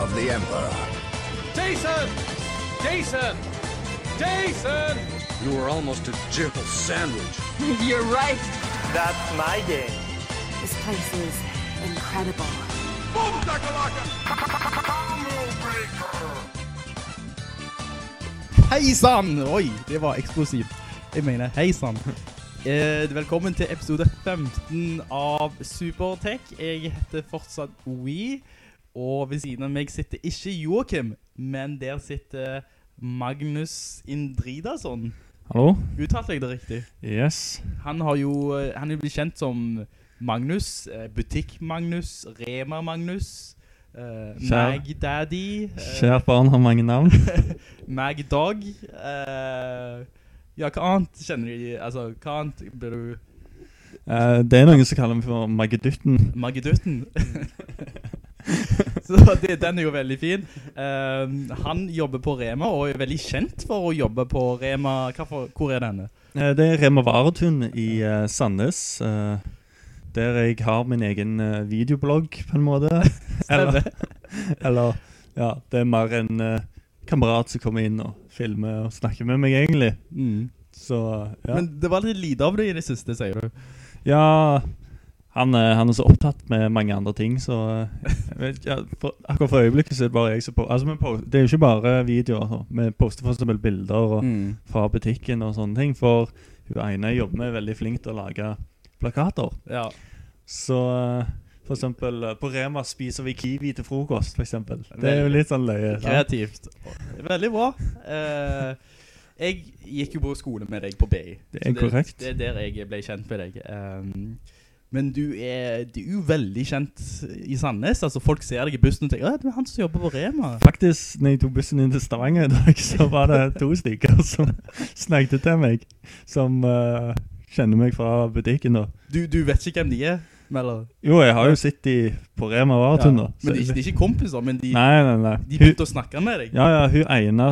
of the Emperor. Jason! Jason! Jason! You were almost a jibble sandwich. You're right. That's my game. This place is incredible. Hei sann! Oi, det var eksplosivt. Jeg mener, hei sann. Eh, velkommen til episode 15 av Supertech. Jeg heter fortsatt Wii, og ved siden av meg sitter ikke Joachim, men der sitter Magnus Indridason. Hallo? Uttalte jeg det riktig? Yes. Han har jo, eh, han er blitt kjent som Magnus, eh, Butikk-Magnus, Rema-Magnus, uh, Mag-Daddy, eh, Kjært barn har mange navn. Mag-Dog. Uh, ja, hva annet kjenner de? Altså, hva annet blir du Uh, det er noen som kaller meg for Magedutten. Maggedutten? Så det, den er jo veldig fin. Um, han jobber på Rema, og er veldig kjent for å jobbe på Rema. For, hvor er denne? Eh, det er Rema Varetun i uh, Sandnes. Uh, der jeg har min egen uh, videoblogg, på en måte. eller, eller, ja, det er mer en kamerat som kommer inn og filmer og snakker med meg, egentlig. Mm. Så, ja. Men det var litt lite av det i det siste, sier du. ja, han, eh, han er så opptatt med mange andre ting, så eh, vet, ja, for, akkurat for øyeblikket så er det bare jeg som. Altså, poster. det er jo ikke bare videoer. så. Vi poster for eksempel bilder og, Mm. fra butikken og sånne ting, for hun ene jeg jobber med er veldig flink til å lage plakater. Ja. Så eh, eksempel på Rema spiser vi kiwi til frokost, eksempel. Det er jo litt sånn løye. Kreativt. Veldig bra. Uh, jeg gikk jo på skole med deg på BI. Det er korrekt. Det er der jeg ble kjent med deg. Um, men du er, du er jo veldig kjent i Sandnes. Altså folk ser deg i bussen og tenker, «Å, det er han som jobber på Rema. Faktisk, når jeg tok bussen inn til Stavanger i dag, så var det to stykker som snakket til meg, som eh, kjenner meg fra butikken da. Du, du vet ikke hvem de er, eller? Jo, jeg har jo sittet på Rema Varetun da. Men de, de er ikke kompiser, men de, Nei, nei, nei. de begynte å snakke med deg. Ja, ja, hun ene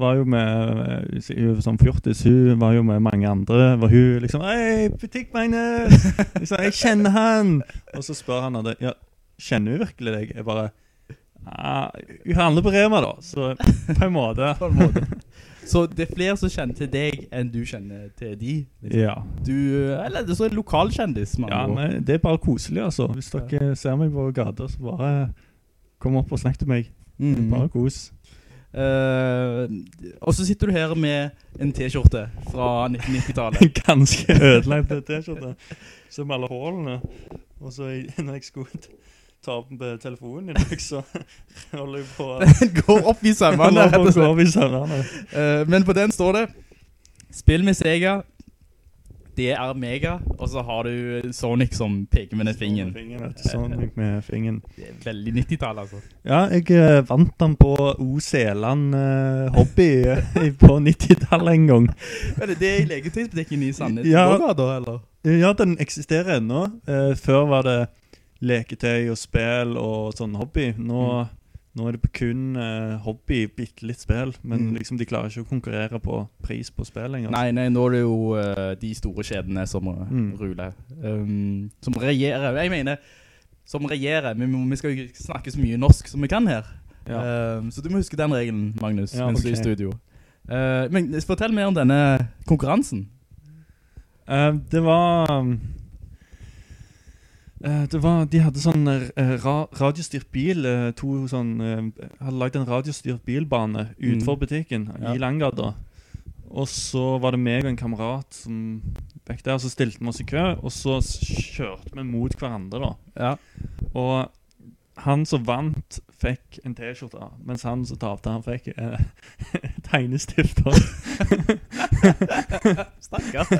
var jo med, eh, hun som fjortis, hun var jo med mange andre, var hun liksom, Hei, butikkmegne! liksom, jeg kjenner han! Og så spør han det, ja, kjenner hun virkelig deg? Jeg bare, ja, hun handler på Rema da, så på en måte. På en måte. Så det er flere som kjenner til deg enn du kjenner til de. liksom. Ja, Du, eller det er så en lokalkjendis, man. ja men det er bare koselig altså. Hvis dere ser meg på gata, så bare kom opp og snakk til meg. Mhm. Bare kos. Uh, og så sitter du her med en t-skjorte fra 1990-tallet. Ganske ødelagt t-skjorte. som alle hålene. Og så når jeg skulle ta opp med telefonen i dag, så holder jeg på Den går opp i sømmene, rett og slett. opp i sømmene. Eh, men på den står det Spill med Sega. Det er Mega. Og så har du Sonic som peker med den fingeren. Fingeren, Sonic med fingeren. Det er veldig 90-tall, altså. Ja, jeg eh, vant den på O. Seland uh, Hobby eh, på 90-tallet en gang. Men det det i leketøysbutikken i Sandnes? Ja. Gågata, eller? Ja, den eksisterer ennå. Uh, før var det leketøy og spill og sånn hobby. Nå, nå er det kun uh, hobby, bitte litt spill. Men Mm. liksom de klarer ikke å konkurrere på pris på spill lenger. Nei, nei, nå er det jo uh, de store kjedene som Mm. ruler. Um, som regjerer. Jeg mener, som regjerer. Vi, vi skal jo snakke så mye norsk som vi kan her. Ja. Um, så du må huske den regelen, Magnus, Ja, mens du er i studio. Uh, men fortell mer om denne konkurransen. Det var eh, Det var De hadde sånn eh, ra radiostyrt bil. eh, to sånn eh, Hadde lagd en radiostyrt bilbane utenfor Mm. butikken Ja. i Langgata. Og så var det meg og en kamerat som vekk der, så stilte vi oss i kø, og så kjørte vi mot hverandre, da. Ja. Og han som vant, fikk en T-skjorte, mens han som tapte, han fikk eh, tegnestifter. Stakkar.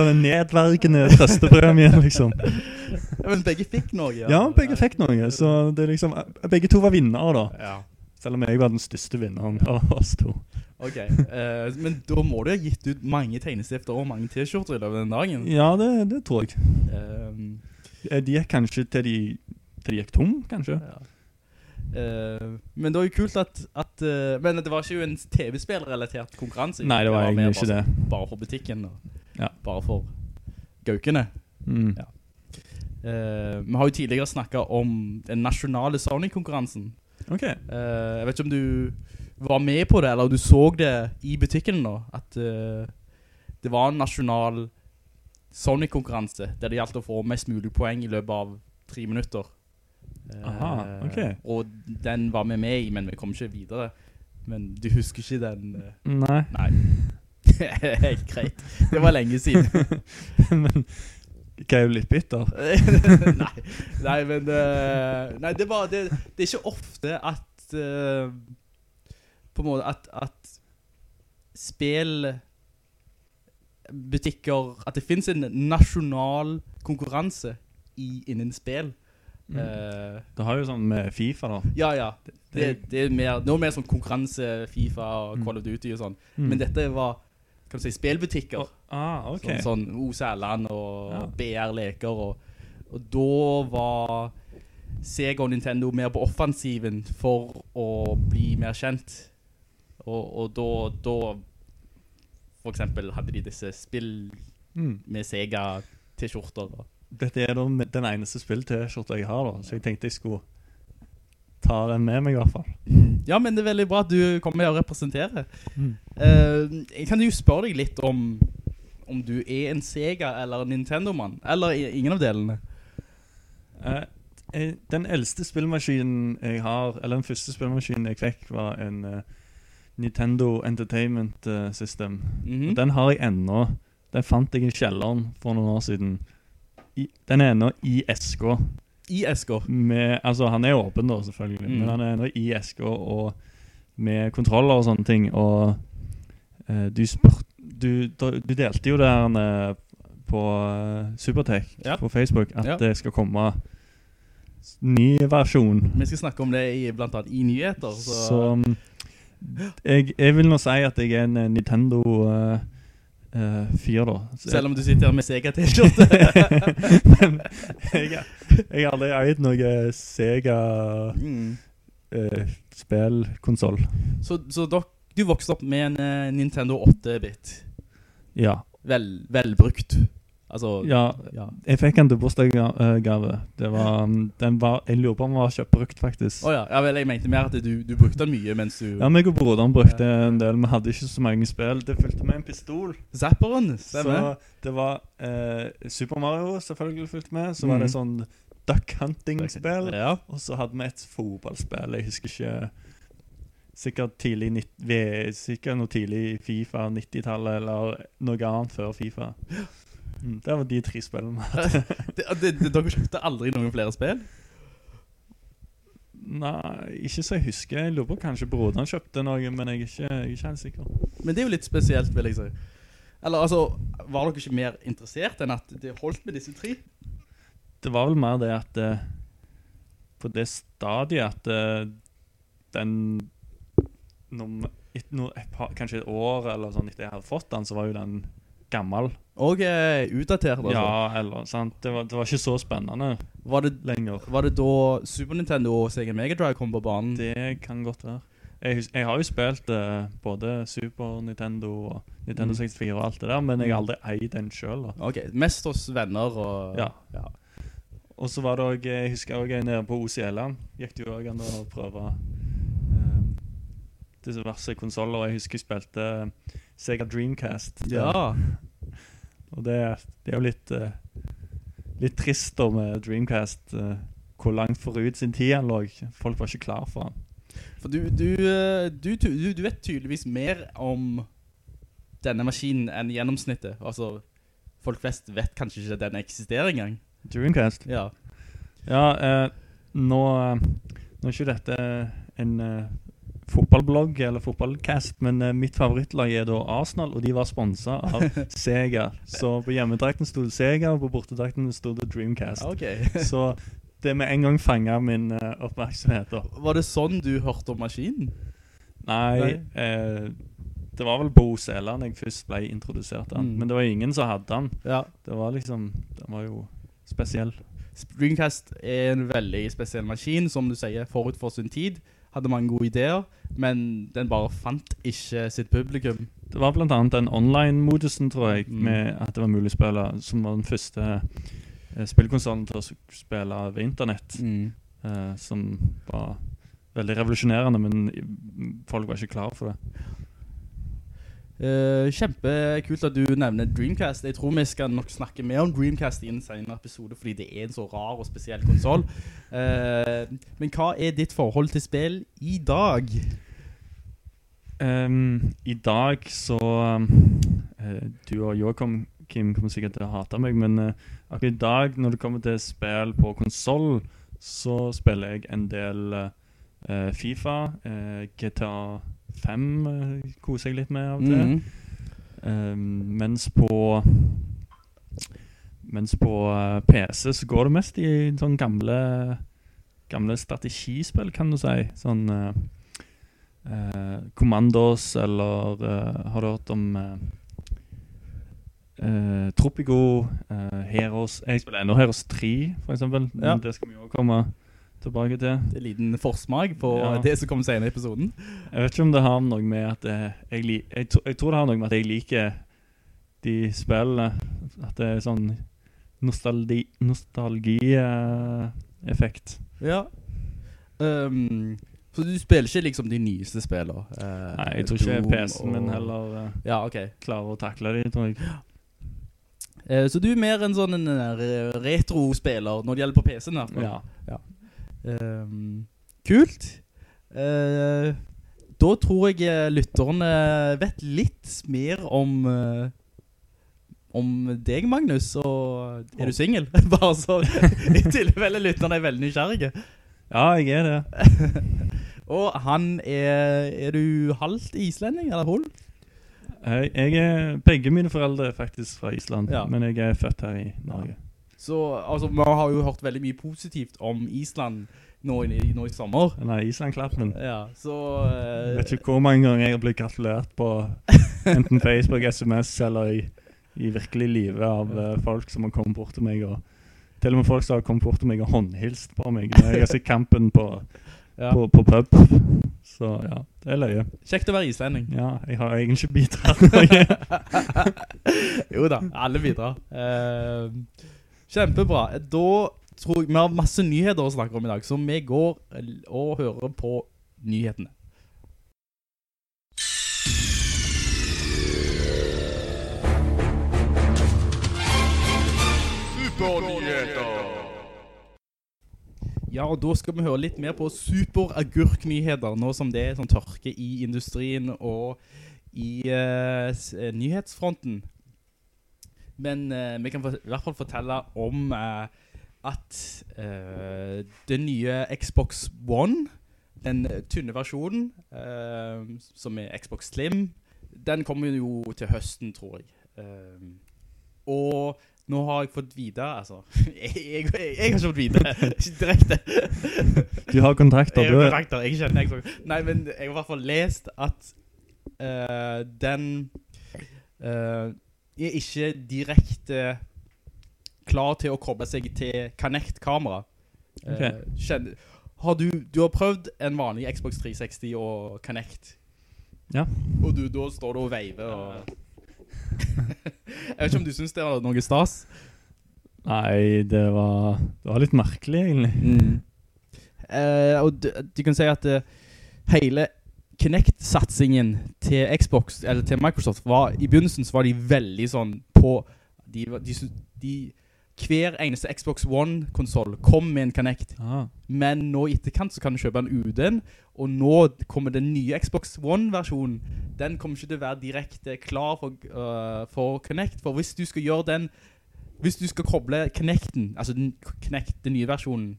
En nedvergende trøstepremie, liksom. Ja, men begge fikk noe. Ja, ja begge fikk noe, så det liksom Begge to var vinnere, da. Ja. Selv om jeg var den største vinneren av oss to. Ok, uh, men da må du ha gitt ut mange tegnestifter og mange t-skjorter i løpet av den dagen. Ja, det, det tror jeg. Eh, De gikk kanskje til de gikk tom, kanskje. ja. Uh, men det var jo kult at, at uh, Men det var ikke jo en TV-spillrelatert konkurranse. Nei, det var egentlig ikke det. Bare for butikken og Ja. bare for gaukene. Mm. Ja. uh, vi har jo tidligere snakket om den nasjonale Sony-konkurransen. Ok. Eh, jeg vet ikke om du var med på det, eller om du så det i butikken nå, at det var en nasjonal Sony-konkurranse der det gjaldt å få mest mulig poeng i løpet av tre minutter. Eh, Aha, ok. Og den var vi med i, men vi kom ikke videre. Men du husker ikke den? eh? Nei. Nei. Helt greit. Det var lenge siden. Men Ikke er jo litt bitter? nei, nei, men uh, Nei, det, var, det, det er ikke ofte at uh, På en måte at, at spill butikker At det finnes en nasjonal konkurranse i, innen spill. Mm. Eh, Det har jo sånn med FIFA, da. ja, ja. Det, det er mer, noe mer sånn konkurranse, FIFA og Mm. Call of Duty og sånn. Mm. Men dette var, kan du si, spillbutikker. Ah, ok. Sånn, sånn O. Sæland og Ja. BR Leker og, og da var Sega og Nintendo mer på offensiven for å bli mer kjent og, og da, da for eksempel hadde de disse spill Mm. med Sega t-skjorter og- Dette er da den eneste spill-T-skjorta jeg har, da, så jeg tenkte jeg skulle ta den med meg, i hvert fall. Ja, men det er veldig bra at du kommer her og representerer. Mm. Uh, jeg kan jo spørre deg litt om om du er en Sega eller en Nintendo-mann, eller ingen av delene. Eh, den eldste spillmaskinen jeg har, eller den første spillmaskinen jeg fikk, var en uh, Nintendo Entertainment System. Mm -hmm. den har jeg ennå. Den fant jeg i kjelleren for noen år siden. I, den er ennå i eska. I SK? Med, altså, han er åpen, da, selvfølgelig, Mm. men han er ennå i eska og med kontroller og sånne ting. Og uh, du spurt, du, du delte jo der her på uh, Supertech Ja. på Facebook at Ja. det skal komme ny versjon. Vi skal snakke om det i, blant annet i nyheter. Så, Så jeg, jeg vil nå si at jeg er en eh, Nintendo-fyr, da. Så selv om du sitter her med Sega t-skjorte. Jeg, jeg har aldri eid noe Sega mm. Uh. Så, så dok, du vokste opp med en uh, Nintendo 8-bit. Ja. Vel, velbrukt. Altså, ja. ja. Jeg fikk den til bursdagsgave. Det var, um, den var Jeg lurer på om den var kjøpt brukt, faktisk. Oh, ja. ja, vel, jeg mente mer at du, du brukte den mye mens du... Ja, meg og broderen brukte en del. Vi hadde ikke så mange spill. Det fulgte med en pistol. Zapperen, stemmer. Så det var eh, Super Mario selvfølgelig fulgte med. Så var Mhm. det sånn duck hunting-spill. Ja. Og så hadde vi et fotballspill. Jeg husker ikke Sikkert tidlig Sikkert noe tidlig Fifa 90-tallet, eller noe annet før Fifa. Mm, det var de tre spillene. Det, det, det, dere kjøpte aldri noen flere spill? Nei, ikke så jeg husker. Jeg lurer på kanskje broderen kjøpte noe, men jeg er ikke, jeg er ikke helt sikker. Men det er jo litt spesielt, vil jeg si. Eller altså, var dere ikke mer interessert enn at det holdt med disse tre? Det var vel mer det at uh, På det stadiet at uh, den når, et, no, et par, Kanskje et år eller sånn etter jeg hadde fått den, så var jo den gammel. Og eh, utdatert, altså. Ja, eller sant. Det var, det var ikke så spennende Var det, lenger. var det da Super Nintendo og Sega Mega Drive kom på banen? Det kan godt være. Jeg, jeg har jo spilt eh, både Super Nintendo og Nintendo Mm. 64 og alt det der, men jeg har aldri eid den sjøl. Ok, mest hos venner og... Ja. ja. Og så var det også, Jeg husker også nede på OCL-en. Gikk det jo også an å prøve diverse konsoller. Jeg husker jeg spilte Sega Dreamcast. Ja. Og det, det er jo litt eh, Litt trist da med Dreamcast. eh, hvor langt forut sin tid han lå. Folk var ikke klar for han. For du, du, eh, du, du, du vet tydeligvis mer om denne maskinen enn gjennomsnittet. Altså, folk flest vet kanskje ikke at den eksisterer engang. Dreamcast? Ja. Ja, eh, nå, eh, nå er ikke dette en eh, fotballblogg eller fotballcast, men uh, mitt favorittlag er da Arsenal, og de var sponsa av Sega. Så på hjemmedrakten sto det Sega, og på bortedrakten sto det Dreamcast. Okay. Så det med en gang fanga min uh, oppmerksomhet. da. Var det sånn du hørte om maskinen? Nei, Nei. eh, det var vel Bo Seland jeg først ble introdusert av. Mm. Men det var ingen som hadde han. Ja. Det var liksom Den var jo spesiell. Dreamcast er en veldig spesiell maskin, som du sier, forut for sin tid. Hadde mange gode ideer, men den bare fant ikke sitt publikum. Det var blant annet den online-modusen, tror jeg, Mm. med at det var mulig å spille, som var den første spillkonsolen til å spille ved internett. eh, som var veldig revolusjonerende, men folk var ikke klar for det. Eh, kjempekult at du nevner Dreamcast. Jeg tror vi skal nok snakke mer om Dreamcast i en senere episode, fordi det er en så rar og spesiell konsol. Uh, men hva er ditt forhold til spill i dag? Um, I dag så eh, Du og Joakim Kim kommer sikkert til å hate meg, men eh, akkurat i dag, når det kommer til spill på konsol, så spiller jeg en del eh, Fifa. eh, GTA 5 eh, koser jeg litt med av og til. Mhm. Ehm, mens på Mens på eh, PC så går det mest i sånn gamle Gamle strategispill, kan du si. Sånn eh, uh, Commandos, eller uh, Har du hørt om Tropico, Heroes Jeg spiller ennå Heroes 3, for eksempel. Ja. Det skal vi jo komme tilbake til. Det er en liten forsmak på Ja. det som kommer senere i episoden. Jeg vet ikke om det har noe med at eh, jeg, jeg, jeg tror det har noe med at jeg liker de spillene. At det er sånn nostalgi nostalgieffekt. Ja. Um, så du spiller ikke liksom de nyeste spillene? Uh, Nei, jeg tror ikke PC-en min heller uh, Ja, ok. klarer å takle de, tror jeg. Så du er mer en sånn retro-spiller når det gjelder på PC-en Ja. Ja. Ehm, kult. Uh, da tror jeg eh, lytterne vet litt mer om uh, om deg, Magnus, og er du single? Bare så i tilfelle lytterne er veldig nysgjerrige. ja, jeg er det. Og han er, er du halvt islending, eller hull? Jeg, er begge mine foreldre er faktisk fra Island, Ja. men jeg er født her i Norge. Så, altså, vi har jo hørt veldig mye positivt om Island nå i, nå i sommer. Er Island-klappen. Ja, så... Eh, vet ikke hvor mange ganger jeg har blitt gratulert på enten Facebook, SMS eller i, i virkelig livet av uh, folk som har kommet bort til meg og til og med folk som har kommet bort til meg og håndhilst på meg når jeg har sett kampen på, ja. på, på pub. Så ja, det er løye. Kjekt å være islending. Ja, jeg har egentlig ikke bidratt noe. jo da, alle bidrar. Eh, kjempebra. Da tror jeg vi har masse nyheter å snakke om i dag, så vi går og hører på nyhetene. Ja, og da skal vi høre litt mer på superagurknyheter, nå som det er sånn tørke i industrien og i uh, nyhetsfronten. Men eh, vi kan for, i hvert fall fortelle om eh, at eh, den nye Xbox One, den tynne versjonen, som er Xbox Slim, den kommer jo til høsten, tror jeg. Og nå har jeg fått vite, altså, jeg, jeg, jeg har ikke fått vite, ikke direkte. Du har kontrakter, Jeg har er kontrakter, jeg kjenner jeg. Nei, men jeg har i hvert fall lest at uh, den eh, er ikke direkte klar til å koble seg til Kinect-kamera. Eh, har du, du har prøvd en vanlig Xbox 360 og Kinect. Ja. Og du, da står du og veiver og... jeg vet ikke om du synes det var noe stas. Nei, det var, det var litt merkelig, egentlig. Eh, og du, du kan si at uh, hele Kinect-satsingen til Xbox, eller til Microsoft, var, i begynnelsen så var de veldig sånn på, de, de, de, hver eneste Xbox One-konsol kom med en Kinect, Ah, men nå i etterkant så kan du kjøpe en uden, og nå kommer den nye Xbox One-versjonen, den kommer ikke til å være direkte klar for, uh, for Kinect, for hvis du skal gjøre den, hvis du skal koble Kinecten, altså den, Kinect, den nye versjonen,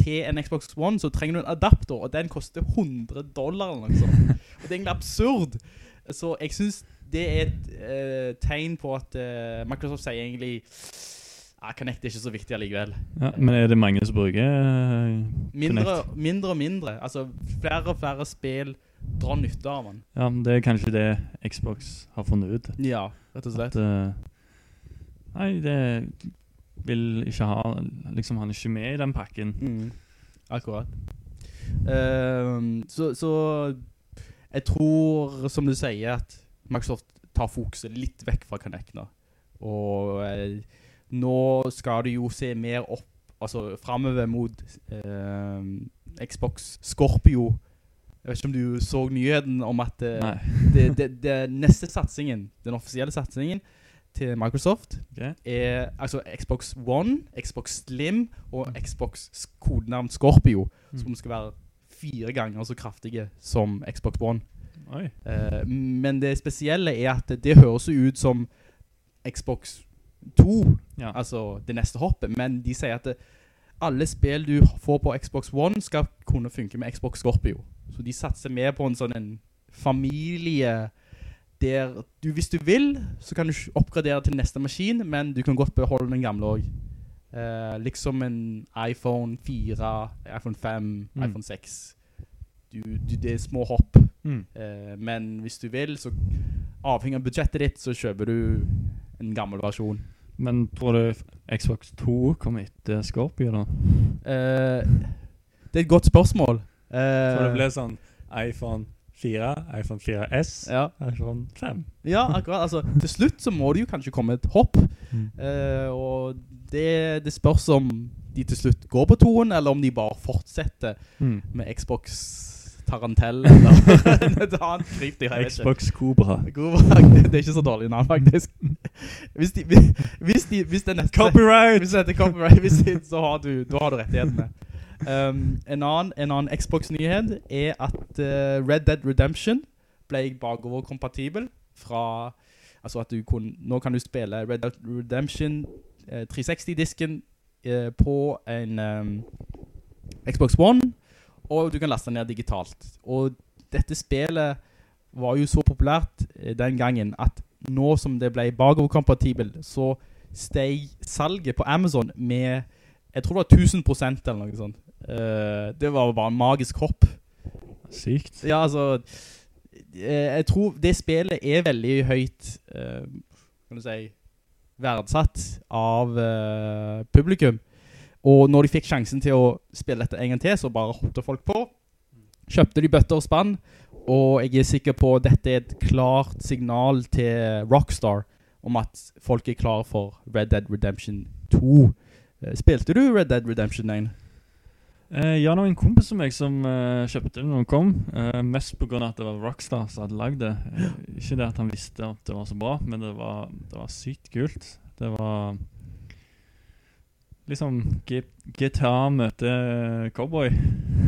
til en Xbox One, så trenger du en adapter, og den koster 100 dollar eller noe sånt. og det er egentlig absurd. Så jeg synes det er et eh, tegn på at eh, Microsoft sier egentlig ah, Connect er ikke så viktig allikevel. Ja, men er det mange som bruker eh, Mindre, Connect? mindre og mindre. Altså, flere og flere spill drar nytte av den. Ja, men det er kanskje det Xbox har funnet ut. Ja, rett og slett. At, uh, nei, det vil ikke ha Liksom, han er ikke med i den pakken. Mm. Akkurat. Ehm, så, så jeg tror, som du sier, at Microsoft tar fokuset litt vekk fra Connect nå. Og eh, nå skal du jo se mer opp, altså fremover mot ehm, Xbox Scorpio. Jeg vet ikke om du så nyheden om at eh, det, det, det neste satsingen, den offisielle satsingen til Microsoft, okay. er altså Xbox One, Xbox Slim og Xbox kodenavn Scorpio, som skal være fire ganger så kraftige som Xbox One. Eh, men det spesielle er at det høres ut som Xbox 2, Ja. altså det neste hoppet, men de sier at det, alle spill du får på Xbox One skal kunne funke med Xbox Scorpio. Så de satser mer på en sånn en familie der du, hvis du vil, så kan du oppgradere til neste maskin, men du kan godt beholde den gamle også. Eh, liksom en iPhone 4, iPhone 5, Mm. iPhone 6. Du, du, det er små hopp. Mm. Eh, men hvis du vil, så avhengig av budsjettet ditt, så kjøper du en gammel versjon. Men tror du Xbox 2 kommer etter Scorpio da? Eh, det er et godt spørsmål. Eh, For det blir sånn iPhone 4, iPhone 4S, ja. iPhone 5. ja, akkurat. Altså, til slutt så må det jo kanskje komme et hopp. Mm. Uh, og det, det spørs om de til slutt går på toen, eller om de bare fortsetter Mm. med Xbox Tarantell, eller et annet vet. Xbox Cobra. Cobra. Det det er ikke så dårlig navn, faktisk. Hvis, de, hvis, de, hvis det neste... Copyright! Hvis det heter copyright, hvis det, så har du, da har du rettighetene. Um, en, annen, en annen Xbox-nyhet er at uh, Red Dead Redemption ble bakover-kompatibel fra... Altså at du kun, nå kan du spille Red Dead Redemption uh, 360-disken uh, på en um, Xbox One, og du kan laste den ned digitalt. Og dette spillet var jo så populært eh, den gangen at nå som det ble bakover-kompatibel, så steg salget på Amazon med, jeg tror det var 1000% eller noe sånt. Eh, det var bare en magisk hopp. Sykt. Ja, altså, eh, jeg tror det spillet er veldig høyt, uh, kan du si, verdsatt av uh, publikum. Og når de fikk sjansen til å spille dette en gang til, så bare hoppte folk på. Kjøpte de bøtter og spann, og jeg er sikker på at dette er et klart signal til Rockstar om at folk er klare for Red Dead Redemption 2. Eh, Spilte du Red Dead Redemption 1? Eh, ja, det var en kompis som meg som uh, kjøpte det når den kom. Uh, mest på av at det var Rockstar som hadde lagd det. Uh, ikke det at han visste at det var så bra, men det var, det var sykt kult. Det var liksom gitar GTA møter cowboy,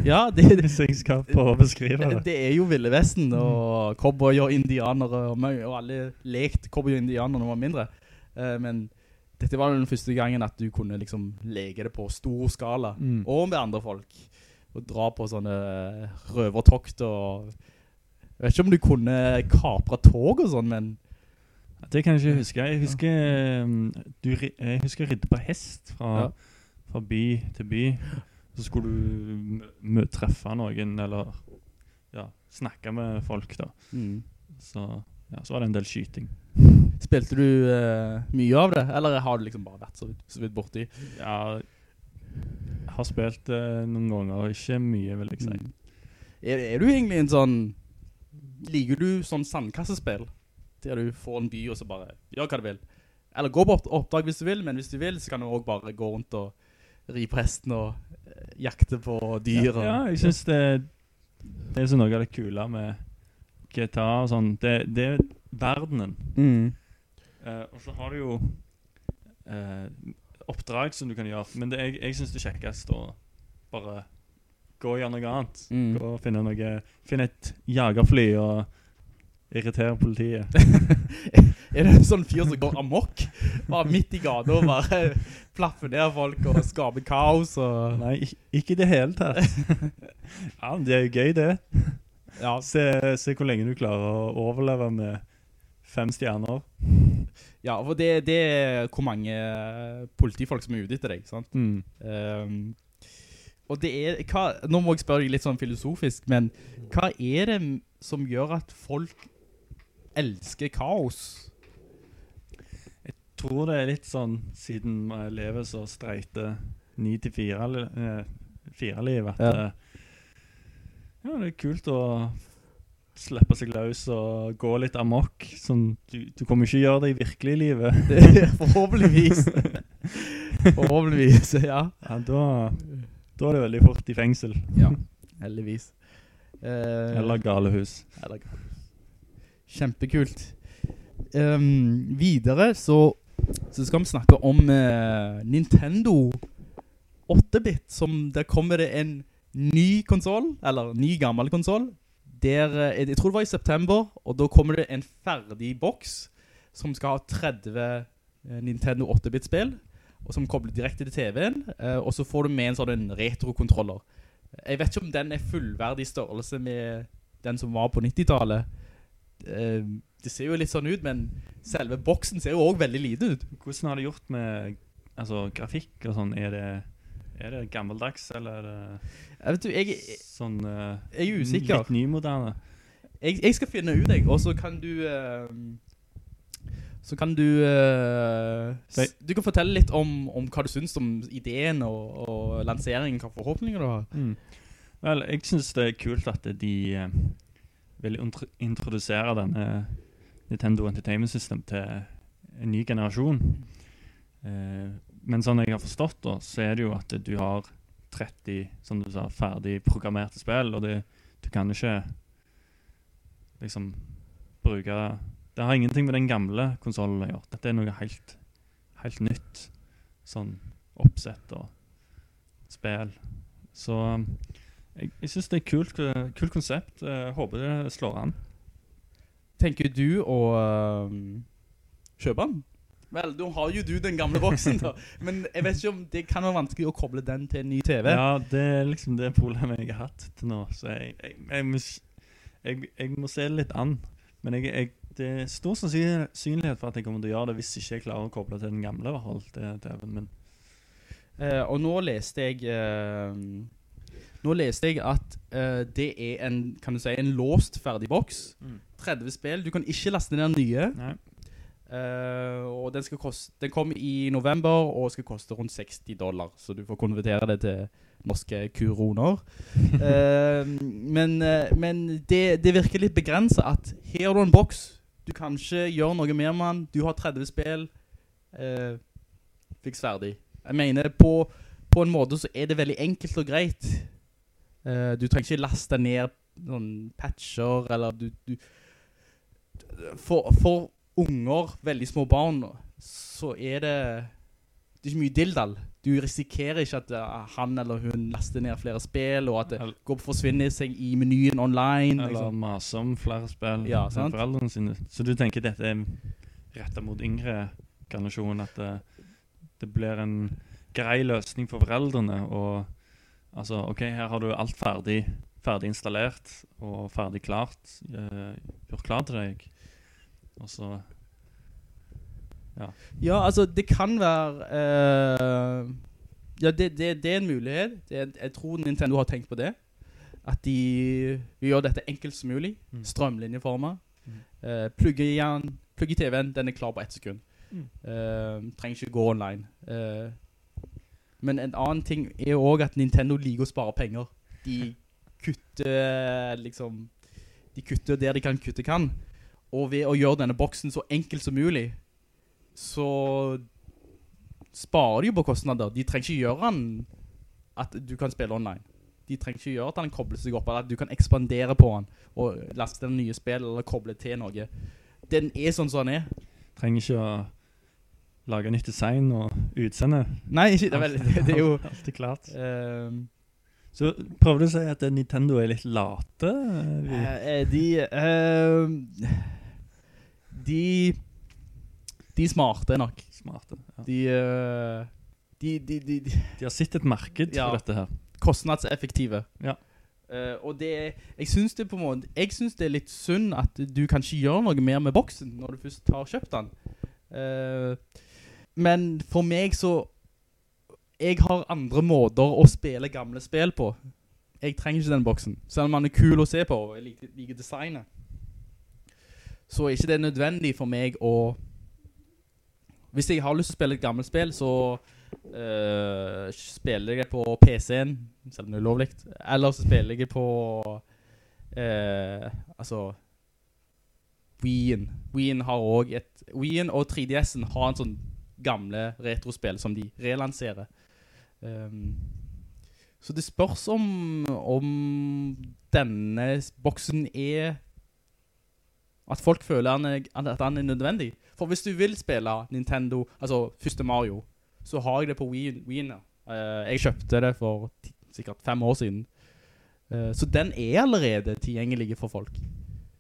Ja, det, hvis jeg skal prøve å beskrive det. Det er jo Ville Vesten, og cowboy og indianere, og, og alle lekte cowboy og indianere når man var mindre. Men dette var den første gangen at du kunne liksom leke det på stor skala, Mm. og med andre folk. Og dra på sånne røvertokt, og jeg vet ikke om du kunne kapra tog og sånn, men Det kan jeg ikke huske. Jeg husker, um, du, jeg husker ridde på hest fra, Ja. fra by til by. Så skulle du treffe noen, eller ja, snakke med folk da. mm. Så, ja, så var det en del skyting. Spilte du uh, mye av det, eller har du liksom bare vært så, så vidt borti? Ja, jeg har spilt uh, noen ganger, ikke mye vil jeg si. Mm. Er, er du egentlig en sånn Liker du sånn sandkassespill Der du får en by og så bare Gjør hva du vil Eller gå på oppdrag hvis du vil Men hvis du vil så kan du også bare gå rundt og Ri på hesten og uh, jakte på dyr og, Ja, jeg synes det, det er så noe av det kule med GTA og sånn. Det, det er verdenen. mm. Eh, og så har du jo uh, oppdrag som du kan gjøre. Men det, jeg, jeg synes det er kjekkest å bare gå og gjøre noe annet. Mm. Gå og finne noe Finne et jagerfly og irritere politiet. er det en sånn fyr som går amok? Bare midt i gata og bare plaffer ned folk og skaper kaos og... Nei, ikke i det hele tatt. ja, men det er jo gøy det. Ja, Se, se hvor lenge du klarer å overleve med fem stjerner. ja for det, det er hvor mange politifolk som er ute etter deg, sant? Mm. Um, og det er, hva, nå må jeg spørre deg litt sånn filosofisk, men hva er det som gjør at folk elsker kaos? Jeg tror det er litt sånn, siden jeg lever så streite 9-4-livet, at Ja. eh, ja, det er kult å slippe seg løs og gå litt amok. Sånn, du, du kommer ikke gjøre det i virkelig livet. Forhåpentligvis. Forhåpentligvis, ja. Ja, da, da er det veldig fort i fengsel. Ja, heldigvis. Eh, Eller galehus. Eller Kjempekult. Um, videre så, så skal vi snakke om uh, Nintendo 8-bit, som der kommer det en ny konsol, eller ny gammel konsol. Der, eh, jeg tror det var i september, og da kommer det en ferdig boks som skal ha 30 eh, Nintendo 8-bit-spill, og som kobler direkte til TV-en, eh, og så får du med en sånn retro-kontroller. Jeg vet ikke om den er fullverdig størrelse med den som var på 90-tallet. Eh, det ser jo litt sånn ut, men selve boksen ser jo også veldig lite ut. Hvordan har det gjort med altså, grafikk og sånn? Er det, er det gammeldags, eller er det Jeg vet du, jeg, sånn uh, jeg er usikker. Litt nymoderne? Jeg, jeg skal finne ut, jeg, og så kan du... Uh, så kan du... Uh, s- du kan fortelle litt om, om hva du synes om ideen og, og lanseringen, hva forhåpninger du har. Mm. Vel, jeg synes det er kult at de eh, vil introdusere denne Nintendo Entertainment System til en ny generasjon. Eh, men sånn jeg har forstått da, så er det jo at du har 30, som du sa, ferdig programmerte spill, og det, du kan ikke liksom bruke Det har ingenting med den gamle konsolen å gjøre. Dette er noe helt, helt nytt. Sånn oppsett og spill. Så jeg, jeg synes det er et kult, eh, kult konsept. Jeg håper det slår an. Tenker du å eh, kjøpe den? Vel, nå har jo du den gamle boksen da. Men jeg vet ikke om det kan være vanskelig å koble den til en ny TV. Ja, det er liksom det problemet jeg har hatt til nå. Så jeg, jeg, jeg, må, jeg, jeg må se det litt an. Men jeg, jeg, det er stor sannsynlighet for at jeg kommer til å gjøre det hvis ikke jeg klarer å koble til den gamle. TV-en min. Eh, og nå leste jeg eh, Nå leste jeg at uh, det er en, kan du si, en låst ferdig boks. Mm. 30 spill. Du kan ikke laste ned nye. Nei. Eh, og den, skal koste, den kom i november og skal koste rundt 60 dollar. Så du får konvertere det til norske kuroner. uh, men eh, men det, det virker litt begrenset at her har du en boks. Du kan ikke gjøre noe mer med den. Du har 30 spill. Uh, fiks ferdig. Jeg mener, på, på en måte så er det veldig enkelt og greit. Du trenger ikke laste ned noen patcher, eller du... du for, for unger, veldig små barn, så er det... Det er ikke mye dildal. Du risikerer ikke at eh, han eller hun laster ned flere spill, og at det går på å forsvinne seg i menyen online. Eller liksom. mase om flere spill Ja, til foreldrene sine. Så du tenker dette er rettet mot yngre generasjon, at det, det blir en grei løsning for foreldrene, og altså, ok, her har du alt ferdig, ferdig installert, og ferdig klart, eh, gjort klar til deg. Og så, Ja, altså, det kan være... uh, ja, det, det, det er en mulighet. Er, jeg tror Nintendo har tenkt på det. At de gjør dette enkelt som mulig. Mm. Strømlinjeformer Mm. uh, plugge i den, i TV-en, den er klar på ett sekund. Mm. uh, trenger ikke gå online. Eh, men en annen ting er jo også at Nintendo liker å spare penger. De kutter liksom De kutter der de kan kutte kan. Og ved å gjøre denne boksen så enkelt som mulig, så sparer de jo på kostnader. De trenger ikke gjøre den at du kan spille online. De trenger ikke gjøre at den kobler seg opp, eller at du kan ekspandere på den, og laste den nye spill, eller koble til noe. Den er sånn som den er. trenger ikke å lage nytt design og utseende. Nei, ikke, det, er det, det er jo... Alt er klart. ehm, Så prøver du å si at Nintendo er litt late? eh, de eh, De De er smarte nok. Smarte. Ja. De, eh, de, de, de, de De har sett et marked Ja. for dette her. kostnadseffektive. Ja. Uh, og det Jeg synes det på en måte Jeg synes det er litt synd at du kan ikke gjøre noe mer med boksen når du først har kjøpt den. Uh, men for meg så Jeg har andre måter å spille gamle spill på. Jeg trenger ikke den boksen. Selv om den er kul å se på, og jeg liker, liker designet. Så er ikke det nødvendig for meg å Hvis jeg har lyst til å spille et gammelt spill, så uh, spiller jeg på PC-en, selv om det er ulovlig. Eller så spiller jeg på uh, altså Wii-en. Wii-en har også et Wii-en og 3DS-en har en sånn gamle retrospill som de relanserer. Um, så det spørs om om denne boksen er at folk føler han er, at han er nødvendig. For hvis du vil spille Nintendo, altså første Mario, så har jeg det på Wii, Wii uh, Jeg kjøpte det for sikkert fem år siden. Uh, så den er allerede tilgjengelig for folk.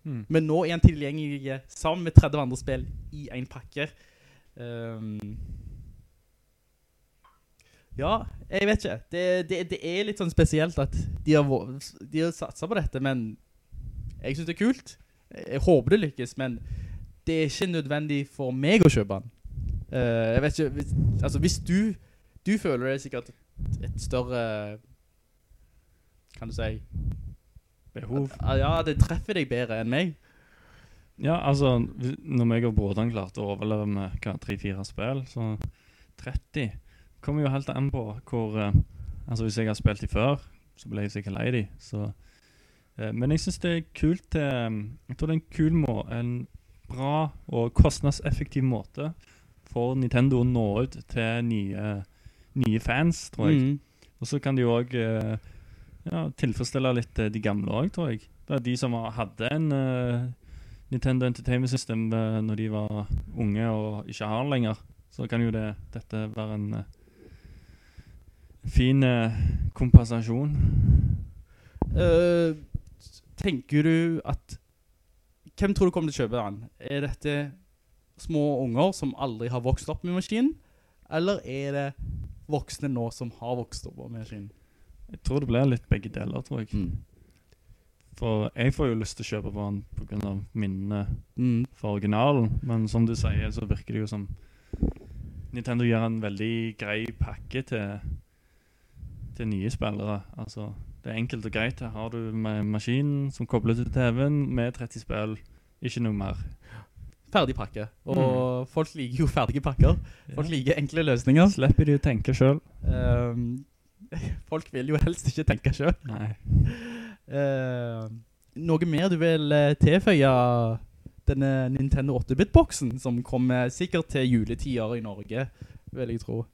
Mm. Men nå er den tilgjengelig sammen med 30 andre spill i en pakke. Um, ja, jeg vet ikke. Det, det, det er litt sånn spesielt at de har, de har satset på dette, men jeg synes det er kult. Jeg håper det lykkes, men det er ikke nødvendig for meg å kjøpe den. Uh, jeg vet ikke, hvis, altså hvis du, du føler det sikkert et, større, kan du si, Behov. at- ja, det treffer deg bedre enn meg. Ja, altså, når meg og broderen klarte å overleve med hva, 3-4 spill, så 30 kommer jo helt an på hvor uh, Altså, hvis jeg har spilt de før, så ble jeg sikkert lei de. Så, men jeg syns det er kult til Jeg tror det er en kul må, en bra og kostnadseffektiv måte for Nintendo å nå ut til nye, nye fans, tror jeg. Mm. Og så kan de òg ja, tilfredsstille litt eh, de gamle òg, tror jeg. Det er de som hadde en uh, Nintendo Entertainment System uh, når de var unge og ikke har den lenger. Så kan jo det, dette være en uh, fin uh, kompensasjon. Eh, tenker du at Hvem tror du kommer til å kjøpe den? Er dette små unger som aldri har vokst opp med maskinen? Eller er det voksne nå som har vokst opp med maskinen? Jeg tror det blir litt begge deler, tror jeg. Mm. For jeg får jo lyst til å kjøpe på den av minnene Mm. for originalen. Men som du sier, så virker det jo som Nintendo gjør en veldig grei pakke til, til nye spillere. Altså, det er enkelt og greit. Her har du ma- maskinen som kobler til TV-en med 30 spill. Ikke noe mer. Ferdig pakke. Og folk liker jo ferdige pakker. Folk liker enkle løsninger. Slipper de å tenke selv. Ehm, folk vil jo helst ikke tenke selv. Nei. Uh, noe mer du vil eh, tilføye denne Nintendo 8-bit-boksen, som kommer sikkert til juletider i Norge, vil jeg tro.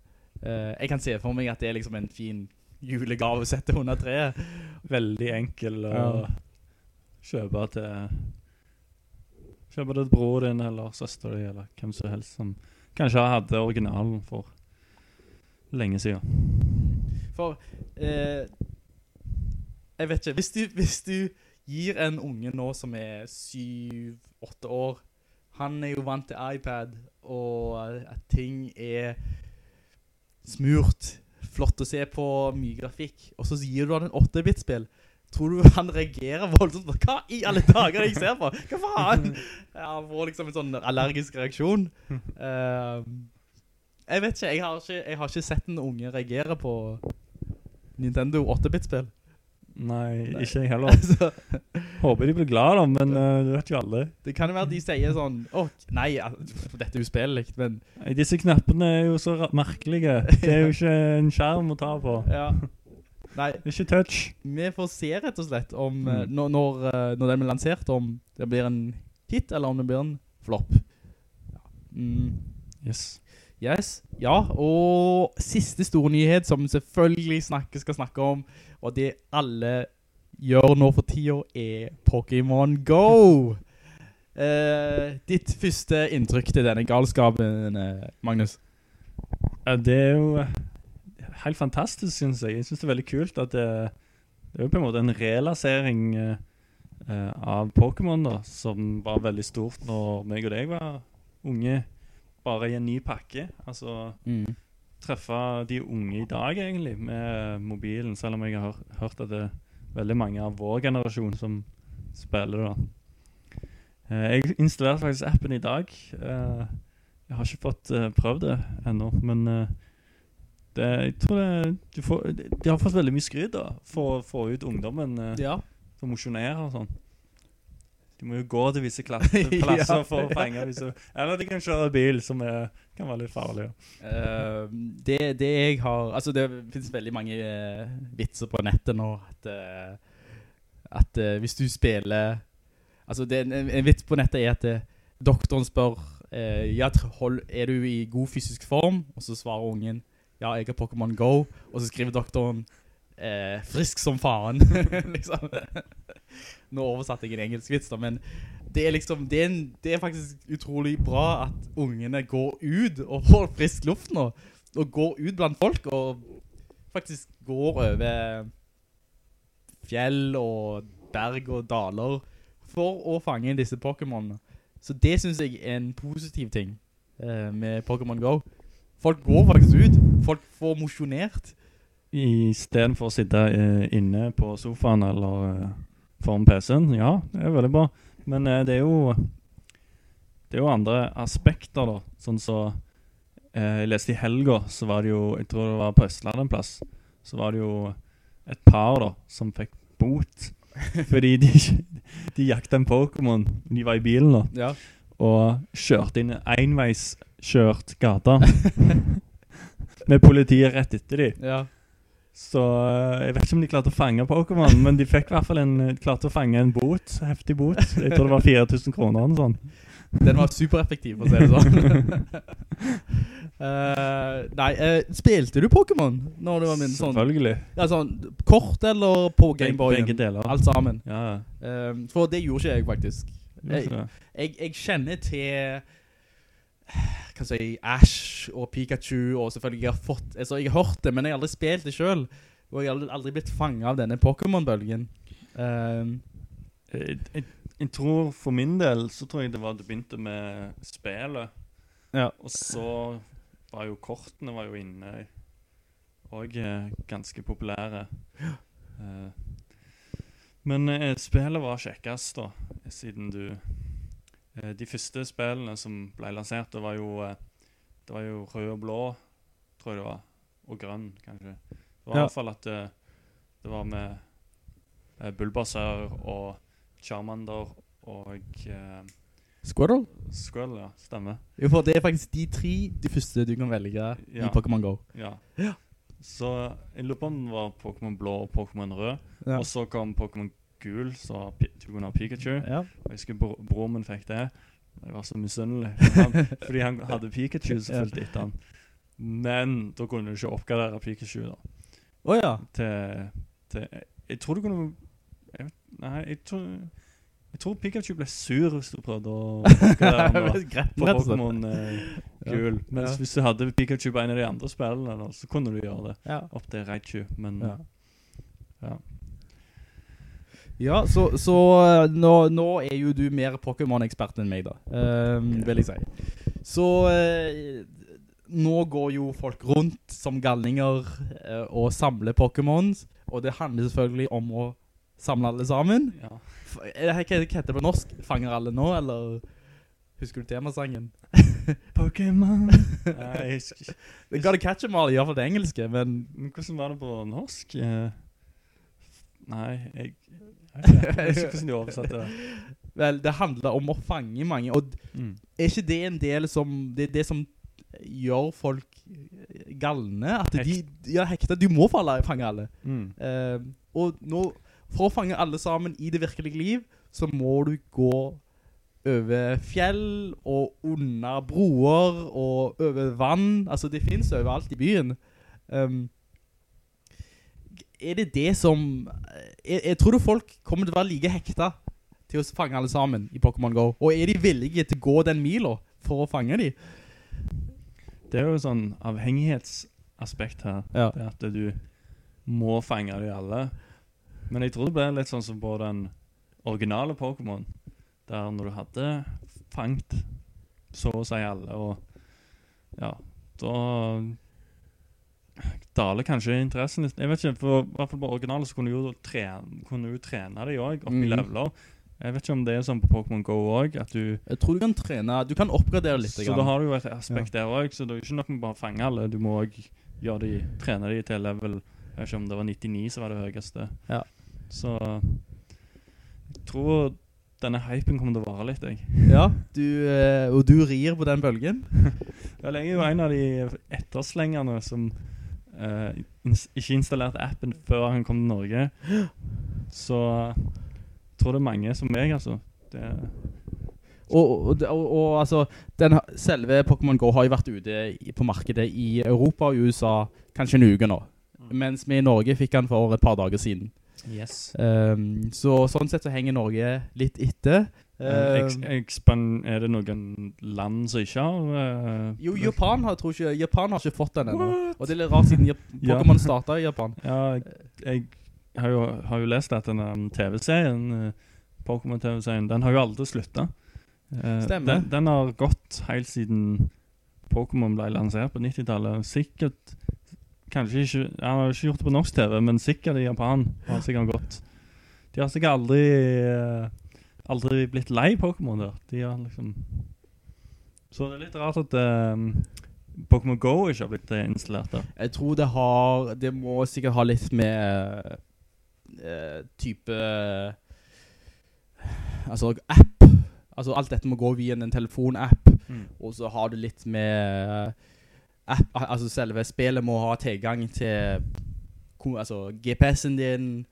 Uh, jeg kan se for meg at det er liksom en fin julegave sette under treet. Veldig enkel å Ja. kjøpe til Kjøpe det til bror din eller søster din eller hvem som helst som kanskje hadde originalen for lenge siden. For, eh, jeg vet ikke, hvis du, hvis du gir en unge nå som er 7-8 år, han er jo vant til iPad, og at ting er smurt, flott å se på, mye grafikk, og så gir du han en 8-bit-spill, tror du han reagerer voldsomt hva i alle dager jeg ser på? Hva faen? Ja, han får liksom en sånn allergisk reaksjon. Uh, jeg vet ikke jeg, ikke, jeg har ikke sett en unge reagere på Nintendo 8-bit-spill. Nei, ikke jeg heller. Altså, Håper de blir glad da, men uh, du vet jo aldri. det kan jo være de sier sånn, åh, nei, dette er uspillelig, men Nei, Disse knappene er jo så ra- merkelige. Det er jo ikke en skjerm å ta på. ja. Nei, Det er ikke touch. vi får se rett og slett om, eh, Mm. når, når, eh, når den blir lansert, om det blir en hit, eller om det blir en flop. Ja. Mm. Yes. Yes, ja, og siste store nyhet som selvfølgelig snakke, skal snakke om, og det alle gjør nå for tida er Pokémon Go. Eh, ditt første inntrykk til denne galskapen, eh, Magnus? Ja, det er jo eh, helt fantastisk, synes jeg. Jeg synes det er veldig kult at det, Det er jo på en måte en relasering eh, eh, av Pokémon, da, som var veldig stort når meg og deg var unge. Bare i en ny pakke. Altså Mm. Treffe de unge i dag, egentlig, med mobilen. Selv om jeg har hørt at det er veldig mange av vår generasjon som spiller da. Eh, jeg installerte faktisk appen i dag. Eh, jeg har ikke fått eh, prøvd det ennå, men det, jeg tror det, du får, de, har fått veldig mye skryt da, for å få ut ungdommen Ja. for å mosjonere og sånn. De må jo gå til visse plasser for å fenge visse Eller de kan kjøre bil, som er, kan være litt farlig. Ja. Eh, det, det jeg har Altså det finnes veldig mange uh, vitser på nettet nå At, uh, at hvis du spiller Altså det, en, en vits på nettet er at Doktoren spør ja, hold, Er du i god fysisk form? Og så svarer ungen Ja, jeg har Pokémon Go Og så skriver doktoren Frisk som faen Liksom Nå oversatte jeg en engelsk vits da Men det er liksom det er, en, det er faktisk utrolig bra at ungene går ut og får frisk luft nå. Og går ut blant folk og faktisk går over fjell og berg og daler for å fange disse Pokémonene. Så det synes jeg er en positiv ting eh, med Pokémon Go. Folk går faktisk ut. Folk får mosjonert. I stedet for å sitte eh, inne på sofaen eller eh, foran PC-en. Ja, det er veldig bra. Men eh, det er jo Det er jo andre aspekter, da. Sånn så eh, Jeg leste i helga, så var det jo Jeg tror det var på Østlandet en plass. Så var det jo et par da som fikk bot. Fordi de, de jakta en Pokémon. De var i bilen, da. Ja. og kjørte inn en enveiskjørt gata med politiet rett etter de. Ja. Så eh, jeg vet ikke om de klarte å fange Pokémon, men de fikk i hvert fall en, klarte å fange en bot, heftig bot. Jeg tror det var 4000 kroner eller sånn. Den var supereffektiv, for å si det sånn. uh, nei, uh, spilte du Pokémon når du var min sånn? Selvfølgelig. Ja, sånn, kort eller på Gameboyen? begge deler. Alt sammen. Ja, Uh, Eh, for det gjorde ikke jeg faktisk. Jeg. Jeg, jeg kjenner til Jeg si Ash og Pikachu Og selvfølgelig jeg har fått altså, Jeg har hørt det, men jeg har aldri spilt det selv Og jeg har aldri, blitt fanget av denne Pokémon-bølgen Um. Jeg, jeg, jeg tror for min del så tror jeg det var det begynte med spillet. Ja. Og så var jo kortene var jo inne og eh, ganske populære. Uh, men eh, spillet var kjekkest da, siden du De første spillene som ble lansert, det var jo eh, Det var jo rød og blå, tror jeg det var. Og grønn, kanskje. Det var i hvert fall at det, det var med eh, Bulbasaur og Charmander og uh, Squirtle? Squirrel, ja. Stemmer. Jo, for det er faktisk de tre De første du kan velge Ja. i Pokémon Go Ja. Ja. Så jeg lurer på om det var Pokémon blå og Pokémon rød. Ja. Og så kom Pokémon gul, så ha Pikachu. Ja. Og jeg husker bro broren min fikk det. Jeg var så misunnelig. Fordi han hadde Pikachu som Ja. fulgte etter han. Men da kunne du ikke oppgradere Pikachu da. Åja Til, til Jeg tror du kunne jeg Nei, jeg tror Jeg tror Pikachu ble sur hvis du prøvde å oppgradere på slett. Pokémon eh, gul. Mens Ja. hvis du hadde Pikachu på en av de andre spillene, da, så kunne du gjøre det. Ja. Opp til Raichu, men Ja. Ja. Så, så eh, nå, nå er jo du mer Pokémon-ekspert enn meg da, um, vil jeg si. Så uh, nå går jo folk rundt som galninger uh, og samler Pokémons, og det handler selvfølgelig om å samle alle sammen. ja. Det hva heter det på norsk? Fanger alle nå, eller husker du temasangen? Pokémon Nei, jeg husker ikke. You gotta catch them all, i hvert fall det engelske, men hvordan var det på norsk? Nei, jeg jeg vet ikke hvordan de oversatte det. vel, det handler om å fange mange, og Mm. er ikke det en del som Det det som gjør folk galne? At de, ja, hekta, du må fange alle. Mm. Uh, og nå, for å fange alle sammen i det virkelige liv, så må du gå over fjell og under broer og over vann. Altså, det finnes overalt i byen. Um, er det det som... Jeg, jeg tror folk kommer til å være like hekta til å fange alle sammen i Pokémon Go. Og er de villige til å gå den mila for å fange de? Det er jo sånn avhengighetsaspekt her. Ja. Det at du må fange de alle. Men jeg tror det ble litt sånn som på den originale Pokémon, der når du hadde fangt så å si alle, og ja, da daler kanskje interessen. Jeg vet ikke, for i hvert fall på originalet så kunne du jo trene, kunne du trene de også, oppi i Mhm. leveler. Jeg vet ikke om det er sånn på Pokémon Go også, at du... Jeg tror du kan trene, du kan oppgradere litt. Så da har du jo et aspekt der også, så det er jo ikke nok med bare å fange alle, du må også gjøre de, trene de til level, jeg vet ikke om det var 99 som var det høyeste. Ja. Så jeg tror denne hypen kommer til å vare litt, jeg. Ja, du, eh, og du rir på den bølgen. Det jeg er jo en av de etterslengerne som eh, ins ikke installerte appen før han kom til Norge. Så jeg tror det er mange som meg, altså. Det, Og, og, og, og altså, den, selve Pokémon Go har jo vært ute i, på markedet i Europa og USA kanskje en uke nå. Mens vi i Norge fikk den for et par dager siden. yes. Um, så sånn sett så henger Norge litt etter. Eh, ekspan- er det noen land som ikke har uh, jo, Japan har, tror ikke, Japan har ikke fått den ennå. Og det er litt rart siden Jap- Ja. Pokémon startet i Japan. Ja, jeg, har, jo, har jo lest at denne TV-serien, eh, Pokémon-TV-serien, den har jo aldri sluttet. uh. Den, den har gått helt siden Pokémon ble lansert på 90-tallet. Sikkert, kanskje ikke, han har ikke gjort det på norsk TV, men sikkert i Japan har sikkert gått. De har sikkert aldri, eh, aldri blitt lei Pokémon der. De har liksom... Så det er litt rart at um, Pokémon Go ikke har blitt eh, installert der. Jeg tror det har Det må sikkert ha litt med uh, type Altså app. Altså alt dette må gå via en telefonapp. Mm. Og så har du litt med app, altså selve spillet må ha tilgang til altså GPS-en din.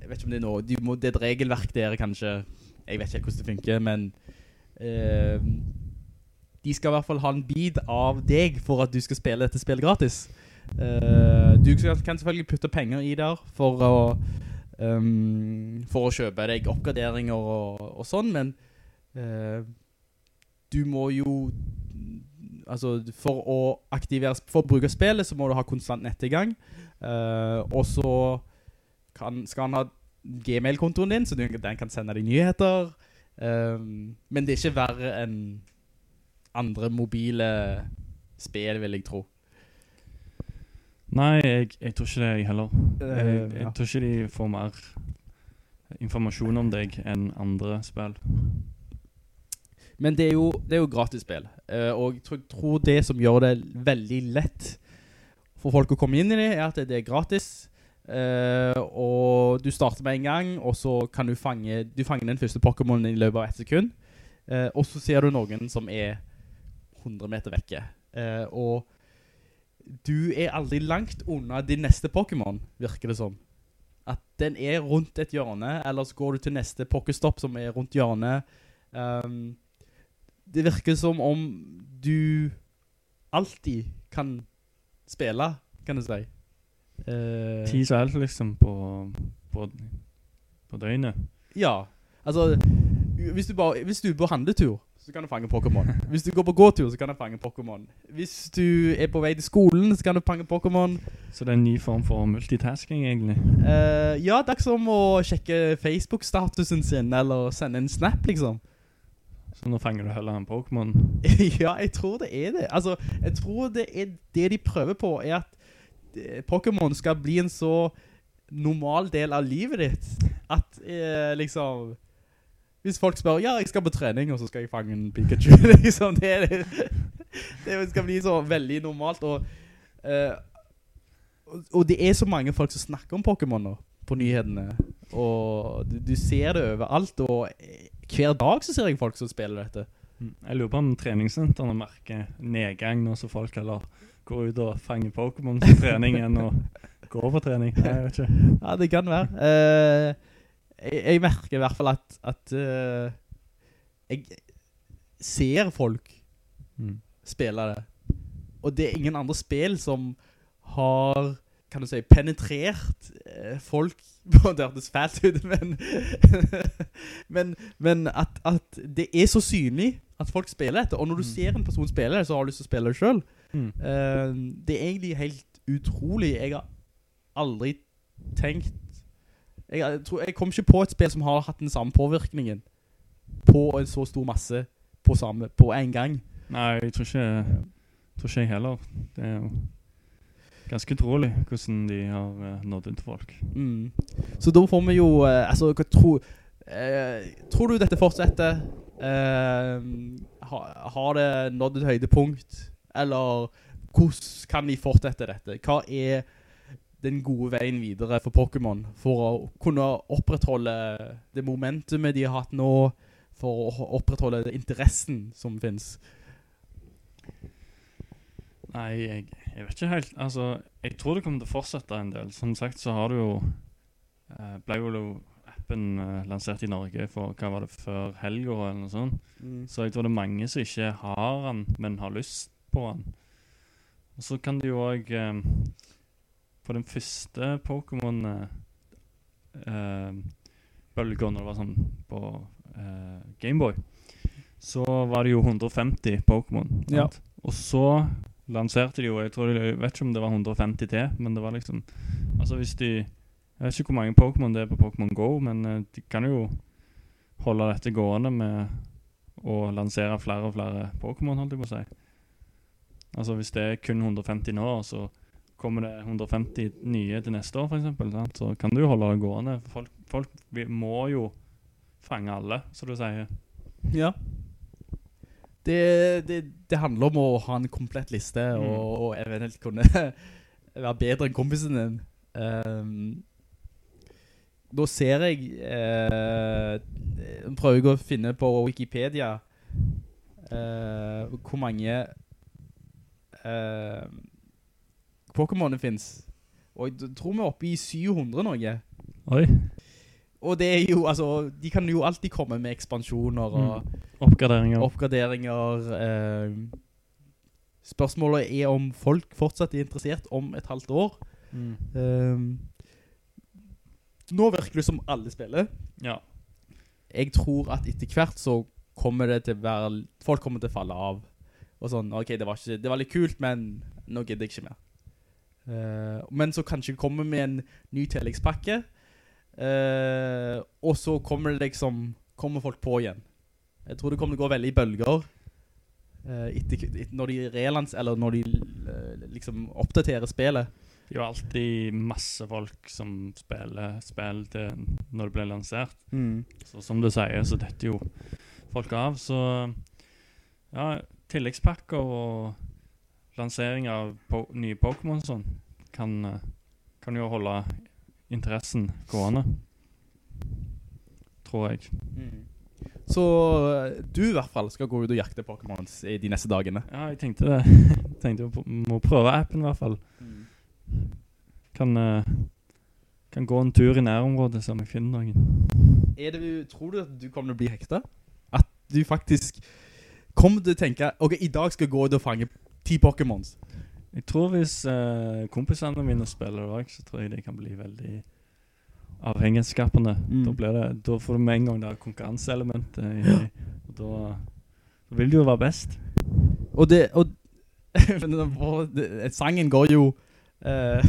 Jeg vet ikke om det er noe, det er et regelverk der kanskje. Jeg vet ikke helt hvordan det funker, men uh, de skal i hvert fall ha en bid av deg for at du skal spille dette spillet gratis. Uh, du kan selvfølgelig putte penger i der for å, um, for å kjøpe deg oppgraderinger og, og sånn, men uh, du må jo altså for å aktivere for å bruke spillet så må du ha konstant nettilgang uh, og så kan, skal han ha Gmail-kontoen din så du, den kan sende deg nyheter Um, men det er ikke verre enn andre mobile spill vil jeg tro Nei, jeg, jeg tror ikke det jeg heller. Jeg, Eh, jeg tror ikke de får mer informasjon om deg enn andre spill. Men det er jo, det er jo gratis spill. Eh, og jeg tror, tror det som gjør det veldig lett for folk å komme inn i det, er at det, det er gratis. Eh, og du starter med en gang, og så kan du fange, du fanger den første Pokémonen i løpet av et sekund. Uh, og så ser du noen som er 100 meter vekke. Uh, og du er aldri langt unna din neste Pokémon, virker det som. At den er rundt et hjørne, eller så går du til neste Pokéstopp som er rundt hjørnet. Um, det virker som om du alltid kan spille, kan du si. Eh, Ti spill liksom på, på, på døgnet. ja, altså, hvis du, bare, hvis du er på handletur, så kan du fange Pokémon. Hvis du går på gåtur, så kan du fange Pokémon. Hvis du er på vei til skolen, så kan du fange Pokémon. Så det er en ny form for multitasking, egentlig. Eh, ja, det er ikke som å sjekke Facebook-statusen sin, eller sende en snap, liksom. Så nå fanger du heller en Pokémon. ja, jeg tror det er det. Altså, jeg tror det er det de prøver på, er at Pokémon skal bli en så normal del av livet ditt, at eh, liksom, hvis folk spør, ja, jeg skal på trening, og så skal jeg fange en Pikachu, liksom, det, det, skal bli så veldig normalt, og, eh, og, det er så mange folk som snakker om Pokémon nå, på nyhetene, og du, du ser det overalt, og eh, hver dag så ser jeg folk som spiller dette. Jeg lurer på om treningssentrene merker nedgang nå som folk heller går ut og fanger Pokémon på trening enn å gå på trening. Nei, jeg vet ikke. Ja, det kan være. Uh, jeg, jeg merker i hvert fall at, at uh, jeg ser folk Mm. spille det. Og det er ingen andre spill som har, kan du si, penetrert eh, folk, det hørtes fælt ut, men, men, men at, at det er så synlig at folk spiller dette, og når du ser en person spille det, så har du lyst til å spille det selv. Mm. Eh, det er egentlig helt utrolig. Jeg har aldri tenkt Jeg, jeg, tror, jeg kom ikke på et spill som har hatt den samme påvirkningen på en så stor masse på, samme, på en gang. Nei, jeg tror ikke, jeg tror ikke jeg heller. Det er jo ganske utrolig hvordan de har uh, nådd ut til folk. Mm. Så da får vi jo, eh, altså, hva tro, eh, tror du dette fortsetter? Eh, ha, har det nådd et høydepunkt? Eller hvordan kan de fortsette dette? Hva er den gode veien videre for Pokémon for å kunne opprettholde det momentumet de har hatt nå, for å opprettholde interessen som finnes? Nei, jeg, jeg vet ikke helt. Altså, jeg tror det kommer til å fortsette en del. Som sagt så har du jo eh, ble jo appen eh, lansert i Norge for hva var det før helger eller noe sånt. Så jeg tror det er mange som ikke har den, men har lyst på han. Og så kan du òg eh, På den første Pokémon eh, bølga, når det var sånn på eh, Gameboy, så var det jo 150 Pokémon. Ja. Og så lanserte de jo Jeg tror de, jeg vet ikke om det var 150 til, men det var liksom Altså hvis de Jeg vet ikke hvor mange Pokémon det er på Pokémon Go, men eh, de kan jo holde dette gående med å lansere flere og flere Pokémon, holdt jeg på å si. Altså hvis det er kun 150 nå, så kommer det 150 nye til neste år, for eksempel, sant? så kan du holde det gående. Folk, folk vi må jo fange alle, som du sier. Ja. Det, det, det handler om å ha en komplett liste Mm. og, og eventuelt kunne være bedre enn kompisen din. Um, da ser jeg uh, prøver jeg å finne på Wikipedia uh, hvor mange eh, Pokémon det finnes. Og jeg tror vi er oppe i 700 noe. Oi. Og det er jo, altså, de kan jo alltid komme med ekspansjoner og Oppgraderinger. oppgraderinger. Eh, spørsmålet er om folk fortsatt er interessert om et halvt år. Mm. Eh, nå virker det som alle spiller. Ja. Jeg tror at etter hvert så kommer det til å være, folk kommer til å falle av. Og sånn, ok, det var, ikke, det var litt kult, men nå gidder jeg ikke mer. Uh, men så kanskje kommer med en ny tilleggspakke, uh, og så kommer det liksom, kommer folk på igjen. Jeg tror det kommer til å gå veldig i bølger, eh, etter, etter, når de relans, eller når de liksom oppdaterer spillet. Det er jo alltid masse folk som spiller spill til når det blir lansert. Så som du sier, så detter jo folk av. Så ja, tilleggspakker og lansering av po nye Pokémon og sånn kan, eh, kan jo holde interessen gående. Tror jeg. Så eh, du i hvert fall skal gå ut og jakte Pokémons i de neste dagene. Ja, jeg tenkte det. tenkte jeg må prøve appen i hvert fall. Kan, eh, kan gå en tur i nærområdet så jeg finner noen. Det, tror du at du kommer til å bli hektet? At du faktisk kommer til å tenke, ok, i dag skal jeg gå ut og fange ti Pokémons. Jeg tror hvis uh, kompisene mine spiller det også, så tror jeg det kan bli veldig avhengighetsskapende. Mm. Da, blir det, da får du med en gang det konkurranseelementet. i- Og da, da vil du jo være best. Og det, og det- sangen går jo, uh,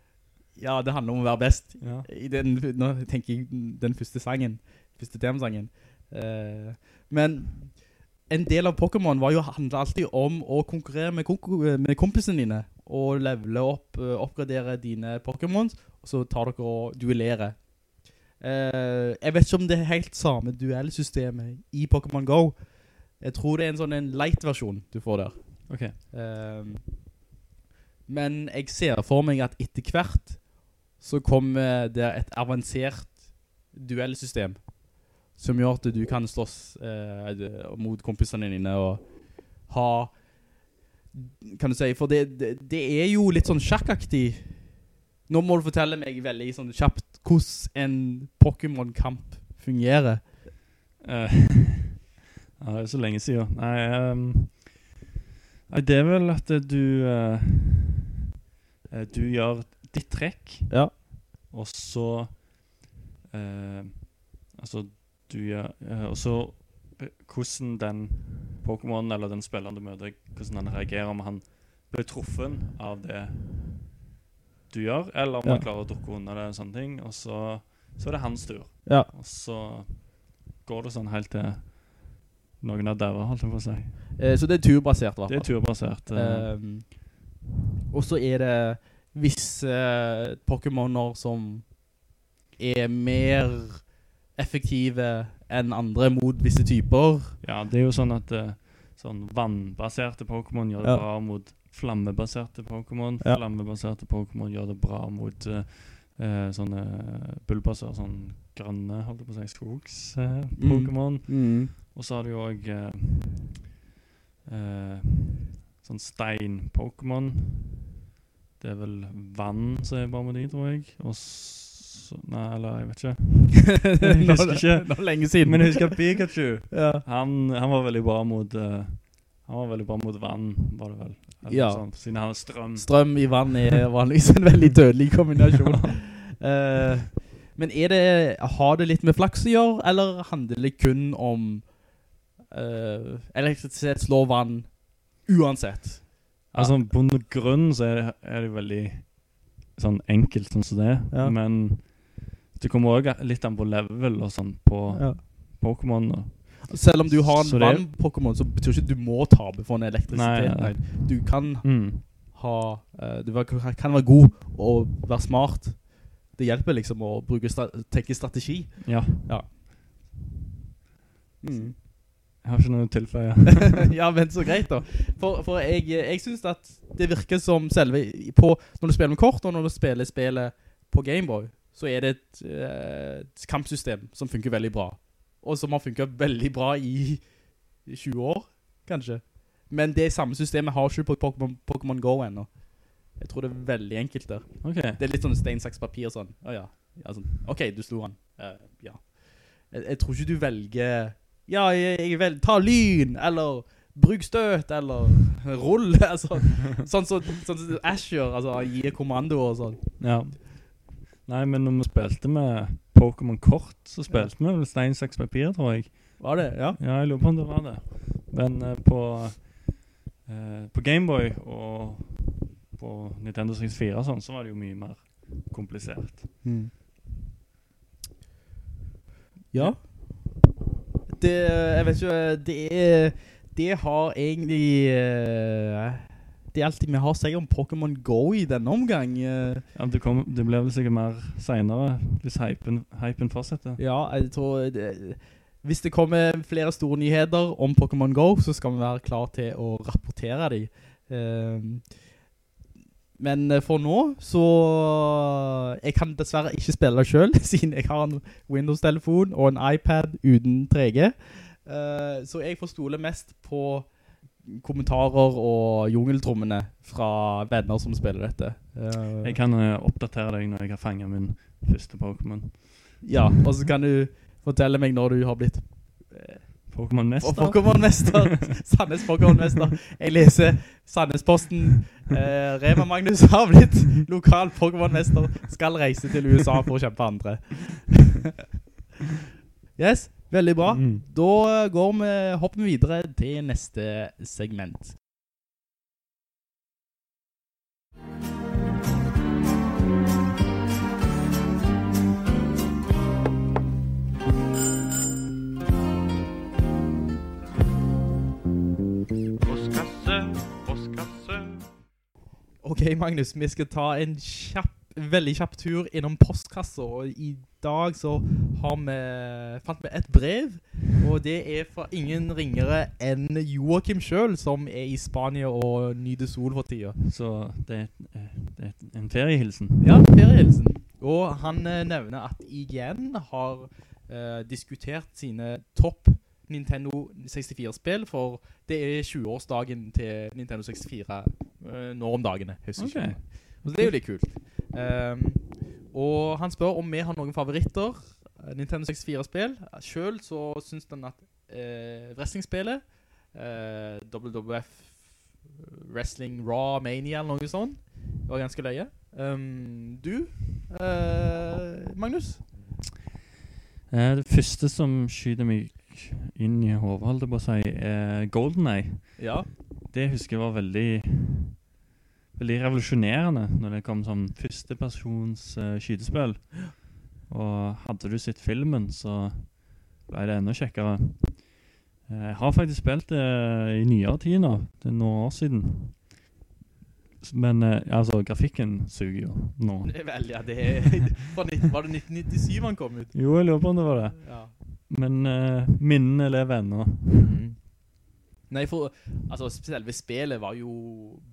ja, det handler om å være best. Ja. I den, nå tenker jeg den første sangen, første temasangen. Uh, men en del av Pokémon var jo handlet alltid om å konkurrere med, med kompisene dine, og levele opp, eh, oppgradere dine Pokémons, og så tar dere og duellerer. Uh, jeg vet ikke om det er helt samme duellsystemet i Pokémon Go. Jeg tror det er en sånn en light-versjon du får der. Ok. Ehm, men jeg ser for meg at etter hvert så kommer det et avansert duellsystem som gjør at du kan slåss eh, mot kompisene dine og ha kan du si, for det, det, det er jo litt sånn sjakkaktig nå må du fortelle meg veldig sånn kjapt hvordan en Pokémon-kamp fungerer Uh, det er så lenge siden. Nei, um, nei det er vel at du eh, Du gjør ditt trekk, Ja. og så Uh, Altså, du gjør eh, Og så eh, hvordan den Pokémon eller den spilleren du møter, hvordan han reagerer, om han blir truffet av det du gjør, eller om Ja. han klarer å dukke unna det, og sånne ting. Og så så er det hans tur. Ja. Og så går det sånn helt til noen av dauer, holdt jeg på å si. Eh, så det er turbasert, i hvert Det er turbasert. eh, Ehm, og så er det visse Pokémoner som er mer effektive enn andre mot visse typer. Ja, det er jo sånn at uh, sånn vannbaserte Pokémon gjør det Ja. bra mot flammebaserte Pokémon. Ja. Flammebaserte Pokémon gjør det bra mot uh, uh, sånne bulbaser, sånn grønne, holdt på å si, skogs-Pokémon. Og så har du jo også sånn stein-Pokémon. Det er vel vann som er bra med de, tror jeg. Og så Nei, eller jeg vet ikke. Jeg husker ikke. Det var lenge siden. Men jeg husker Pikachu. ja. Han, han var veldig bra mot Uh, Han var veldig bra mot vann, var det vel. Eller Ja. Sånn, siden han har strøm. Strøm i vann er vanligvis en veldig dødelig kombinasjon. uh, men er det, har det litt med flaks å gjøre, eller handler det kun om uh, elektrisitet slår vann uansett? Altså, på grunn så er det, er det veldig sånn enkelt sånn som det. Ja. Men det kommer òg litt an på level og sånn på Ja. Pokémon. Selv om du har en vann-Pokémon, så betyr ikke du må tape for en elektrisitet. Nei, nei. Du kan Mm. ha uh, Du kan være god og være smart. Det hjelper liksom å bruke stra tenke strategi. Ja. Ja. Mm. Jeg har ikke noe tilføye. ja, men så greit da. For, for jeg, jeg synes at det virker som selve, på, når du spiller med kort, og når du spiller spillet på Gameboy, så er det et, eh, et kampsystem som funker veldig bra. Og som har funket veldig bra i 20 år, kanskje. Men det samme systemet har ikke på Pokémon Go ennå. Jeg tror det er veldig enkelt der. Okay. Det er litt sånn stein, saks, papir sånn. Å ja. ja sånn. Ok, du slo han. Uh, ja. Jeg, jeg tror ikke du velger Ja, jeg, vil ta lyn, eller bruk støt, eller rull. altså, sånn som sånn, så Ash gjør, altså han gir kommando og sånn. Ja. Nei, men når vi spilte med Pokémon kort, så spilte vi vel stein, saks, papir, tror jeg. Var det? Ja. Ja, jeg lurer på om det var det. Men uh, på, uh, på Gameboy og på Nintendo 64 og sånn, så var det jo mye mer komplisert. Ja. Det, jeg vet ikke, det er, det har egentlig, eh, det er alltid vi har si om Pokémon Go i denne omgang. eh. Ja, det, kom, det ble vel sikkert mer senere, hvis hypen, hypen fortsetter. Ja, jeg tror det, Hvis det kommer flere store nyheter om Pokémon Go, så skal vi være klar til å rapportere dem. Ehm, men eh, for nå, så Jeg kan dessverre ikke spille det selv, siden jeg har en Windows-telefon og en iPad uten 3G. Uh, så jeg får stole mest på kommentarer og jungeltrommene fra venner som spiller dette. Uh, Jeg kan uh, oppdatere deg når jeg har fanget min første Pokémon. Ja, og så kan du fortelle meg når du har blitt Pokémon Mester. Pokémon-mester. Sandnes Pokémon-mester. Jeg leser Sandnes-posten. Eh, Rema Magnus har blitt lokal Pokémon-mester. Skal reise til USA for å kjempe andre. yes, veldig bra. Mm. Da går vi, hopper vi videre til neste segment. Ok, Magnus, vi skal ta en kjapp, veldig kjapp tur innom postkasser, og i dag så har vi, fant vi et brev, og det er fra ingen ringere enn Joachim selv, som er i Spania og nyter sol for tida. Så det er, eh, det er en feriehilsen. Ja, feriehilsen. Og han eh, nevner at IGN har eh, diskutert sine topp Nintendo 64-spill, for det er 20-årsdagen til Nintendo 64 uh, nå om dagene, husker okay. ikke. Så det er jo litt kult. Um, og han spør om vi har noen favoritter, eh, Nintendo 64-spill. Selv så synes han at Wrestling-spillet uh, WWF Wrestling Raw Mania eller noe sånt, var ganske løye. Um, du, uh, Magnus? Eh, det første som skyter meg inn i hodet, holdt jeg på å si, eh, GoldenEye. Ja. Det husker jeg var veldig veldig revolusjonerende når det kom som førstepersons uh, skydespill. Og hadde du sett filmen, så ble det enda kjekkere. Eh, Jeg har faktisk spilt det i nyere tid nå. Det er noen år siden. Men eh, altså, grafikken suger jo nå. Det vel, ja, det er Var det 1997 han kom ut? Jo, jeg lurer på om det var det. Ja. Men uh, minnene lever ennå. Mm. Nei, for altså, selve spillet var jo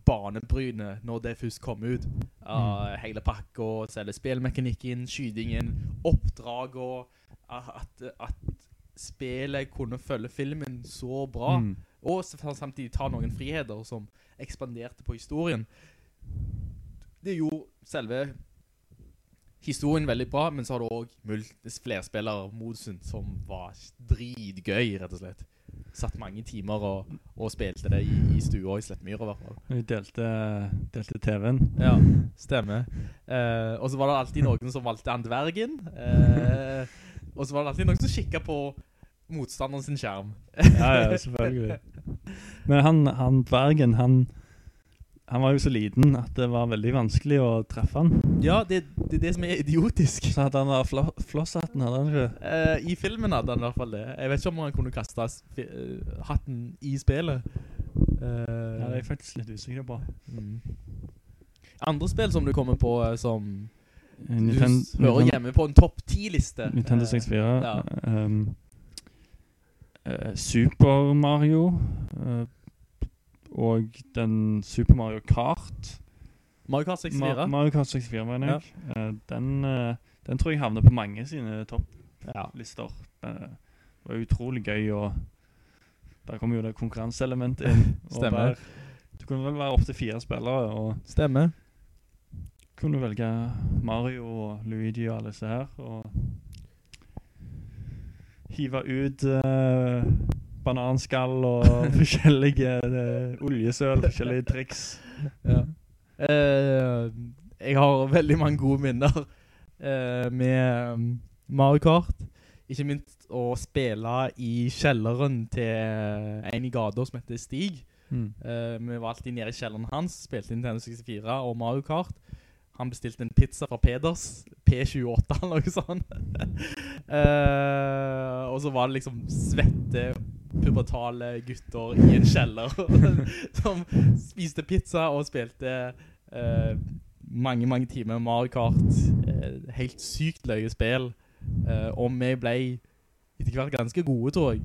banebrynet når det først kom ut. Uh, hele pakka, selve spillmekanikken, skytingen, oppdrag og at, at spillet kunne følge filmen så bra. Mm. Og samtidig ta noen friheter som ekspanderte på historien. Det gjorde selve historien veldig bra, men så har du også flerspillermodusen som var dritgøy, rett og slett. Satt mange timer og, og spilte det i, i stua i Slettmyra i hvert fall. Vi delte, delte TV-en. Ja, stemmer. Eh, og så var det alltid noen som valgte andvergen. Eh, og så var det alltid noen som kikket på motstanderen sin skjerm. Ja, ja, selvfølgelig. Men han, han Bergen, han, han var jo så liten at det var veldig vanskelig å treffe han. Ja, det, det er det som er idiotisk. Så hadde han da flo flosshatten, hadde han ikke? Eh, I filmen hadde han i hvert fall det. Jeg vet ikke om han kunne kaste eh, hatten i spillet. Eh, Ja, det er jeg faktisk litt usikker på. mm. Andre spill som du kommer på eh, som Ninten- du hører hjemme på en topp 10-liste. Nintendo Eh, 64. ja. um, eh, Super Mario. eh, og den Super Mario Kart. Mario Kart 64. Ma Mario Kart 64, mener jeg. Eh, den, uh, den tror jeg havner på mange sine topplister. ja. Eh, det var utrolig gøy, og der kom jo det konkurranseelementet inn. Stemmer. der- du kunne vel være opp til fire spillere, og Stemmer. kunne velge Mario og Luigi og alle disse her, og hive ut eh, bananskall og forskjellige uh, oljesøl, forskjellige triks. Ja. Uh, jeg har veldig mange gode minner uh, med um, Mario Kart. Ikke minst å spille i kjelleren til en i gata som heter Stig. Mm. Vi var alltid nede i kjelleren hans, spilte Nintendo 64 og Mario Kart. Han bestilte en pizza fra Peders, P28 eller noe sånt. uh, og så var det liksom svette, pubertale gutter i en kjeller som spiste pizza og spilte uh, mange, mange timer Mario Kart. Uh, helt sykt løye spill. Og vi ble etter hvert ganske gode, tror jeg.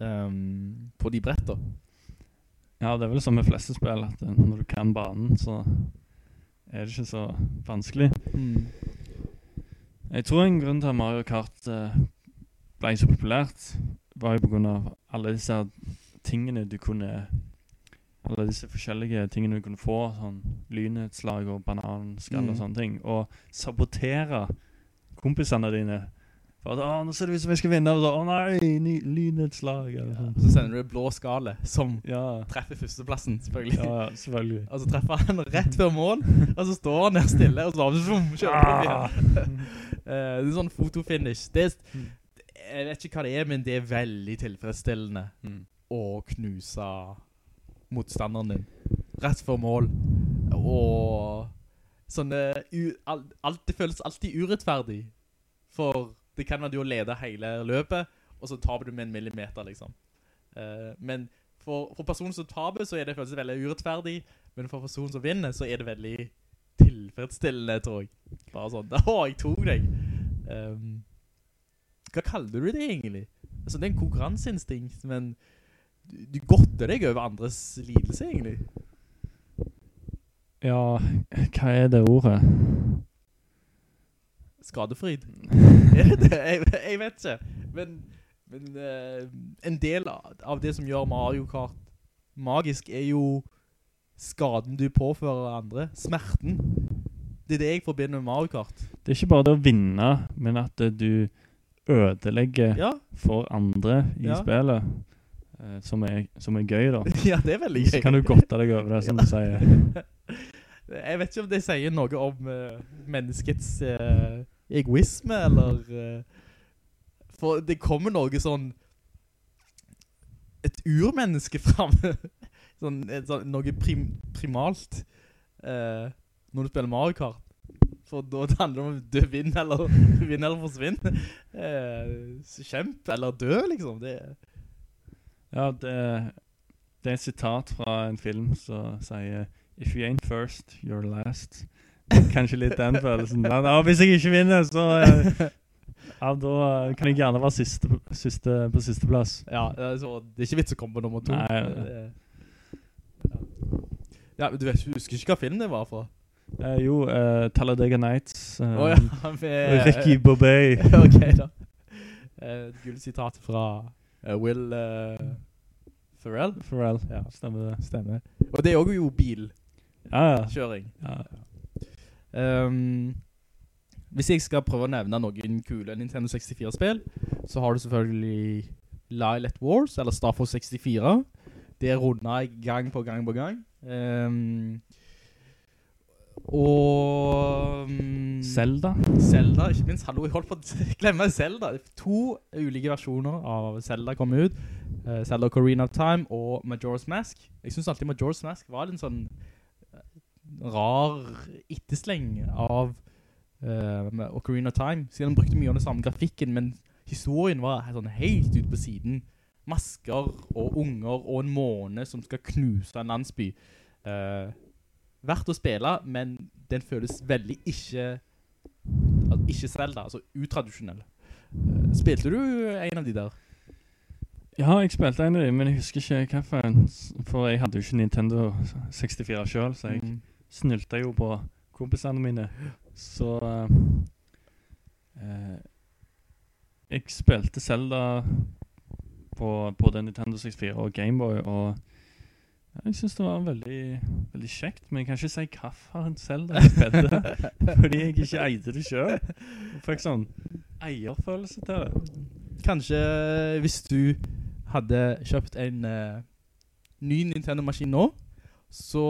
um, på de bretter. Ja, det er vel som med fleste spill, at når du kan banen, så er det ikke så vanskelig. Jeg tror en grunn til at Mario Kart eh, ble så populært, var jo på grunn av alle disse tingene du kunne Alle disse forskjellige tingene du kunne få, sånn lynhetslag og bananskall og Mm. sånne ting. Og sabotere kompisene dine. For da, nå ser det ut som jeg skal vinne, og så, å nei, ny, lynnedslag, eller sånn. Så sender du en blå skale som Ja, treffer førsteplassen, selvfølgelig. ja, ja, selvfølgelig. Og så treffer han rett før mål, og så står han der stille, og så zoom, kjører han igjen. Eh, det er sånn fotofinish. Det er, Mm. jeg vet ikke hva det er, men det er veldig tilfredsstillende Mm. å knuse motstanderen din. Rett før mål. Og sånne, alt, det føles alltid urettferdig. For det kan være du å lede hele løpet, og så taper du med en millimeter, liksom. Uh, men for, for personen som taper, så er det føles veldig urettferdig. Men for personen som vinner, så er det veldig tilfredsstillende, tror jeg. Bare sånn, å, jeg tok deg. Um, hva kaller du det egentlig? Altså, det er en konkurranseinstinkt, men du, du godter deg over andres lidelse, egentlig. Ja, hva er det ordet? Skadefryd. er det det? Jeg, jeg vet ikke. Men, men uh, en del av det som gjør Mario Kart magisk er jo skaden du påfører andre. Smerten. Det er det jeg forbinder med Mario Kart. Det er ikke bare det å vinne, men at eh, du ødelegger Ja, for andre i Ja. spillet, eh, som, er, som er gøy da. ja det er veldig gøy. Så kan du godta deg over det, som du sier. Jeg vet ikke om det sier noe om uh, menneskets eh, egoisme, eller... eh, for det kommer noe sånn... Et urmenneske frem. sånn, sånn, noe prim, primalt. eh, når du spiller Mario Kart. For da det handler det om du vinner eller, vinner eller forsvinner. Eh, kjemp eller dø, liksom. Det, Ja, det, det er et sitat fra en film som sier If you ain't first, you're last. Kanskje litt den følelsen. Men, ja, hvis jeg ikke vinner, så eh, Ja, da eh, kan jeg gjerne være siste, siste, på sisteplass. ja, altså, det er ikke vits å komme på nummer to. Nei. Ja. ja, du vet, husker ikke hva film det var fra? Eh, jo, uh, Talladega Nights. eh, Åja, med... Ricky Bobay. ok da. Eh, Et gult sitat fra eh, Will eh, Ferrell. Pharrell. Ja, Stemmer det. stemmer. Og det er jo bilkjøring. Ja, ja. ja. Um, hvis jeg skal prøve å nevne noen kule Nintendo 64-spill, så har du selvfølgelig Lilet Wars, eller Star Fox 64. Det runder jeg gang på gang på gang. Um, og... um, Zelda. Zelda, ikke minst. Hallo, jeg holdt på å glemme Zelda. To ulike versjoner av Zelda kom ut. uh, Zelda Ocarina of Time og Majora's Mask. Jeg synes alltid Majora's Mask var en sånn rar ettersleng av uh, Ocarina of Time. Siden de brukte mye av den samme grafikken, men historien var sånn helt ut på siden. Masker og unger og en måne som skal knuse en landsby. Uh, verdt å spille, men den føles veldig ikke altså, ikke Zelda, altså utradisjonell. Uh, Spilte du en av de der? Ja, jeg spilte en av de, men jeg husker ikke hva For jeg hadde jo ikke Nintendo 64 selv, så jeg Mm. Snylte jo på kompisene mine. Så eh, Jeg spilte Zelda på både Nintendo 64 og Gameboy, og jeg synes det var veldig, veldig kjekt, men jeg kan ikke si hvilken Zelda jeg spilte, fordi jeg ikke eide det. Jeg fikk sånn eierfølelse til det. Kanskje hvis du hadde kjøpt en uh, ny Nintendo-maskin nå, så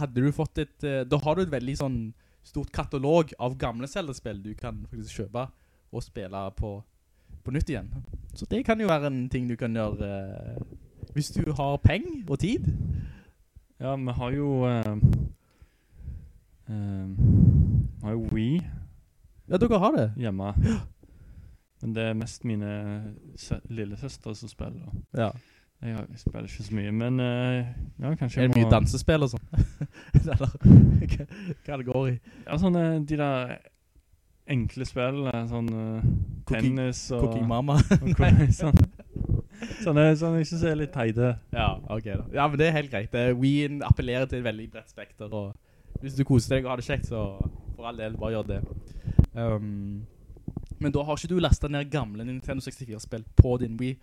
hadde du fått et, eh, da har du et veldig sånn stort katalog av gamle Zelda-spill du kan faktisk kjøpe og spille på, på nytt igjen. Så det kan jo være en ting du kan gjøre eh, hvis du har peng og tid. Ja, vi har jo eh, eh, Vi har jo Wii Ja, dere har det. hjemme. Men det er mest mine lillesøster som spiller. Ja. Jeg, spiller ikke så mye, men eh, ja, kanskje Er det mye dansespill og sånn? Eller hva, det går i? Ja, sånne de der enkle spillene, sånn eh, tennis og Cooking Mama. og cookie, sånn. Sånne, sånne jeg synes er litt teide. Ja, ok da. Ja, men det er helt greit. Wii Wien appellerer til et veldig bredt spekter, og hvis du koser deg og har det kjekt, så for all del, bare gjør det. Um, men da har ikke du lastet ned gamle Nintendo 64-spill på din Wii,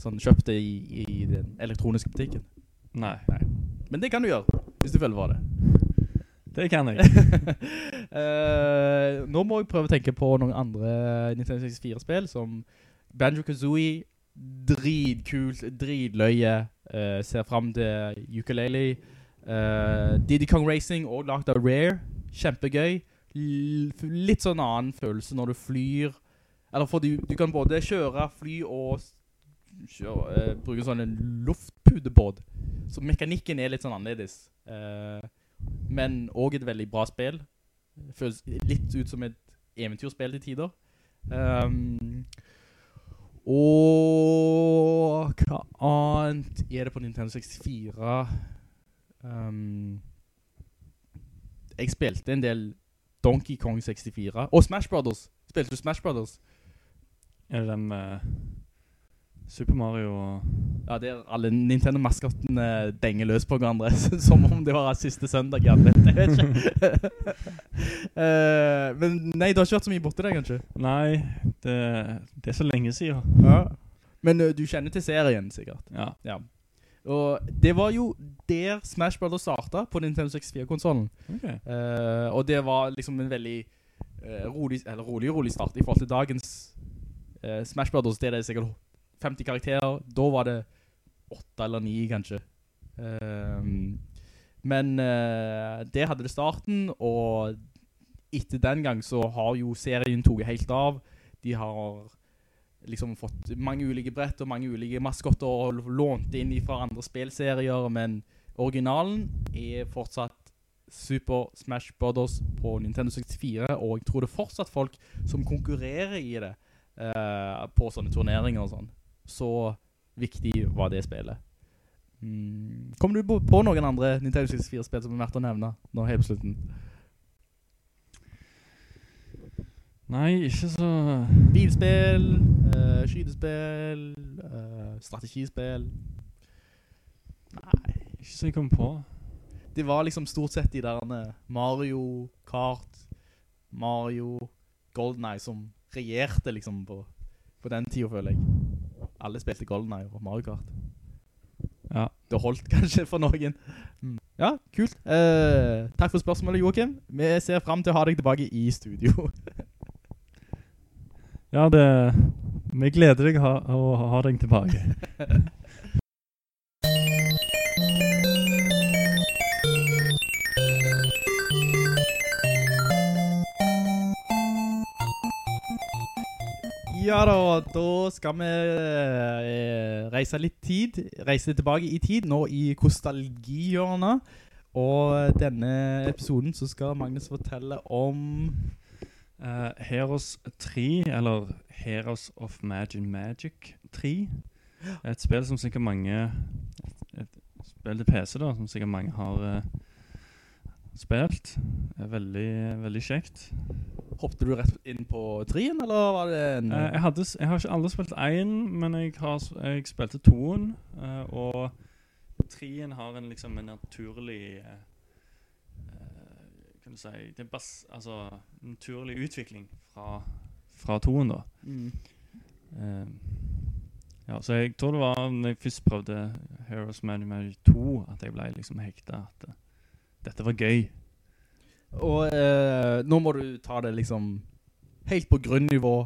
sånn kjøpt det i, i den elektroniske butikken. Nei, Men det kan du gjøre, hvis du føler for det. det kan jeg. uh, nå må jeg prøve å tenke på noen andre Nintendo 64-spill, som Banjo-Kazooie, dritkult, dritløye, uh, ser frem til ukulele, uh, Diddy Kong Racing, og lagt av Rare, kjempegøy, L litt sånn annen følelse når du flyr, eller for du, du kan både kjøre, fly og s- kjøre, eh, bruke sånn en luftpudebåd, så mekanikken er litt sånn annerledes. Eh, men også et veldig bra spill. Føles litt ut som et eventyrspill til tider. Um, og hva annet er det på Nintendo 64? Um, jeg spilte en del Donkey Kong 64. Og Smash Brothers. Spilte du Smash Brothers? Er det den med Super Mario og Ja, det er alle Nintendo-maskottene denger løs på hverandre, som om det var siste søndag jeg vet ikke. uh, men nei, du har ikke vært så mye borte der, kanskje? Nei, det, det er så lenge siden. Ja. Men uh, du kjenner til serien, sikkert. Ja. Ja. Og det var jo der Smash Bros. startet på Nintendo 64-konsolen. Ok. uh, og det var liksom en veldig rolig, eller rolig rolig start i forhold til dagens Smash Bros. Det er det sikkert 50 karakterer. Da var det 8 eller 9 kanskje. Um, men uh, det hadde det starten, og etter den gang så har jo serien toget helt av. De har liksom fått mange ulike brett og mange ulike maskotter og lånt inn fra andre spilserier, men originalen er fortsatt Super Smash Brothers på Nintendo 64, og jeg tror det er fortsatt folk som konkurrerer i det uh, på sånne turneringer og sånn. Så viktig var det spillet. Mm. Kommer du på, på noen andre Nintendo 64-spill som er verdt å nevne nå helt på slutten? Nei, ikke så Bilspill, uh, skydespill, uh, strategispill. Nei, Ikke så jeg kom på. det var liksom stort sett de der eh, Mario Kart, Mario, GoldenEye som regjerte liksom på, på den tiden, føler jeg. Alle spilte GoldenEye og Mario Kart. Ja. Det holdt kanskje for noen. Mm. Ja, kult. Eh, takk for spørsmålet, Joachim. Vi ser frem til å ha deg tilbake i studio. Ja, det Vi gleder deg ha, å ha deg tilbake. Ja da, da skal vi eh, reise litt tid, reise tilbake i tid, nå i kostalgihjørnet. Og denne episoden så skal Magnus fortelle om Uh, Heroes 3, eller Heroes of Magic Magic 3. Et spill som sikkert mange Et spill til PC, da, som sikkert mange har eh, spilt. Er veldig, veldig kjekt. Hoppte du rett inn på 3-en, eller var det en... Eh, jeg, hadde, jeg har ikke aldri spilt 1, men jeg, har, jeg spilte toen. eh, og treen har en, liksom, en naturlig eh, Kan du si Det er bas, altså, naturlig utvikling fra, fra toen, da. Mm. Ja, så jeg tror det var når jeg først prøvde Heroes Magic 2 at jeg ble liksom hektet at dette var gøy. Og eh, nå må du ta det liksom helt på grunnnivå.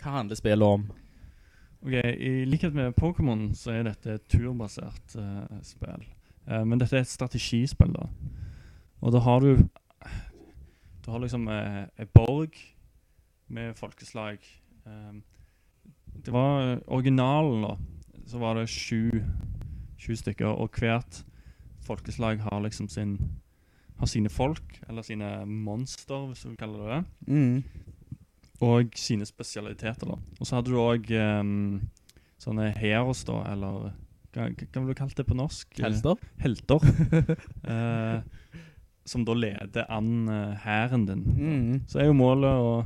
Hva handler spillet om? Ok, I likhet med Pokémon så er dette et turbasert eh, spill. Eh, men dette er et strategispill, da. Og da har du Du har liksom eh, et borg med folkeslag. Eh, det var originalen, da. Så var det sju, sju stykker, og hvert folkeslag har liksom sin Har sine folk, eller sine monster, hvis du kaller det det Mm. og sine spesialiteter. da. Og så hadde du òg sånne heroes, da, eller hva, hva ville du kalt det på norsk? Eh, Helter? Helter. uh, som da leder an eh, hæren din. Mm. Så er jo målet å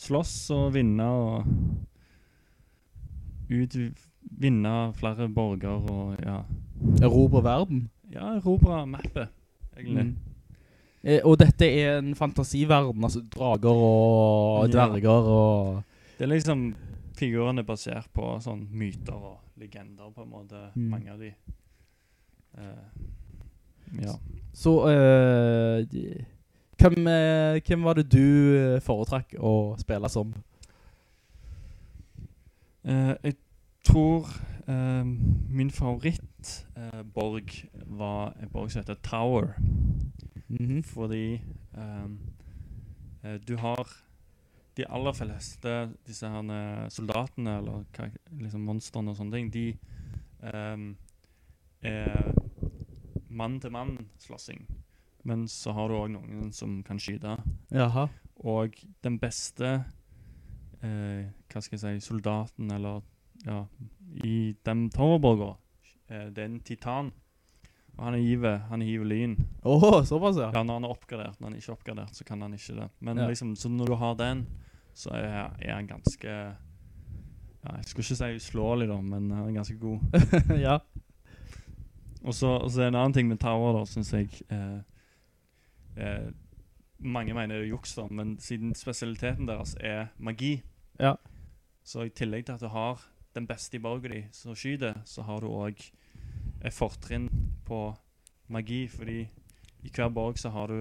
slåss og vinne og ut, Vinne flere borger og ja, Erobre verden. Ja erobre mappet, egentlig. Mm. Eh, og dette er en fantasiverden, altså drager og dverger og... Det er liksom figurene basert på sånn myter og legender, på en måte. Mm. Mange av de. Eh, ja. Så, eh, hvem, eh, hvem var det du foretrekk foretrakk å spille som? Eh, jeg tror eh, favoritt-borg var en borg som heter Tower. Mhm. Fordi ehm, eh, du har de aller fleste disse her eh, soldatene, eller liksom monstrene og sånne ting, de um, er mann-til-mann-slåssing. Men så har du også noen som kan skyde. Jaha. Og den beste eh, Hva skal jeg si soldaten, eller ja, i den towerborga, eh, det er en titan. Og han er hive han er givet lyn. Åh, såpass ja. Ja, når han er oppgradert. Når han ikke er oppgradert, så kan han ikke det. Men Ja. liksom, så når du har den, så er, er han ganske ja, Jeg skulle ikke si uslåelig, da, men han er ganske god. ja. Og så og så er det en annen ting med Tower, da, syns jeg eh, eh, Mange mener det er juks, da, men siden spesialiteten deres er magi, Ja. så i tillegg til at du har den beste i borgen din, som skyter, så har du òg et fortrinn på magi, fordi i hver borg så har du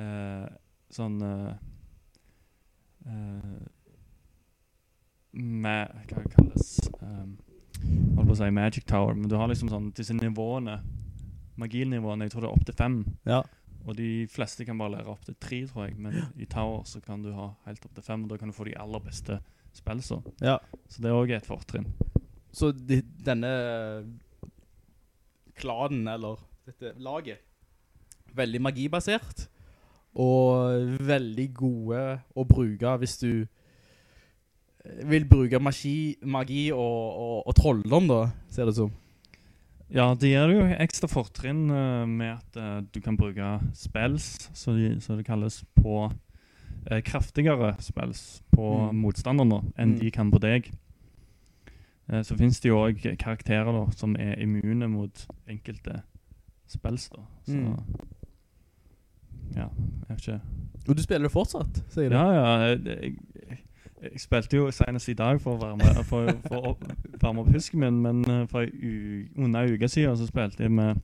eh, sånn eh, med, Hva det kalles um, Holdt på å si Magic Tower, men du har liksom sånn disse nivåene. Maginivåene, jeg tror det er opp til fem. Ja. Og de fleste kan bare lære opp til tre, tror jeg. Men i Tower så kan du ha helt opp til fem, og da kan du få de aller beste spillsa. Ja. Så det er også et fortrinn. Så de, denne klanen, eller dette laget, veldig magibasert, og veldig gode å bruke hvis du eh, vil bruke magi, magi og, og, og trolldom da, ser det ut som. Ja, det gir jo ekstra fortrinn eh, med at eh, du kan bruke spells, så, de, så det kalles, på eh, kraftigere spells på Mm. motstanderne enn Mm. de kan på deg. Eh, så finnes det jo også karakterer da, som er immune mot enkelte spells da. Så, Mm. ja, jeg vet ikke. Og du spiller det fortsatt, sier du? Ja, ja, jeg, jeg, jeg spilte jo senest i dag for å varme, for, for opp, varme opp husken min, men eh, for en uke siden så spilte jeg med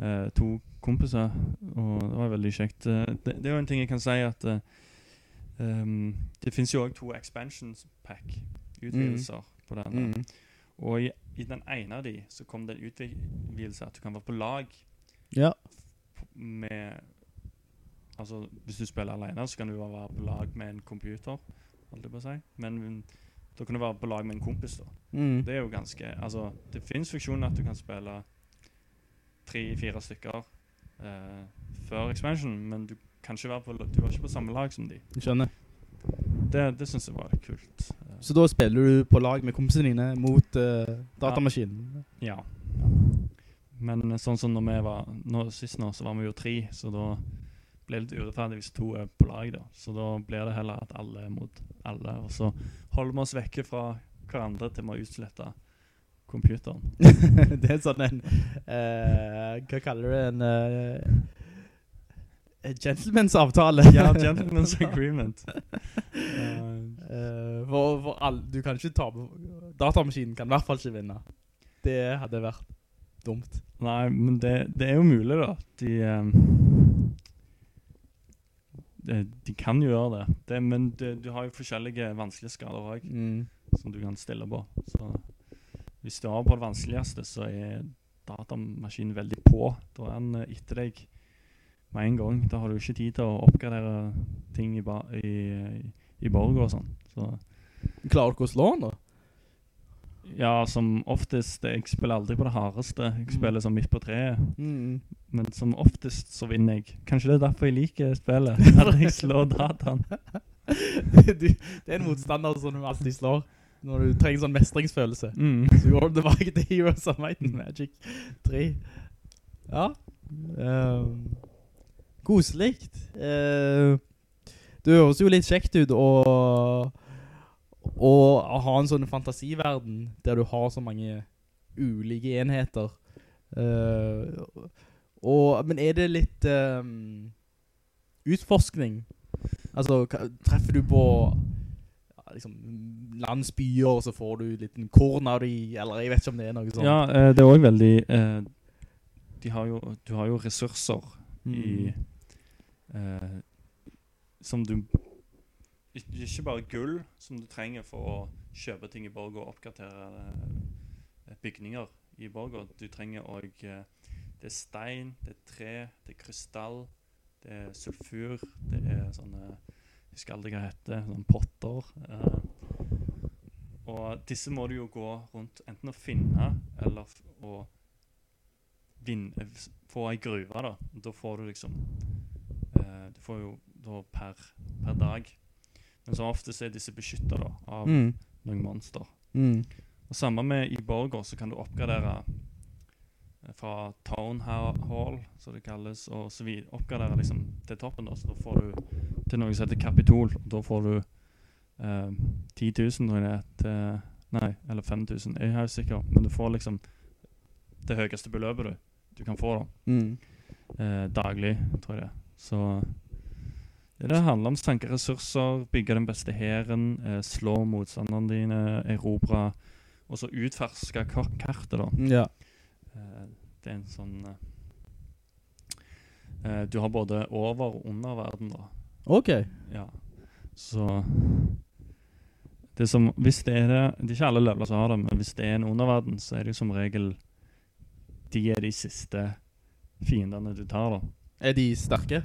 eh, to kompiser, og det var veldig kjekt. Eh, det, det er jo en ting jeg kan si at ehm, det finnes jo også to expansions pack, utvidelser på den. Mm. Og i, i den ene av de så kom det en utvidelse at du kan være på lag Ja. med Altså, hvis du spiller alene, så kan du være på lag med en computer, holdt jeg på å si. Men mm, da kan du være på lag med en kompis, da. Mm. Det er jo ganske Altså, det finnes funksjoner at du kan spille tre-fire stykker eh, før expansion, men du kan ikke være på Du var ikke på samme lag som de. Skjønner. Det, det syns jeg var kult. Eh, Så da spiller du på lag med kompisene dine mot eh, datamaskinen? Ja. Men eh, sånn som når vi var nå, Sist nå, så var vi jo tre, så da det litt urettferdig hvis to er på lag, da. Så da blir det heller at alle er mot alle. Og så holder vi oss vekke fra hverandre til vi har utsletta computeren. det er sånn en uh, Hva kaller du det? En uh, gentleman's avtale. Ja, gentleman's agreement. Eh, Eh, for, for all, du kan ikke ta... Datamaskinen kan i hvert fall ikke vinne. Det hadde vært dumt. nei, men det, det er jo mulig, da. De, um, de, de kan jo gjøre det. det men de, du har jo forskjellige vanskelighetsgrader også, Mm. som du kan stille på. Så hvis du har på det vanskeligste, så er datamaskinen veldig på. Da er den eh, etter deg med en gang. Da har du ikke tid til å oppgradere ting i, ba i, i borg og sånn. Så Klarer ikke å slå den da? ja, som oftest Jeg spiller aldri på det hardeste. Jeg Mm. spiller sånn midt på treet. Mm. Men som oftest så vinner jeg. Kanskje det er derfor jeg liker spillet. At jeg slår dataen. du, det er en motstander som du alltid slår. Når du trenger sånn mestringsfølelse. Mm. Så går du tilbake til Heroes of Might and Magic 3. Ja. Um, koselikt. Uh, det høres jo litt kjekt ut å, å ha en sånn fantasiverden der du har så mange ulike enheter. Uh, og, men er det litt um, utforskning? Altså, treffer du på liksom, landsbyer, og så får du litt en korn av de, eller jeg vet ikke om det er noe sånt. Ja, eh, det er også veldig eh, de har jo, Du har jo ressurser i Mm. eh, Som du ik- Ikke bare gull som du trenger for å kjøpe ting i borg og oppgradere eh, bygninger i borg. Du trenger eh, Det er stein, det er tre, det er krystall, det er sulfur, det er sånne Jeg husker aldri hva det heter. sånn potter. eh, og disse må du jo gå rundt enten å finne eller å vinne, få ei gruve. Da Da får du liksom eh, Du får jo da per, per dag. Men som oftest er disse beskytta av Mm. noen monster. Mm. Og Samme med i Borger, så kan du oppgradere eh, fra Town Hall, som det kalles, og så videre. Oppgradere liksom til toppen, da. Så da får du til noe som heter Kapitol. Og da får du eh, 10 000, tror jeg det er, Nei, eller 5000. Jeg er ikke sikker. Men du får liksom det høyeste beløpet du, du kan få, da. Mm. Eh, daglig, tror jeg det. Så det, handler om å sanke ressurser, bygge den beste hæren, eh, slå motstanderne dine, erobre Og så utferske kartet, da. Ja. Eh, det er en sånn eh, eh, Du har både over- og underverden, da. Ok. Ja. Så det som, Hvis det er det Det er ikke alle leveler som har det, men hvis det er en underverden, så er det som regel De er de siste fiendene du tar, da. Er de sterke?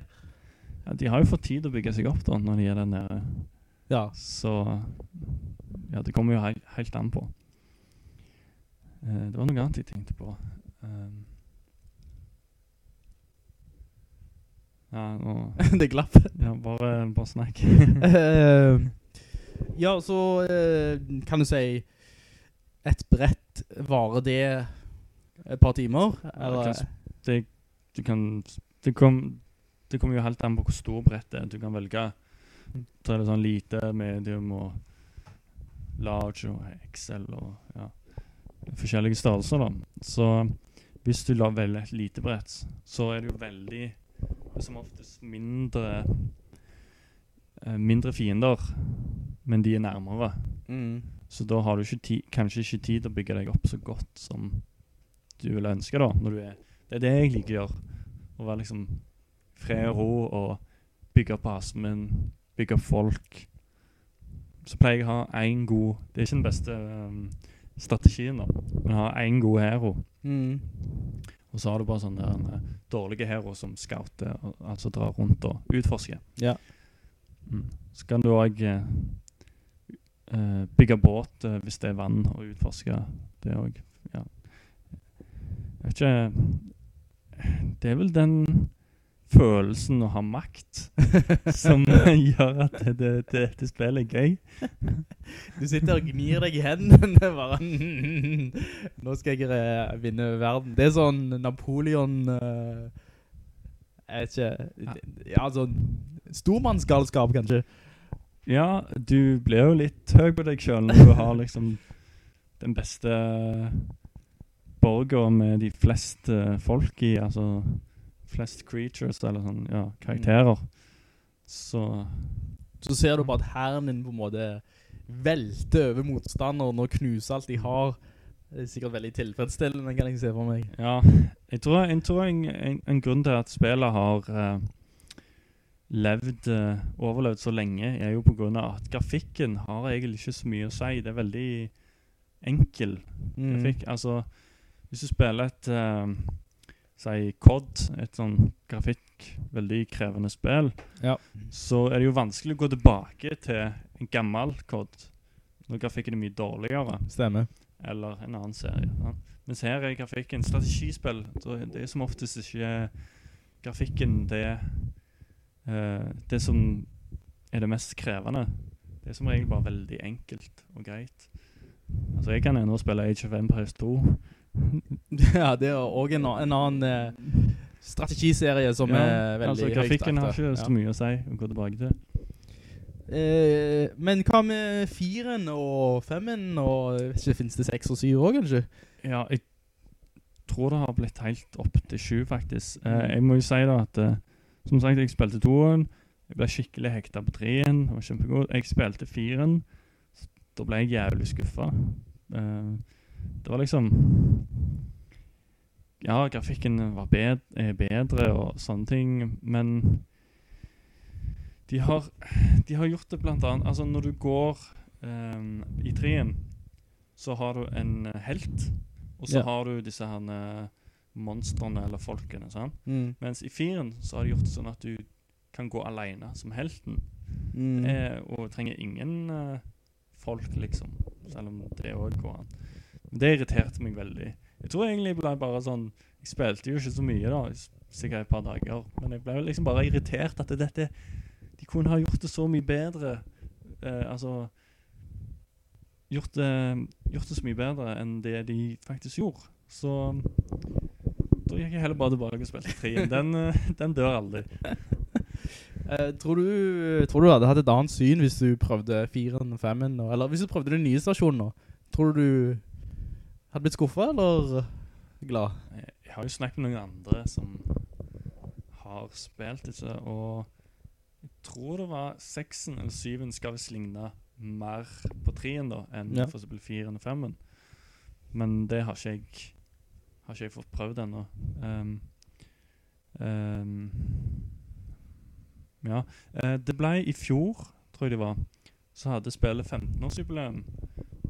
Ja, de har jo fått tid å bygge seg opp da, når de er der nede. Ja. Så ja, det kommer jo he helt an på. Eh, det var noe annet jeg tenkte på. Um, Ja, nå, det glapp. ja bare, bare snakk. uh, ja, så uh, kan du si et brett varer det et par timer? Eller? det, du kan det, kom, det kommer jo helt an på hvor stor brett det er. Du kan velge Så er det sånn lite, medium og large og XL og ja, forskjellige størrelser, da. Så hvis du velger et lite brett, så er det jo veldig Er som oftest mindre eh, Mindre fiender, men de er nærmere. Mm. Så da har du ikke ti, kanskje ikke tid til å bygge deg opp så godt som du vil ønske, da. Når du er, det er det jeg liker å gjøre. Å være liksom fred og ro og bygge opp basen min, bygge opp folk. Så pleier jeg å ha en god Det er ikke den beste um, strategien, da, men ha en god hero. Mm. Og så har du bare sånne der, eh, dårlige heroer som scouter, altså drar rundt og utforsker. Ja. Mm. Så kan du òg eh, eh, bygge båt uh, hvis det er vann, og utforske det òg. Ja. Jeg vet ikke Det er vel den følelsen å ha makt som gjør at det, det, det, dette spillet er gøy. Du sitter og gnir deg i hendene bare. Nå skal jeg eh, vinne verden. Det er sånn Napoleon eh, Jeg vet ikke Ja, sånn stormannsgalskap, kanskje. Ja, du blir jo litt høy på deg selv når du har liksom den beste borger med de fleste folk i, altså flest creatures, eller sånn, ja, karakterer. Så Så ser du bare at herren din på en måte velter over motstanderen og knuser alt de har. Det er sikkert veldig tilfredsstillende, kan jeg se for meg. Ja, jeg tror, jeg tror en, en, en grunn til at spillet har uh, levd, uh, overlevd så lenge, er jo på grunn av at grafikken har egentlig ikke så mye å si. Det er veldig enkel Mm. grafikk. Altså, hvis du spiller et, eh, si, COD, et sånn grafikk, veldig krevende spill, Ja. så er det jo vanskelig å gå tilbake til en gammel COD, når grafikken er mye dårligere Stemmer. eller en annen serie. Ja. Mens her er grafikken strategispill. Så det er som oftest ikke grafikken det, uh, det som er det mest krevende. Det er som regel bare veldig enkelt og greit. Altså Jeg kan ennå spille Age of Empires 2. ja, det er også en, en annen eh, strategiserie som er veldig altså høyt Grafikken har ikke så mye å si å gå tilbake til. Eh, men hva med firen og femmen og ikke, finnes det seks og syv også kanskje? Ja, jeg tror det har blitt helt opp til sju, faktisk. Eh, Mm. jeg må jo si da at eh, Som sagt, jeg spilte toen. Jeg ble skikkelig hekta på treen. Det var kjempegod. Jeg spilte firen. Da ble jeg jævlig skuffet. Eh, det var liksom Ja, grafikken var bedre, er bedre og sånne ting, men de har, de har gjort det blant annet Altså, når du går um, i treen, så har du en eh, helt. Og så Ja. har du disse her eh, monstrene eller folkene. sant? Mm. Mens i firen så har de gjort det sånn at du kan gå alene som helten. Mm. Eh, og trenger ingen eh, folk, liksom. Selv om det òg går an. Det irriterte meg veldig. Jeg tror egentlig jeg ble bare sånn Jeg spilte jo ikke så mye, da, sikkert et par dager. Men jeg ble liksom bare irritert at det, dette De kunne ha gjort det så mye bedre. Eh, altså gjort det, gjort det så mye bedre enn det de faktisk gjorde. Så da gikk jeg heller bare tilbake og spilte trien. Den, eh, den dør aldri. Uh, tror, du, tror du hadde hatt et annet syn hvis du prøvde firen og 5-en, eller hvis du prøvde den nye stasjonen nå? Tror du hadde blitt skuffet, eller glad? Jeg jeg har jo snakket med noen andre som har spilt disse, og jeg tror det var seksen eller syven skal vi sligne mer på treen da, enn Ja. for eksempel firen og femmen. Men det har ikke jeg, har ikke jeg fått prøvd enda. Um, um, ja. uh, det ble i fjor, tror jeg det var, så hadde spillet 15-årsjubileum.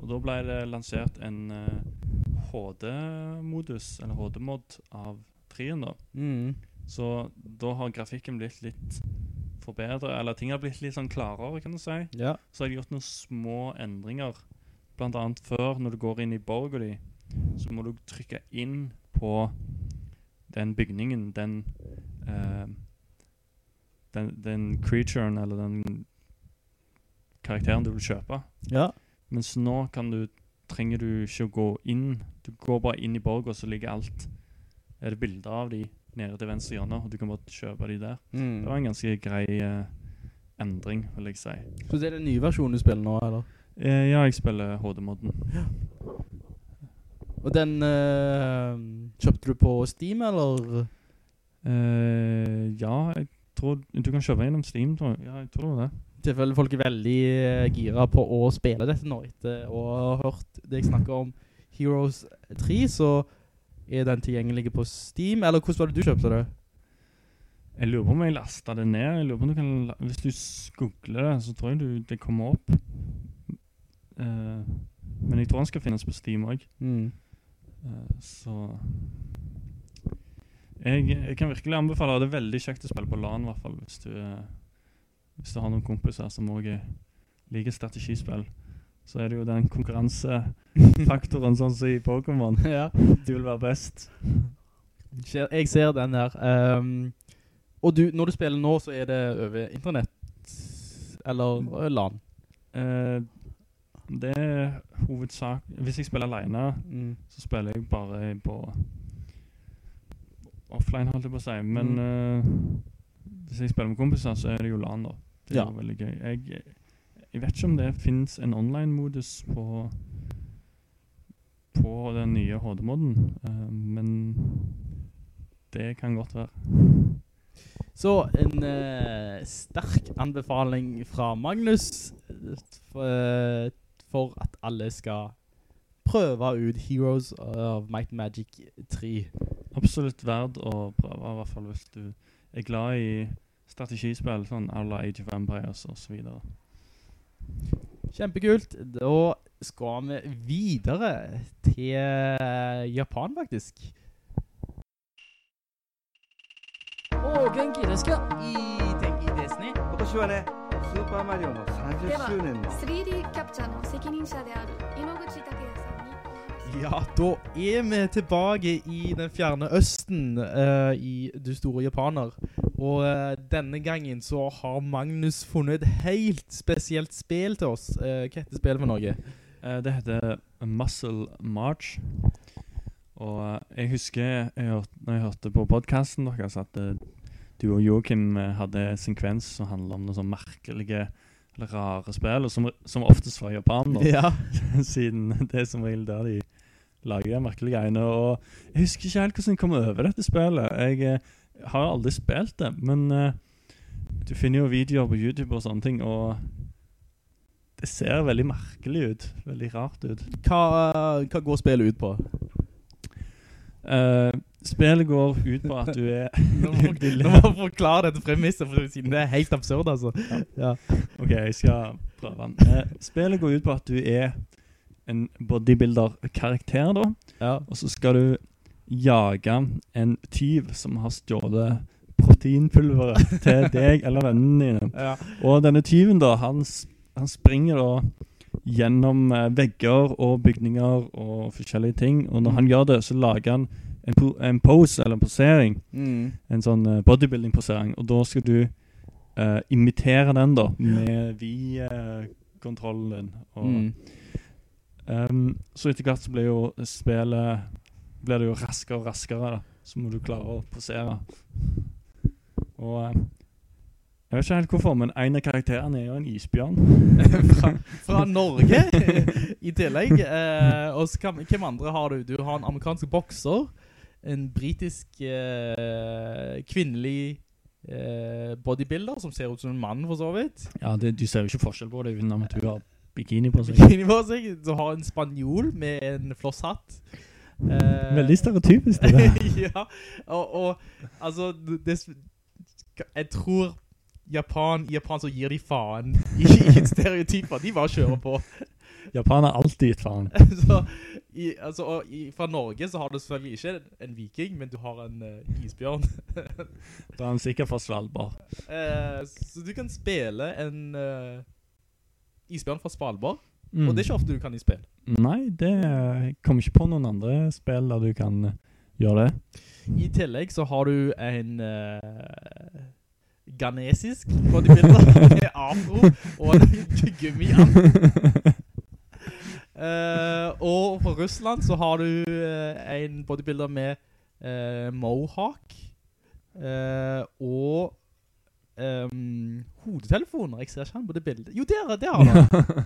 Og da ble det lansert en eh, HD-modus, eller HD-mod av treen da. Mm. Så da har grafikken blitt litt forbedret, eller ting har blitt litt sånn klarere, kan du si. Ja. Så har de gjort noen små endringer. Blant annet før, når du går inn i borga di, så må du trykke inn på den bygningen, den eh, den, den creaturen eller den karakteren du vil kjøpe. Ja. Mens nå kan du, trenger du ikke å gå inn. Du går bare inn i borg, og så ligger alt Er det bilder av de nede til venstre hjørne, og du kan bare kjøpe de der. Det var en ganske grei uh, endring, vil jeg si. Så det er den nye versjonen du spiller nå, eller? Eh, ja, jeg spiller HD-modden. Og den uh, kjøpte du på Steam, eller? Uh, ja, jeg tror Du kan kjøpe gjennom Steam, tror jeg. Ja, jeg tror det tilfelle folk er veldig eh, gira på å spille dette nå, etter å ha hørt det jeg snakker om Heroes 3, så er den tilgjengelig på Steam, eller hvordan var det du kjøpte det? Jeg lurer på om jeg lastet det ned. Jeg lurer på om du kan, Hvis du googler det, så tror jeg du, det kommer opp. Uh, men jeg tror den skal finnes på Steam også. Eh, så jeg, jeg kan virkelig anbefale det. Er veldig kjekt å spille på LAN, i hvert fall, hvis du, eh, hvis du har noen kompiser som også liker strategispill. Så er det jo den konkurransefaktoren, sånn som i Pokémon. ja. Du vil være best. Jeg ser den her. Um, og du, når du spiller nå, så er det over internett, eller eh, LAN? Uh, det er hovedsak Hvis jeg spiller alene, Mm. så spiller jeg bare på offline, holdt jeg på å si. Men Mm. uh, hvis jeg spiller med kompiser, så er det jo LAN, da. Det Ja. jo veldig gøy. Jeg, jeg vet ikke om det finnes en online-modus på på den nye HD-moden, uh, men det kan godt være. Så en uh, sterk anbefaling fra Magnus eh, for, eh, for at alle skal prøve ut Heroes of Might and Magic 3. Absolutt verdt å prøve, i hvert fall hvis du er glad i strategispill, sånn à Age of Empires og så videre. Kjempekult. Da skal vi videre til Japan, faktisk. Og genki desu ka? Ii tenki desu ne. Kotoshi wa ne, Super Mario no 30周年の 3D キャプチャーの責任者である井ノ口拓也 ja, da er vi tilbake i den fjerne østen uh, i Du store japaner. Og uh, denne gangen så har Magnus funnet et helt spesielt spill til oss. Uh, hva heter spillet for noe? Det heter Muscle March. Og jeg husker jeg hørte, når jeg hørte på podcasten deres at du og Joachim hadde en sekvens som handler om noen sånn merkelige eller rare spill, som, som oftest fra Japan, da. Ja. Siden det er som regel der de lager merkelige greiene. Og jeg husker ikke helt hvordan jeg kom over dette spillet. Jeg eh, har aldri spilt det, men eh, du finner jo videoer på YouTube og sånne ting, og det ser veldig merkelig ut. Veldig rart ut. Hva, hva går spillet ut på? Uh, spillet går ut på at du er Nå må du- forklare dette premisset, for siden det er helt absurd, altså. Ja. Ok, jeg skal prøve den. Uh, spillet går ut på at du er en bodybuilder-karakter, da. Ja. Og så skal du jage en tyv som har stjålet proteinpulveret til deg eller vennene dine. Ja. Og denne tyven, da, han, han springer da gjennom eh, vegger og bygninger og forskjellige ting. Og når han gjør det, så lager han en, po en pose, eller en posering. Mm. En sånn eh, bodybuilding-posering. Og da skal du uh, imitere den, da, med vi-kontrollen din. Og, Mm. Ehm, så etter hvert så blir jo spillet Blir det jo raskere og raskere. da Så må du klare å posere. Og eh, Jeg vet ikke helt hvorfor, men en av karakterene er jo en isbjørn. fra, fra Norge i tillegg. Eh, og så hvem andre har du? Du har en amerikansk bokser, en britisk eh, kvinnelig eh, bodybuilder som ser ut som en mann for så vidt. Ja, det, Du ser jo ikke forskjell på det uten at du har bikini på seg. Bikini på seg. Du har en spanjol med en flosshatt. Eh, Veldig stereotypisk, det der. ja, og, og altså det, Jeg tror Japan, Japan så gir de faen i, i stereotyper. De bare kjører på. Japan har alltid gitt faen. så, i, altså, og i, fra Norge så har du selvfølgelig ikke en viking, men du har en uh, isbjørn. Da er han sikkert fra Svalbard. Eh, så du kan spille en eh, isbjørn fra Svalbard, Mm. og det er ikke ofte du kan i spill. Nei, det kommer ikke på noen andre spill der du kan eh, gjøre det. I tillegg så har du en uh, ganesisk bodybuilder med afro og en gummiarm. Uh, og fra Russland så har du uh, en bodybuilder med eh, mohawk eh, og ehm, hodetelefoner. Jeg ser ikke han på det bildet. Jo, der, der har han.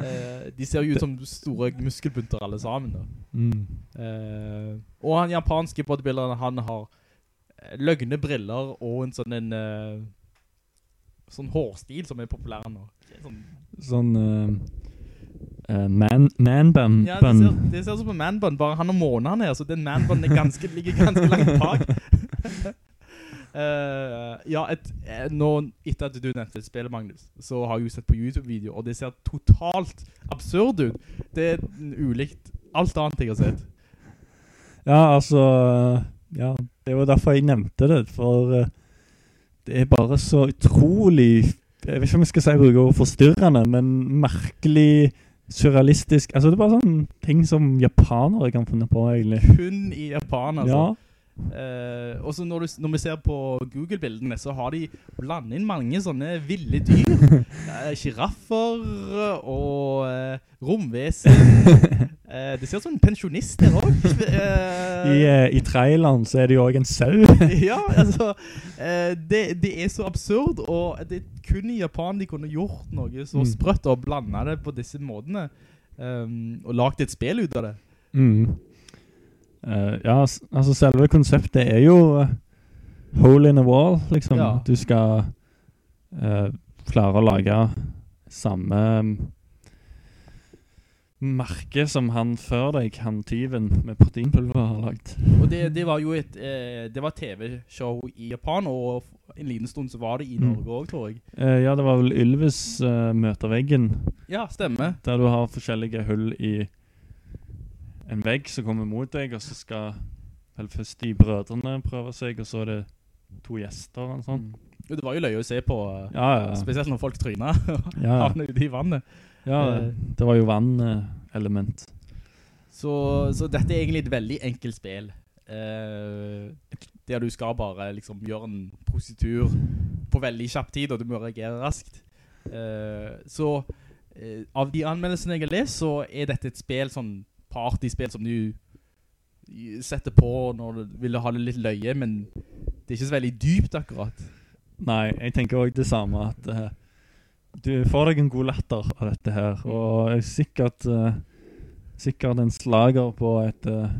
uh, de ser jo ut som store muskelbunter alle sammen. Da. Mm. Uh, og han japanske bodybuilderen, han har eh, løgne briller og en sånn en Uh, sånn hårstil som er populær nå. Sånn, Sånn Uh, man, man bun. ja, det ser, det ser ut som en man bun, bare han har månen her, så den er ganske, ligger ganske langt bak. Eh, ja, et, eh, nå, etter at du nevnte spil, Magnus, så har jeg jo sett på YouTube-video, og det ser totalt absurd ut. Det er ulikt alt annet jeg har sett. Ja, altså Ja, det var derfor jeg nevnte det, for eh, det er bare så utrolig Jeg vet ikke om jeg skal si bruke ord forstyrrende, men merkelig surrealistisk. Altså, det er bare sånne ting som japanere kan finne på, egentlig. Kun i Japan, altså. Ja. Eh, og så når, når vi ser på Google-bildene, så har de blandet inn mange sånne ville dyr. Eh, Giraffer og uh, romvesen. Uh, det ser ut som en pensjonist her også. Eh, I, eh, I traileren så er det jo også en sau. ja, altså eh, det, det er så absurd Og det er kun i Japan de kunne gjort noe så Mm. sprøtt Og blandet det på disse måtene um, Og lagt et spil ut av det Mm. Eh, ja, altså selve konseptet er jo uh, hole in a wall, liksom. Ja. Du skal uh, klare å lage samme mm, merke som han før deg, han tyven med proteinpulver har lagt. Og det, det var jo et eh, Det var TV-show i Japan Og en liten stund så var det i Mm. Norge også, tror jeg Eh, ja, det var vel Ylves eh, møter veggen, Ja, stemmer der du har forskjellige hull i en vegg som kommer mot deg, og så skal vel først de brødrene prøve seg, og så er det to gjester og sånn. Mm. det var jo løye å se på eh, Ja, ja. Spesielt når folk tryner Ja. Havner ute i vannet Ja, det, det var jo vannelement. Så, så dette er egentlig et veldig enkelt spill. Eh, der du skal bare liksom gjøre en positur på veldig kjapp tid, og du må reagere raskt. Eh, så eh, av de anmeldelsene jeg har lest, så er dette et spill, sånn partyspill som du setter på når du vil ha det litt løye, men det er ikke så veldig dypt akkurat. Nei, jeg tenker også det samme, at uh, du får deg en god latter av dette her, og jeg er sikkert, uh, sikkert en slager på et uh,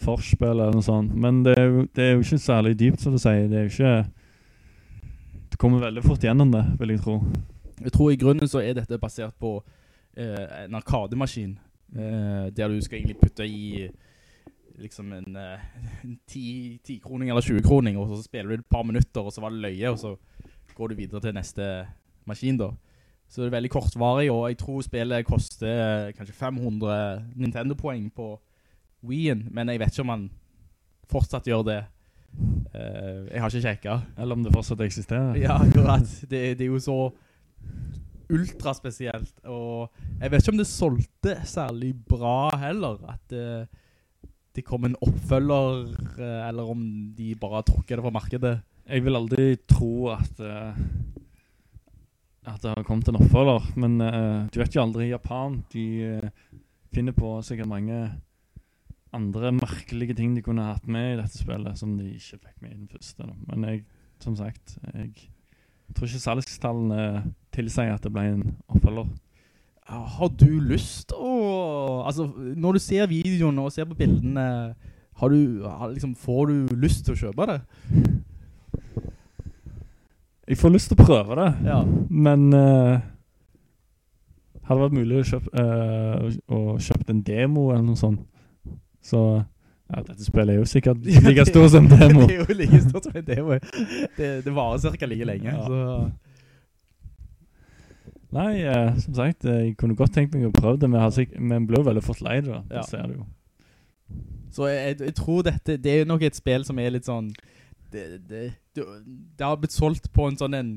forspill eller noe sånt, men det er, jo, det er jo ikke særlig dypt, som du sier. Det er jo ikke... Du kommer veldig fort gjennom det, vil jeg tro. Jeg tror i grunnen så er dette basert på en arkademaskin, der du skal egentlig putte i liksom en, eh, en 10, 10 kroning eller 20 kroning, og så spiller du et par minutter, og så var det løye, og så går du videre til neste maskin da. Så det er veldig kortvarig, og jeg tror spillet koster eh, kanskje 500 Nintendo-poeng på Wii-en, men jeg vet ikke om man fortsatt gjør det. Eh, jeg har ikke sjekket. Eller om det fortsatt eksisterer. Ja, akkurat. Det, det er jo så ultra spesielt, og jeg vet ikke om det solgte særlig bra heller, at det, det kom en oppfølger, eh, eller om de bare trukker det fra markedet. Jeg vil aldri tro at eh, at det har kommet en oppfølger, men eh, du vet jo aldri i Japan. De eh, finner på sikkert mange andre merkelige ting de kunne hatt med i dette spillet, som de ikke fikk med i den første. Men jeg, som sagt, jeg tror ikke salgstallene tilsier at det ble en oppfølger. Har du lyst å... Altså, når du ser videoen og ser på bildene, har du, har, liksom, får du lyst til å kjøpe det? Jeg får lyst til å prøve det, Ja. men uh, hadde det vært mulig å kjøpe, uh, å kjøpe en demo eller noe sånt, så ja, dette spillet er jo sikkert like stort som demo. det er jo like stort som en demo. Det, det varer cirka like lenge. Ja. Så. Nei, eh, som sagt, eh, jeg kunne godt tenkt meg å prøve det, men, jeg men ble jo veldig fort lei det, da. Ja. Det ser du jo. Så jeg, jeg tror dette, det er nok et spill som er litt sånn, det, det, det, har blitt solgt på en sånn en,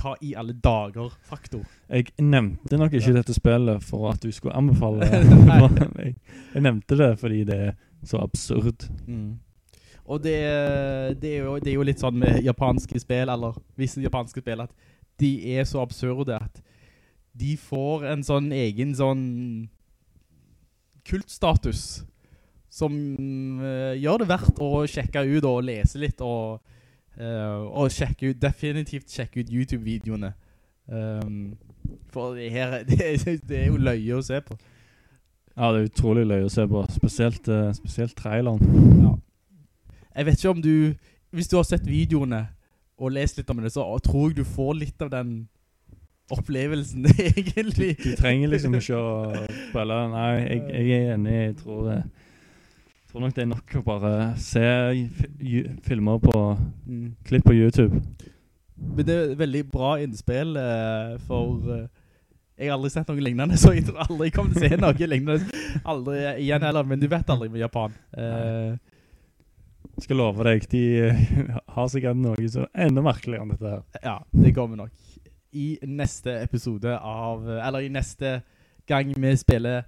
hva i alle dager faktor. Jeg nevnte nok ikke dette spillet for at du skulle anbefale det. jeg, jeg nevnte det fordi det er så absurd. Mm. Og det, det, er jo, det er jo litt sånn med japanske spill, eller visse japanske spill, at de er så absurde at de får en sånn egen sånn kultstatus som uh, gjør det verdt å sjekke ut og lese litt og, uh, og sjekke ut, definitivt sjekke ut YouTube-videoene. Um, for det, her, det, det er jo løye å se på. Ja, det er utrolig løy å se på. Spesielt, eh, spesielt traileren. Ja. Jeg vet ikke om du, hvis du har sett videoene og lest litt om det, så tror jeg du får litt av den opplevelsen, egentlig. Du trenger liksom ikke å spille Nei, jeg, jeg er enig. Jeg tror, det, jeg tror nok det er nok å bare se filmer på Mm. klipp på YouTube. Men det er veldig bra innspill, eh, for eh, jeg har aldri sett noe lignende, så jeg tror aldri jeg kommer til å se noe lignende. Aldri igjen heller, men du vet aldri med Japan. Uh, skal love deg, de eh, har sikkert noe så enda merkeligere enn dette her. ja, det kommer nok. I neste episode av, eller i neste gang vi spiller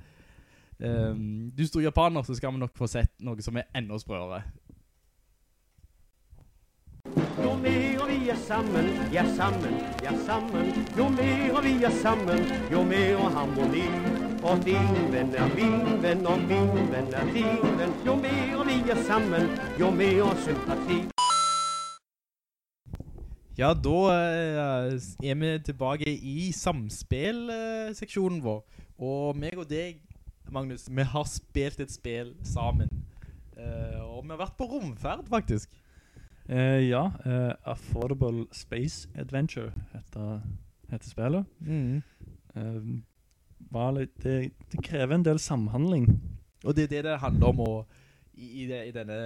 um, Du står japaner, så skal vi nok få sett noe som er enda sprøere. Jo mer vi er sammen. Jo mer vi er sammen, jo mer harmoni. Og din venn er min venn, og min venn er din venn. Jo mer vi er sammen, jo mer sympati. Ja, da eh, er vi tilbake i samspill-seksjonen vår. Og meg og deg, Magnus, vi har spilt et spill sammen. Eh, og vi har vært på romferd, faktisk. Eh, ja, eh, Affordable Space Adventure heter, heter spillet. Mm. Eh, litt, det, det krever en del samhandling. Og det er det det handler om, å, i, i, det, i denne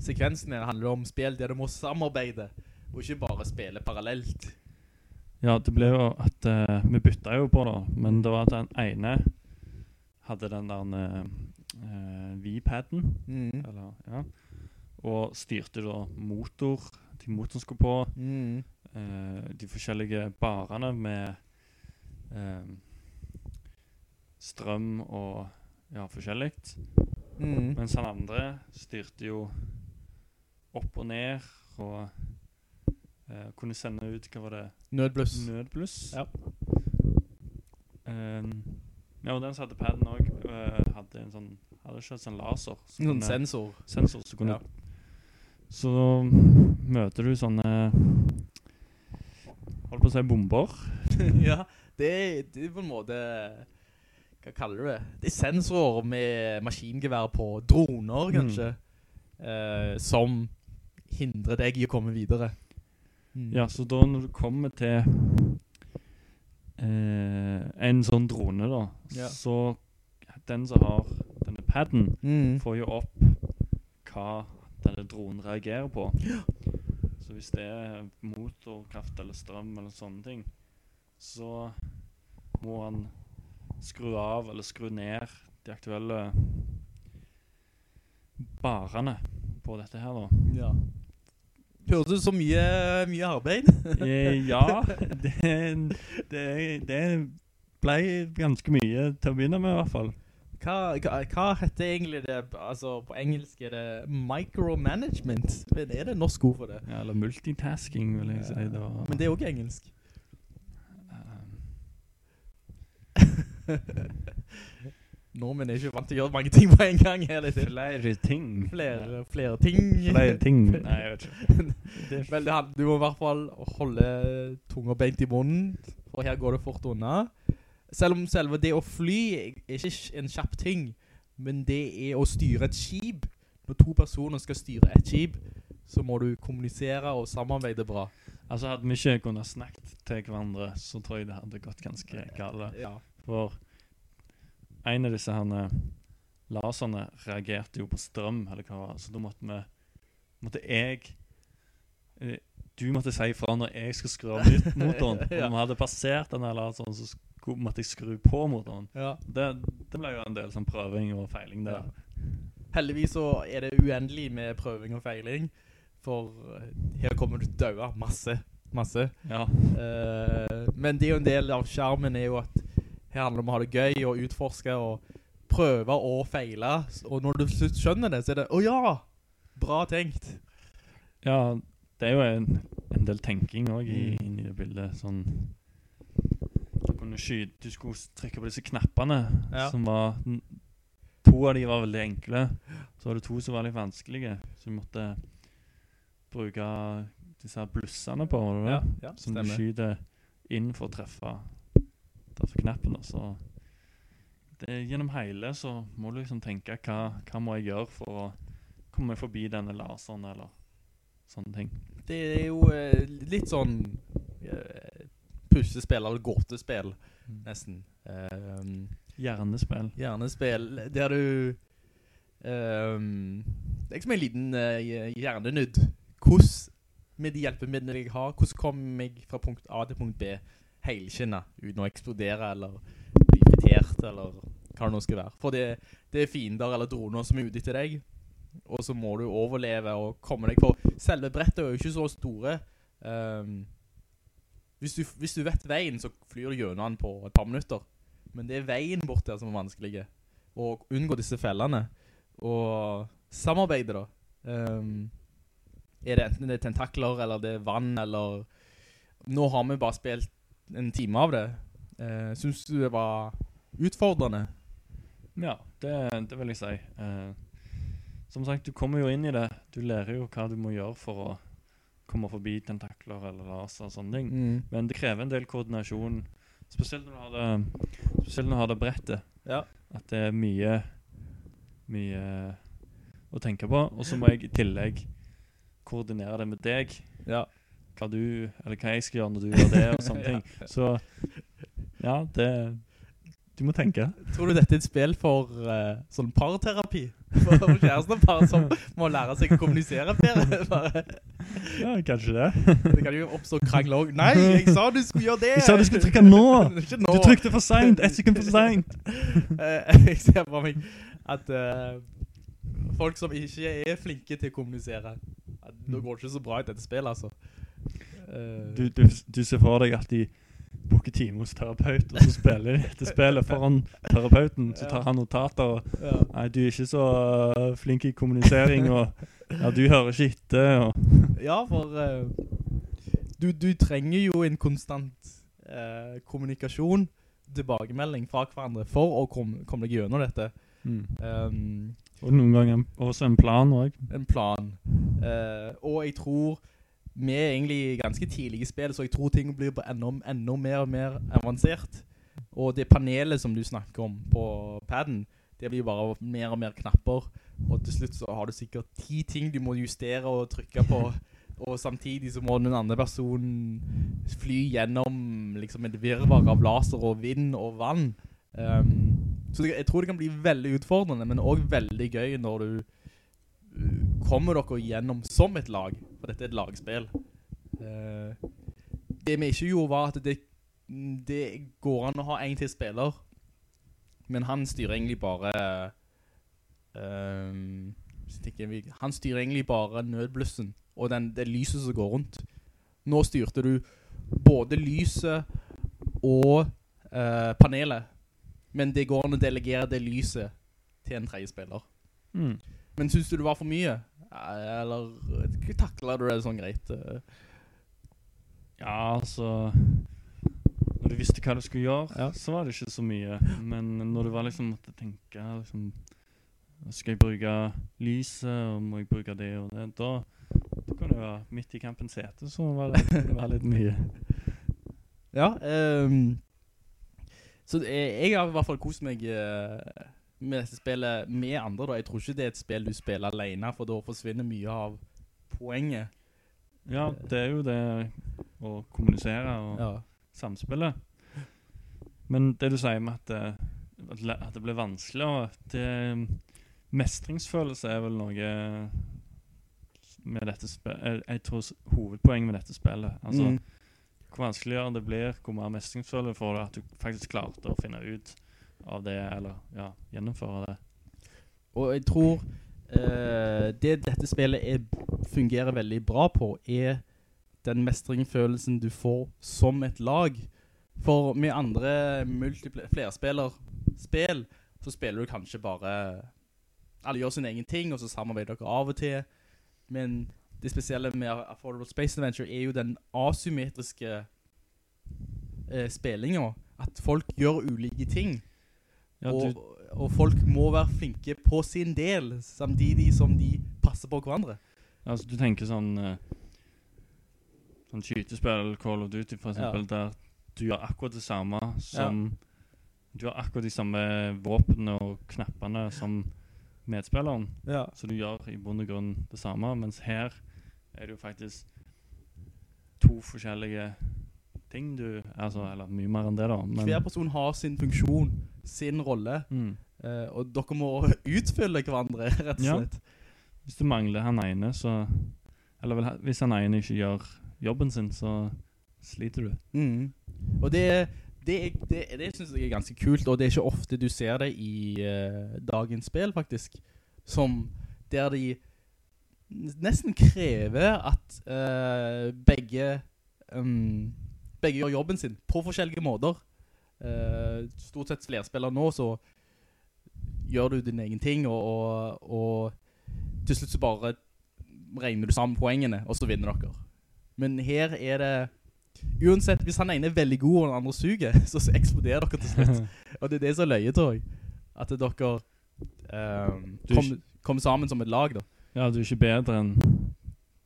sekvensen her handler det om spill der du må samarbeide, og ikke bare spille parallelt. Ja, det ble jo at uh, Vi bytta jo på, da, men det var at den ene hadde den der eh, V-paden, mm. eller, ja, og styrte da motor, de motoren skulle på, mm. eh, de forskjellige barene med eh, strøm og ja, forskjellig. Mm. Mens han andre styrte jo opp og ned, og eh, kunne sende ut, hva var det? Nødbluss. Nødbluss. Ja. Um, ja, og den som hadde padden også, uh, hadde en sånn, hadde ikke en sånn laser. En sånn sensor. Sensor, som kunne... Ja. Så møter du sånne, holdt på å si bomber. ja, det, det er på en måte Hva kaller du det? Det er sensorer med maskingevær på droner, Mm. kanskje, eh, som hindrer deg i å komme videre. Mm. Ja, så da når du kommer til eh, en sånn drone da, Ja. så den som har denne padden, Mm. får jo opp hva denne dronen reagerer på. Så hvis det er motorkraft eller strøm eller sånne ting, så må han skru av eller skru ned de aktuelle barene på dette her da. Ja. Hørtes ut som mye, mye arbeid. Eh, ja, det, det, det ble ganske mye til å begynne med i hvert fall. Hva, hva, hva heter egentlig det? Altså, på engelsk er det micromanagement. Men er det norsk ord for det? Ja, eller multitasking vil jeg si. Det var, Men det er også engelsk. Nordmenn er ikke vant til å gjøre mange ting på en gang. Hele tiden. Flere ting. Flere, flere ting. Flere ting. Nei, jeg vet ikke. Vel, du må i hvert fall holde tunga beint i munnen, for her går det fort unna. Selv om selve det å fly er ikke en kjapp ting, men det er å styre et skip. Når to personer skal styre et skip, så må du kommunisere og samarbeide bra. Altså, hadde vi ikke kunnet snakke til hverandre, så tror jeg det hadde gått ganske galt. Ja. For en av disse herne laserne reagerte jo på strøm, eller hva var, så da måtte vi, måtte jeg, eh, du måtte si fra når jeg skulle skru av motoren, Ja. når vi hadde passert denne laseren, så skulle, måtte jeg skru på motoren. Ja. Det, det ble jo en del sånn prøving og feiling der. Heldigvis så er det uendelig med prøving og feiling, for eh, her kommer du døde masse, masse. Ja. Uh, men det er jo en del av skjermen er jo at her handler det om å ha det gøy og utforske og prøve og feile. Og når du skjønner det, så er det, å ja, bra tenkt. Ja, det er jo en, en del tenking også i, Mm. i det bildet. Sånn kunne skyte Du skulle trykke på disse knappene, Ja. som var To av de var veldig enkle. Så var det to som var litt vanskelige, så du måtte bruke disse her blussene på. Ja, ja, som du stemmer. skyter inn for å treffe, treffe knappen. Så det, gjennom hele så må du liksom tenke hva, hva må jeg gjøre for å komme forbi denne laseren, eller sånne ting. Det er jo eh, litt sånn eh, puslespill, eller gåtespill, nesten. Um, Hjernespill. Hjernespill, der du... ehm, det er ikke som en liten uh, hjernenudd. Hvordan, med de hjelpemidlene jeg har, hvordan kommer jeg fra punkt A til punkt B helskinnet, uten å eksplodere, eller bli fritert, eller hva det nå skal være. For det, det er fiender eller droner som er ute til deg, og så må du overleve og komme deg, for selve brettet er jo ikke så store. Ehm, hvis, du, hvis du vet veien, så flyr du gjennom den på et par minutter. Men det er veien bort der som er vanskelig. Og unngå disse fellene. Og samarbeide da. Um, er det enten det er tentakler, eller det er vann, eller... Nå har vi bare spilt en time av det. Uh, synes du det var utfordrende? Ja, det, det vil jeg si. Uh, som sagt, du kommer jo inn i det. Du lærer jo hva du må gjøre for å komme forbi tentakler eller laser og sånne ting. Mm. Men det krever en del koordinasjon, spesielt når du har det, spesielt når du har det brettet. Ja. At det er mye, mye å tenke på. Og så må jeg i tillegg koordinere det med deg. Ja. Hva du, eller hva jeg skal gjøre når du gjør det, og sånne ting. Ja. Så ja, det Du må tenke. Tror du dette er et spill for uh, sånn parterapi? For, kjæresten er bare som må lære seg å kommunisere bedre? Bare. Ja, kanskje det. Det kan jo oppstå krangel også. Nei, jeg sa du skulle gjøre det! Jeg sa du skulle trykke nå! Nå. Du trykte for sent, ett sekund for sent. Eh, jeg ser på meg at uh, folk som ikke er flinke til å kommunisere, at da går det ikke så bra i dette spillet, altså. Uh, Du, du, du ser for deg at de booker time hos terapeut, og så spiller de dette spillet foran terapeuten, så tar han notater, og nei, du er ikke så øh, flink i kommunisering, og ja, du hører ikke etter, Ja, for uh, du, du trenger jo en konstant uh, kommunikasjon, tilbakemelding fra hverandre for å komme, kom deg gjennom dette. Mm. Um, Og noen ganger også en plan også. En plan. Uh, og jeg tror vi er egentlig ganske tidlige i spill, så jeg tror ting blir enda, enda mer og mer avansert. Og det panelet som du snakker om på padden, det blir bare mer og mer knapper. Og til slutt så har du sikkert ti ting du må justere og trykke på. Og samtidig så må den andre personen fly gjennom liksom et virvar av laser og vind og vann. Um, så jeg tror det kan bli veldig utfordrende, men også veldig gøy når du uh, kommer dere gjennom som et lag, for dette er et lagspill. Uh, det vi ikke gjorde var at det, det går an å ha en til spiller, men han styrer egentlig bare um, han styrer egentlig bare nødblussen og den, det lyset som går rundt. Nå styrte du både lyset og uh, panelet, men det går an å delegere det lyset til en tredje spiller. Mm. Men synes du det var for mye? Eh, Eller takler du det sånn greit? eh? Ja, altså Når du visste hva du skulle gjøre, så var det ikke så mye. Men når du var liksom måtte tenke liksom, Skal jeg bruke lyset, og må jeg bruke det og det? Da, da kunne det være midt i kampens sete, så var det, det var litt mye. Ja, um, så er- jeg har i hvert fall kost meg eh, med dette spillet med andre da. Jeg tror ikke det er et spill du spiller alene, for da forsvinner mye av poenget. Ja, det er jo det å kommunisere og Ja. samspille. Men det du sier med at det, at det blir vanskeligere, det mestringsfølelse er vel noe med dette spillet. Jeg, jeg tror hovedpoenget med dette spillet, altså Mm. hvor vanskeligere det blir, hvor mer mestringsfølelse får du at du faktisk klarte å finne ut av det, eller ja, gjennomføre det. Og jeg tror eh, det dette spillet er, fungerer veldig bra på er den mestringfølelsen du får som et lag. For med andre flerspillerspill, så spiller du kanskje bare alle gjør sin egen ting, og så samarbeider dere av og til. Men det spesielle med Affordable Space Adventure er jo den asymmetriske eh, spillingen. At folk gjør ulike ting. Ja, og, og folk må være flinke på sin del, samtidig som de passer på hverandre. Altså, du tenker sånn eh, Sånn skytespill, Call of Duty for eksempel, der du gjør akkurat det samme som Du har akkurat de samme våpnene og knappene som medspilleren. Ja. Så du gjør i bunn og grunn det samme, mens her er det jo faktisk to forskjellige ting du Altså, eller mye mer enn det, da. Men, Hver person har sin funksjon, sin rolle, Mm. Uh, og dere må utfylle hverandre, rett og Ja. slett. Hvis du mangler han ene, så Eller vel, hvis han ene ikke gjør jobben sin, så sliter du. Mm. Og det, det, det, det synes jeg er ganske kult, og det er ikke ofte du ser det i uh, dagens spill, faktisk. Som der de nesten krever at uh, begge um, begge gjør jobben sin på forskjellige måter. Eh, stort sett flerspiller nå, så gjør du din egen ting, og, og, og til slutt så bare regner du sammen poengene, og så vinner dere. Men her er det Uansett, hvis han ene er veldig god og den andre suger, så, så eksploderer dere til slutt. og det er det som er løye, tror jeg. At dere um, Du er kom, ikke- kom sammen som et lag, da. Ja, du er ikke bedre enn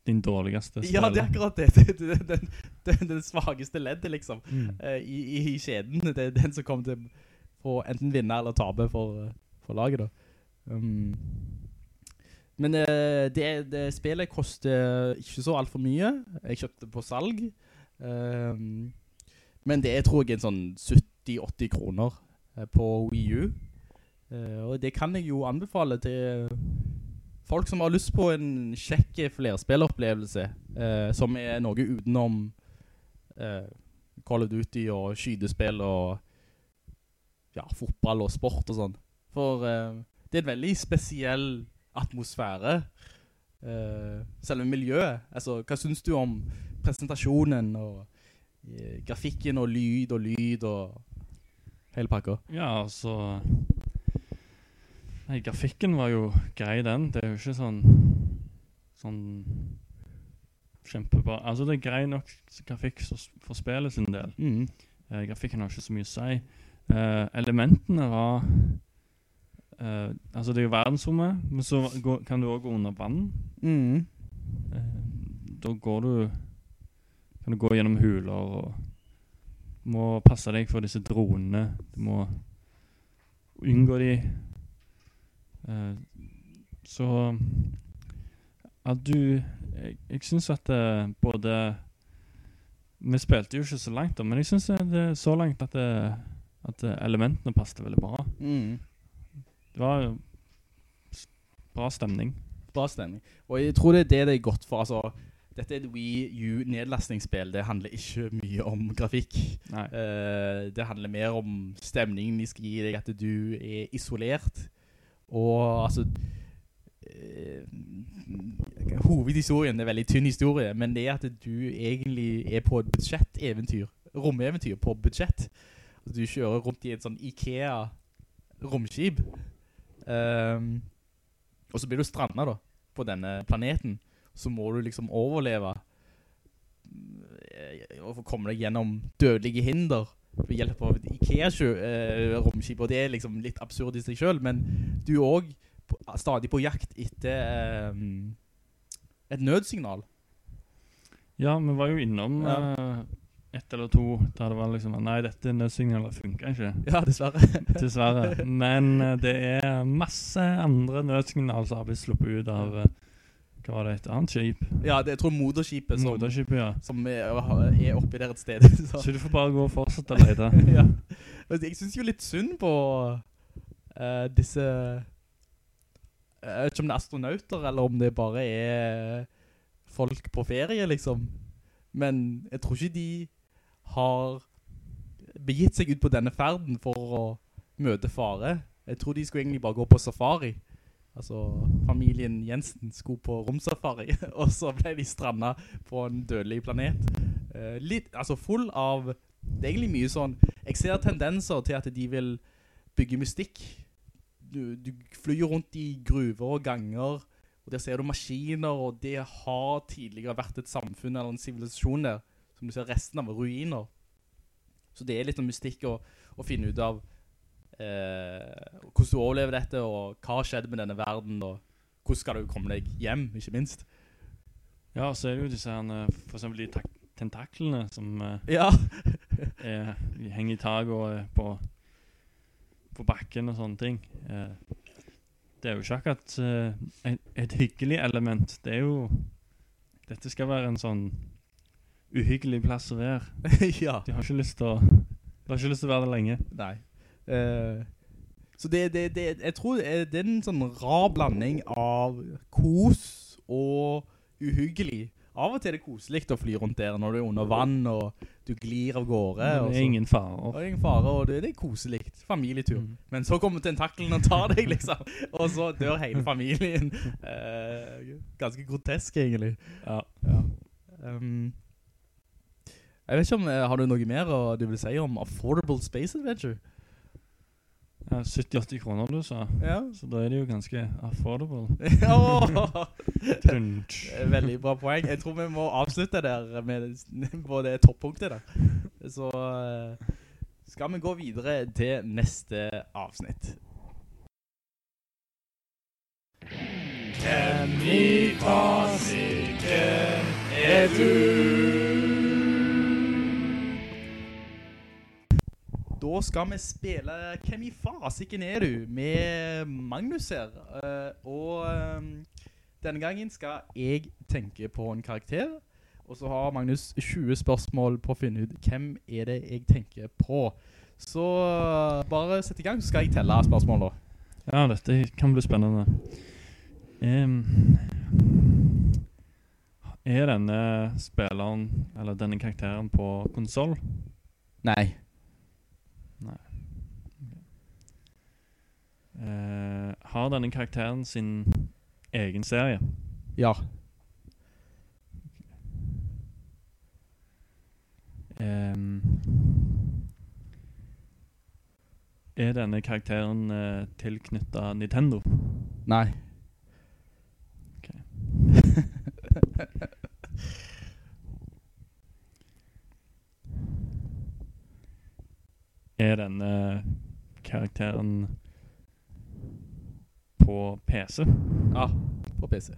din dårligste Ja, det er akkurat det. den, den, det, det svageste leddet, liksom. Mm. eh, i, i, I kjeden. Det er den som kommer til å enten vinne eller tape for, eh, for laget, da. Um, men eh, det, det spillet koster ikke så alt for mye. Jeg kjøpte på salg. Um, men det er, tror jeg en sånn 70-80 kroner på Wii U. Uh, og det kan jeg jo anbefale til folk som har lyst på en kjekk flerspillopplevelse, eh, som er noe utenom eh, Call of Duty og skydespill og ja, fotball og sport og sånn. For eh, det er en veldig spesiell atmosfære. Eh, selve miljøet. Altså, hva synes du om presentasjonen og eh, grafikken og lyd og lyd og hele pakka? Ja, altså Nei, grafikken var jo grei, den. Det er jo ikke sånn Sånn Kjempebra. Altså, det er grei nok grafikk for spillet sin del. Mm. Eh, grafikken har ikke så mye å si. Eh, elementene var eh, Altså, det er jo verdensrommet, men så går, kan du òg gå under vann. Mm. Eh, da går du Kan du gå gjennom huler og må passe deg for disse dronene. Du må unngå de. Eh, så at du Jeg, jeg syns at det både Vi spilte jo ikke så langt, da, men jeg syns det er så langt at, det, at elementene passet veldig bra. Mm. Det var bra stemning. Bra stemning. Og jeg tror det er det det er godt for. Altså, dette er et Wii U nedlastningsspill. Det handler ikke mye om grafikk. Eh, det handler mer om stemningen de skal gi deg, at du er isolert. Og altså eh, Hovedhistorien er en veldig tynn historie, men det er at du egentlig er på et budsjetteventyr. Romeventyr på budsjett. Altså, du kjører rundt i et sånn IKEA-romskib, um, og så blir du strandet da, på denne planeten. Så må du liksom overleve eh, og komme deg gjennom dødelige hinder ved hjelp av et Ikea-romskip, og det er liksom litt absurd i seg selv, men du er også stadig på jakt etter um, et nødsignal. Ja, vi var jo innom Ja. uh, ett eller to der det var liksom Nei, dette nødsignalet funker ikke. Ja, dessverre. dessverre. Men uh, det er masse andre nødsignaler som har blitt sluppet ut av eh, Hva var det, et annet skip? Ja, det, jeg tror moderskipet som, Moderskipet, ja. som er, er oppi der et sted. Så. Så du får bare gå og fortsette å lete. ja. Men Jeg synes jo litt synd på uh, disse Jeg vet ikke om det er astronauter, eller om det bare er folk på ferie, liksom. Men jeg tror ikke de har begitt seg ut på denne ferden for å møte fare. Jeg tror de skulle egentlig bare gå på safari. Altså, familien Jensen skulle på romsafari, og så ble de strandet på en dødelig planet. Eh, litt, altså full av, det er egentlig mye sånn, jeg ser tendenser til at de vil bygge mystikk. Du, du flyr rundt i gruver og ganger, Og der ser du maskiner, og det har tidligere vært et samfunn eller en sivilisasjon der, som du ser resten av ruiner. Så det er litt noe mystikk å, å finne ut av eh, hvordan du overlever dette, og hva skjedde med denne verden, og hvordan skal du komme deg hjem, ikke minst. Ja, så er det jo disse her, eh, for eksempel de tentaklene som eh, Ja. er, henger i tag og er på, på bakken og sånne ting. Eh, det er jo ikke akkurat eh, et, et hyggelig element. Det er jo Dette skal være en sånn uhyggelig plass å være. ja. De har ikke lyst til å De har ikke lyst til å være der lenge. Nei. Eh, så det, det, det, jeg tror det er, en sånn rar blanding av kos og uhyggelig. Av og til er det koselig å fly rundt der når du er under vann og du glir av gårde. Men det er ingen fare. Og det er ingen fare, og det, det er koselig. Familietur. Mm. Men så kommer tentaklen og tar deg, liksom. Og så dør hele familien. Uh, ganske grotesk, egentlig. Ja. Um, jeg vet ikke om, eh, har du noe mer du vil si om Affordable Space Adventure? Ja, 70-80 kroner du sa. Ja. Så da er det jo ganske affordable. Veldig bra poeng. Jeg tror vi må avslutte der med på det toppunktet der. Så eh, skal vi gå videre til neste avsnitt. Hvem i fasiken er du? Da skal vi spille Hvem i fasiken er du? Med Magnus her. Eh, og eh, denne gangen skal jeg tenke på en karakter. Og så har Magnus 20 spørsmål på å finne ut hvem er det jeg tenker på. Så eh, bare sett i gang, så skal jeg telle spørsmål da. Ja, dette kan bli spennende. Um, er denne spilleren, eller denne karakteren på konsol? Nei. Nei. Uh, har denne karakteren sin egen serie? Ja. Um, er denne karakteren uh, tilknyttet Nintendo? Nei. Ok. Er denne karakteren på PC? Ja, på PC.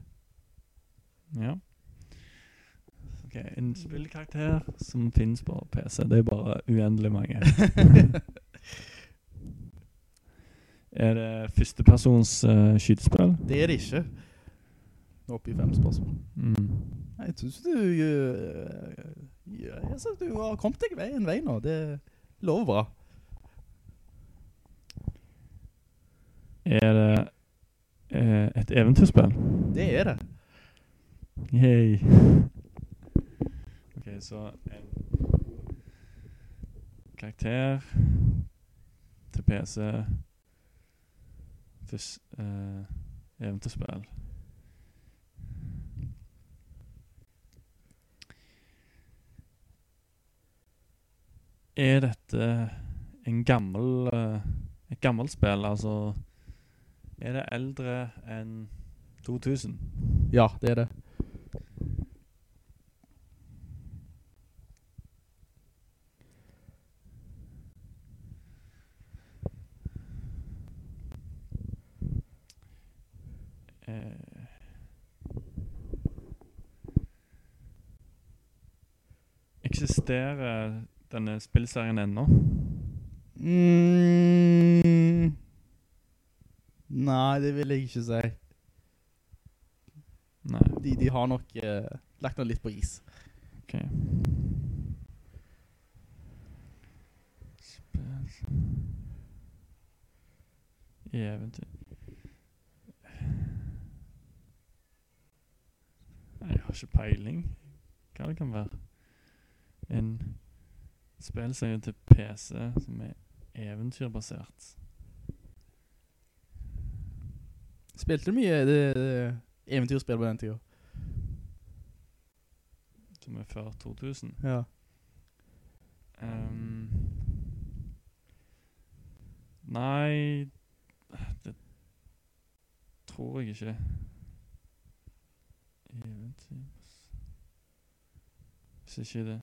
Ja. Ok, en spillkarakter som finnes på PC. Det er bare uendelig mange. er det førstepersons uh, skytespill? Det er det ikke. Oppi oppe i fem spørsmål. Mm. Jeg synes du, uh, jeg synes du har kommet deg en vei nå. Det lover bra. Er det eh, et eventyrspill? Det er det. Yay. Ok, så en karakter til PC Først eh, eventyrspill. Er dette en gammel eh, et gammelt spill, altså Er det eldre enn 2000? Ja, det er det. Eksisterer denne spillserien ennå? Mm. Nei, det vil jeg ikke si. Nei. De, de har nok eh, lagt noe litt på is. Ok. Eventyr... Jeg har ikke peiling hva det kan være. En spillserie til PC som er eventyrbasert. Spilte du mye det, det eventyrspill på den tiden? Som er før 2000. Ja. Um, nei Det tror jeg ikke. Hvis ikke det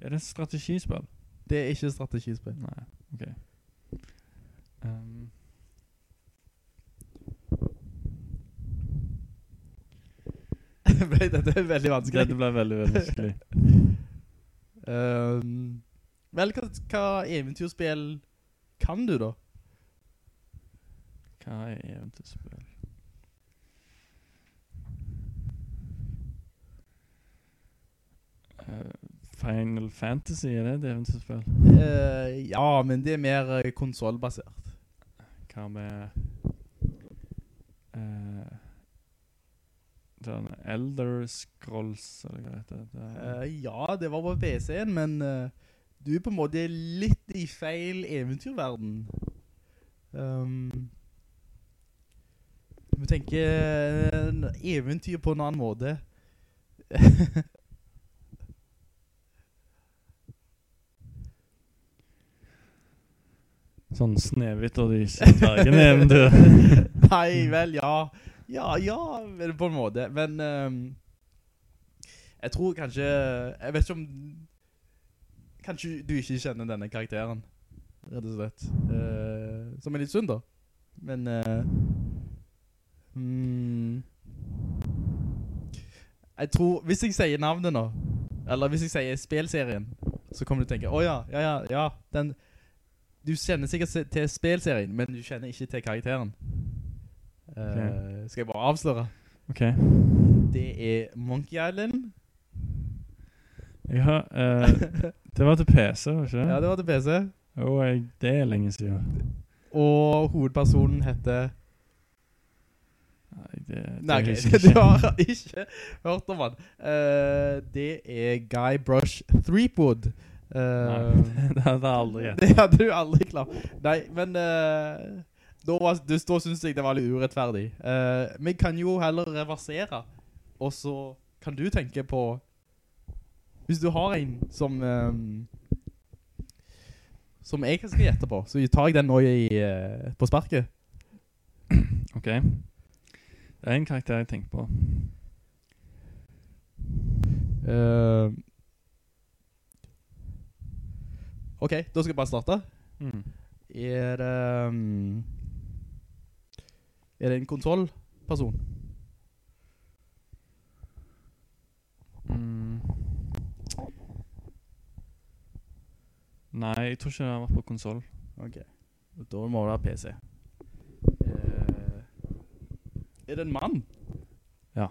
Er det et strategispill? Det er ikke strategispill. Nei, ok. Um, Ble dette veldig vanskelig? Dette ble veldig, vanskelig. um, vel, hva, hva eventyrspill kan du da? Hva er eventyrspill? Uh, Final Fantasy, er det et eventyrspill? Uh, ja, men det er mer uh, konsolbasert. Hva med uh, den Elder Scrolls, eller hva heter det? Uh, ja, det var på PC-en, men uh, du er på en måte litt i feil eventyrverden. Um, du må tenke eh, eventyr på en annen måte. Sånn Snehvit og de dvergene eventyr. Nei, vel, ja. Ja, ja, på en måte. Men um, jeg tror kanskje Jeg vet ikke om Kanskje du ikke kjenner denne karakteren, rett og slett. Uh, som er litt synd, da. Men uh, mm, Jeg tror Hvis jeg sier navnet nå, eller hvis jeg sier spilserien, så kommer du til å tenke Å ja, ja, ja, ja. Den Du kjenner sikkert til spilserien, men du kjenner ikke til karakteren. Eh, Ok. Skal jeg bare avsløre? Ok. Det er Monkey Island. Jeg har, eh, det var til PC, var ikke? Ja, det var til PC. Åh, oh, det er lenge siden. Og hovedpersonen heter Nei, det, det Nei, okay. du har ikke hørt om han. Uh, det er Guy Brush Threepwood. Uh, Nei, det hadde jeg aldri gjettet. Det hadde du aldri klart. Nei, men eh, da, var- da, da synes jeg det var litt urettferdig. Uh, vi kan jo heller reversere, og så kan du tenke på, hvis du har en som, um, som jeg skal gjette på, så tar jeg den nå i, uh, på sparket. Ok. Det er en karakter jeg tenker på. Uh, ok, da skal jeg bare starte. Mm. Er det... um, er det en konsollperson? Mm. Nei, jeg tror ikke det har vært på konsol. Ok, da må det være PC. Eh, er det en mann? Ja.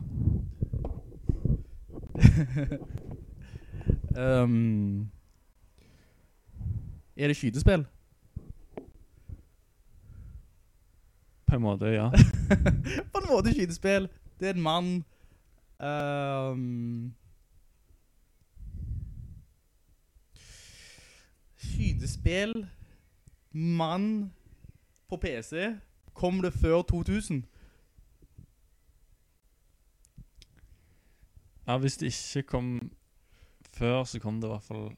um, er det skytespill? På en måte, ja. På en måte skytespill. Det er en mann. Um, skytespill. Mann på PC. Kom det før 2000? Ja, hvis det ikke kom før, så kom det i hvert fall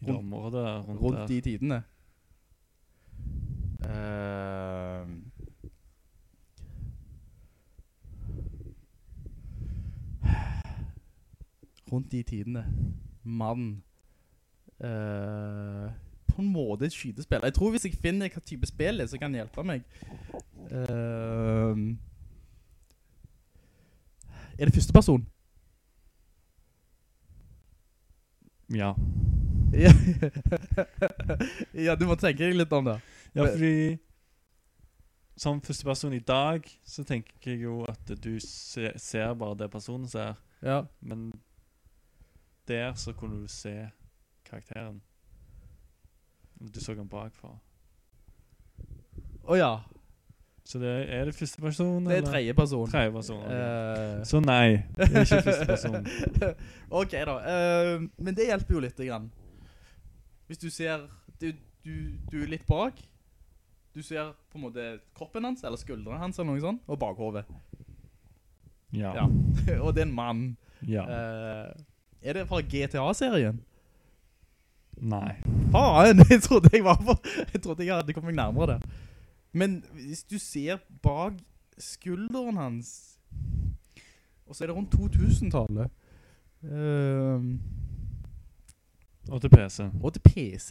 i det området rundt, Rundt der. de tidene. Um, rundt de tidene. Mann. Uh, på en måte et skydespill. Jeg tror hvis jeg finner hva type spill det er, så kan det hjelpe meg. Uh, er det første person? Ja. Ja. ja, du må tenke deg litt om det. Ja, fordi som første person i dag, så tenker jeg jo at du ser bare det personen ser. Ja. Men der så kunne du se karakteren. Du så den bakfra. Å ja. Så det er, det første person? Det er eller? tredje person. Tredje person, okay. uh... Så nei, det er ikke første person. ok da, uh, men det hjelper jo litt grann. Hvis du ser, du, du, du er litt bak, du ser på en måte kroppen hans, eller skuldrene hans eller noe sånt, og bakhovet. Ja. og det er en mann. Ja. Eh, er det fra GTA-serien? Nei. Faen, jeg trodde jeg var på, jeg trodde jeg hadde kommet nærmere det. Men hvis du ser bak skulderen hans, Og så er det rundt 2000-tallet. Uh, Og til PC. og til PC.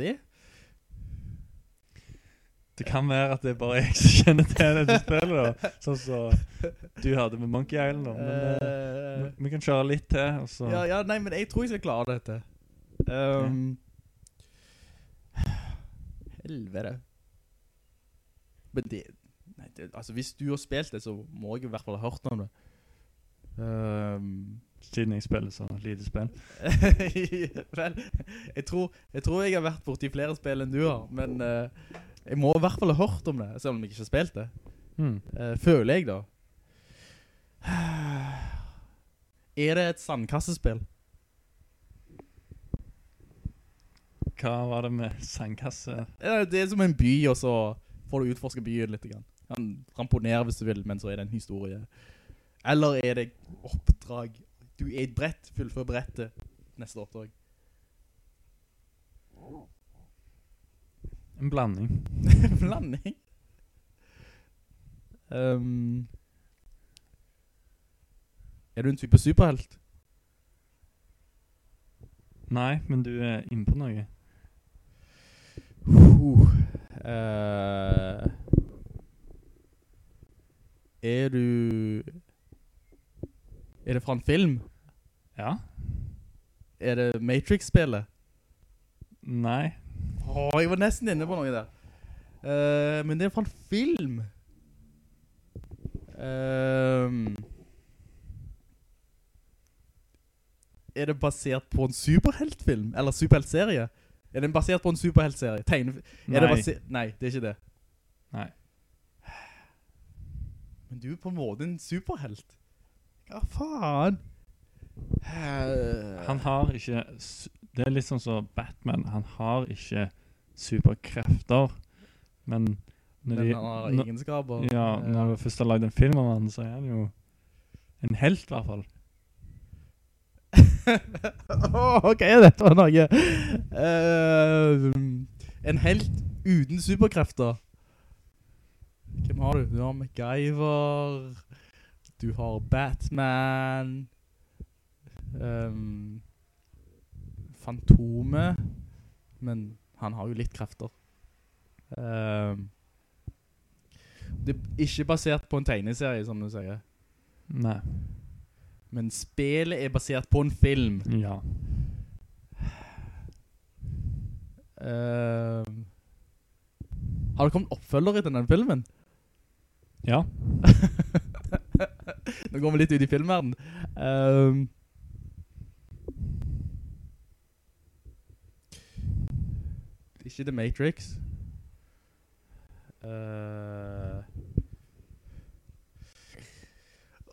Det kan være at det er bare jeg som kjenner til dette spillet, da. Sånn som du hadde med Monkey Island, da. Men uh, vi- vi kan kjøre litt til, så Ja, ja, nei, men jeg tror jeg skal klare dette. Ehm, helvete. Men det, nei, det, altså hvis du har spilt det, så må jeg i hvert fall ha hørt om det. Um, Siden jeg spiller sånn lite spill. Vel, jeg tror, jeg tror jeg har vært borti flere spill enn du har, men eh, jeg må i hvert fall ha hørt om det, selv om jeg ikke har spilt det. Mm. Uh, føler jeg da. Er det et sandkassespill? Hva var det med sandkasse? Det er som en by, og så får du utforske byen litt. Grann. Kan ramponere hvis du vil, men så er det en historie. Eller er det oppdrag? Du er et brett, fullfør brettet. Neste oppdrag. En blanding. Blanding. Um, er du en type superhelt? Nei, men du er inne på noe. Uh, uh, er du Er det fra en film? Ja. Er det Matrix-spillet? Nei. Åh, jeg var nesten inne på noe der. Eh, men det er fra en film. Ehm, er det basert på en superheltfilm? Eller superheltserie? Er den basert på en superheltserie? Tegne... Er det Nei. base- Nei, det er ikke det. Nei. Men du er på en måte en superhelt. Hva faen? Eh, Han har ikke s- Det er litt sånn som Batman. Han har ikke superkrefter, men når de- har egenskaper. Ja, når du først har lagd en film om han, så er han jo en helt, i hvert fall. oh, er dette var noe? Uh, en helt uten superkrefter. Hvem har du? Du har MacGyver. Du har Batman. Um, Fantome, Men han har jo litt krefter. Um, det er ikke basert på en tegneserie, som du sier. Nei. Men spillet er basert på en film. Ja. Ehm, har det kommet oppfølger til den filmen? Ja. Nå går vi litt ut i filmverdenen. Ehm, ikke The Matrix. Uh,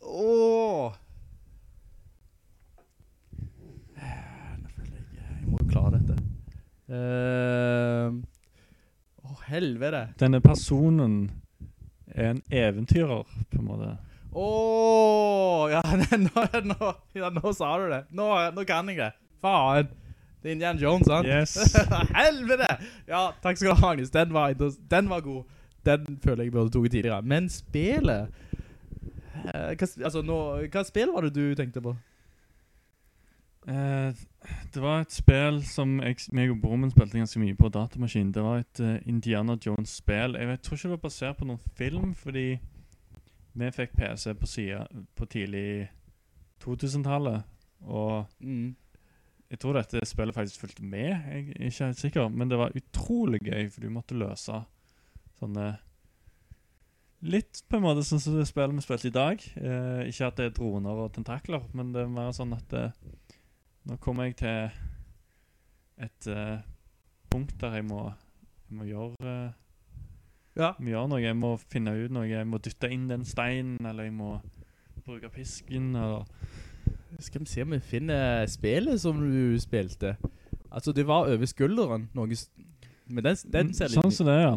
Åh! Nå føler jeg Jeg må klare dette. Uh, Åh, helvete. Denne personen er en eventyrer, på en måte. Åh, ja, nå, nå, ja, nå sa du det. Nå, nå kan jeg det. Faen. Det er Indiana Jones, sant? Yes. Helvete! Ja, takk skal du ha, Agnes. Den var, den var god. Den føler jeg burde tog tidligere. Men spillet... Eh, hva, altså, nå, hva spill var det du tenkte på? Eh, det var et spill som jeg, meg og broren min spilte ganske mye på datamaskin. Det var et uh, Indiana Jones-spill. Jeg jeg, tror ikke det var basert på noen film, fordi vi fikk PC på, siden, på tidlig 2000-tallet. Og Mm. Jeg tror dette spillet faktisk fulgte med. Jeg er ikke helt sikker, men det var utrolig gøy, for du måtte løse sånne Litt på en måte sånn som det spillet vi spilte i dag. Eh, ikke at det er droner og tentakler, men det er mer sånn at det, nå kommer jeg til et eh, punkt der jeg må, jeg må gjøre eh, Ja. må gjøre noe. Jeg må finne ut noe. Jeg må dytte inn den steinen, eller jeg må bruke pisken, eller Skal vi se om vi finner spillet som du spilte. Altså, det var over skulderen. Noe, men den, den ser litt Sånn som det, ja.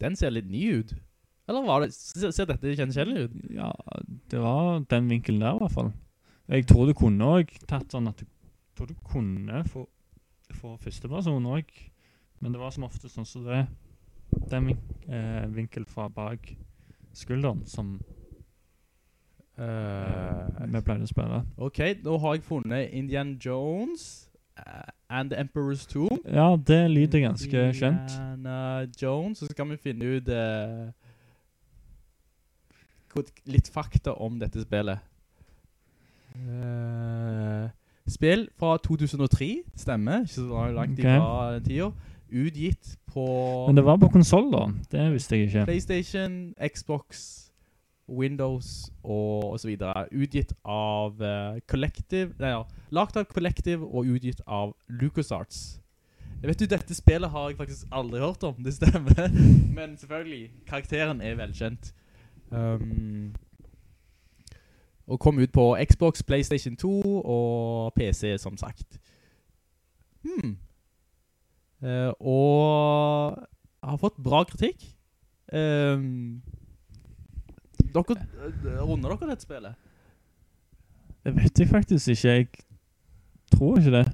Den ser litt ny ut. Eller var det Ser, ser dette gjenkjennelig ut? Ja, det var den vinkelen der i hvert fall. Jeg tror du kunne også tatt sånn at du tror du kunne få, få første person også. Men det var som ofte sånn som det Den vink, eh, vinkel fra bak skulderen som vi pleier å spille. ok, nå har jeg funnet Indian Jones uh, and The Emperor's Tomb. Ja, det lyder ganske kjent. Indiana Jones, så skal vi finne ut uh, litt fakta om dette spillet. Uh, spill fra 2003, stemmer, ikke så langt okay. ifra den tida. Utgitt på Men det var på konsol da. Det visste jeg ikke. PlayStation, Xbox, Windows og, så videre. Utgitt av uh, Collective, nei ja, lagt av Collective og utgitt av LucasArts. Jeg vet du, dette spillet har jeg faktisk aldri hørt om, det stemmer. Men selvfølgelig, karakteren er velkjent. Um, og kom ut på Xbox, PlayStation 2 og PC, som sagt. Hmm. Uh, og har fått bra kritikk. Um, dere, eh, runder dere dette spillet? Det vet jeg faktisk ikke. Jeg tror ikke det.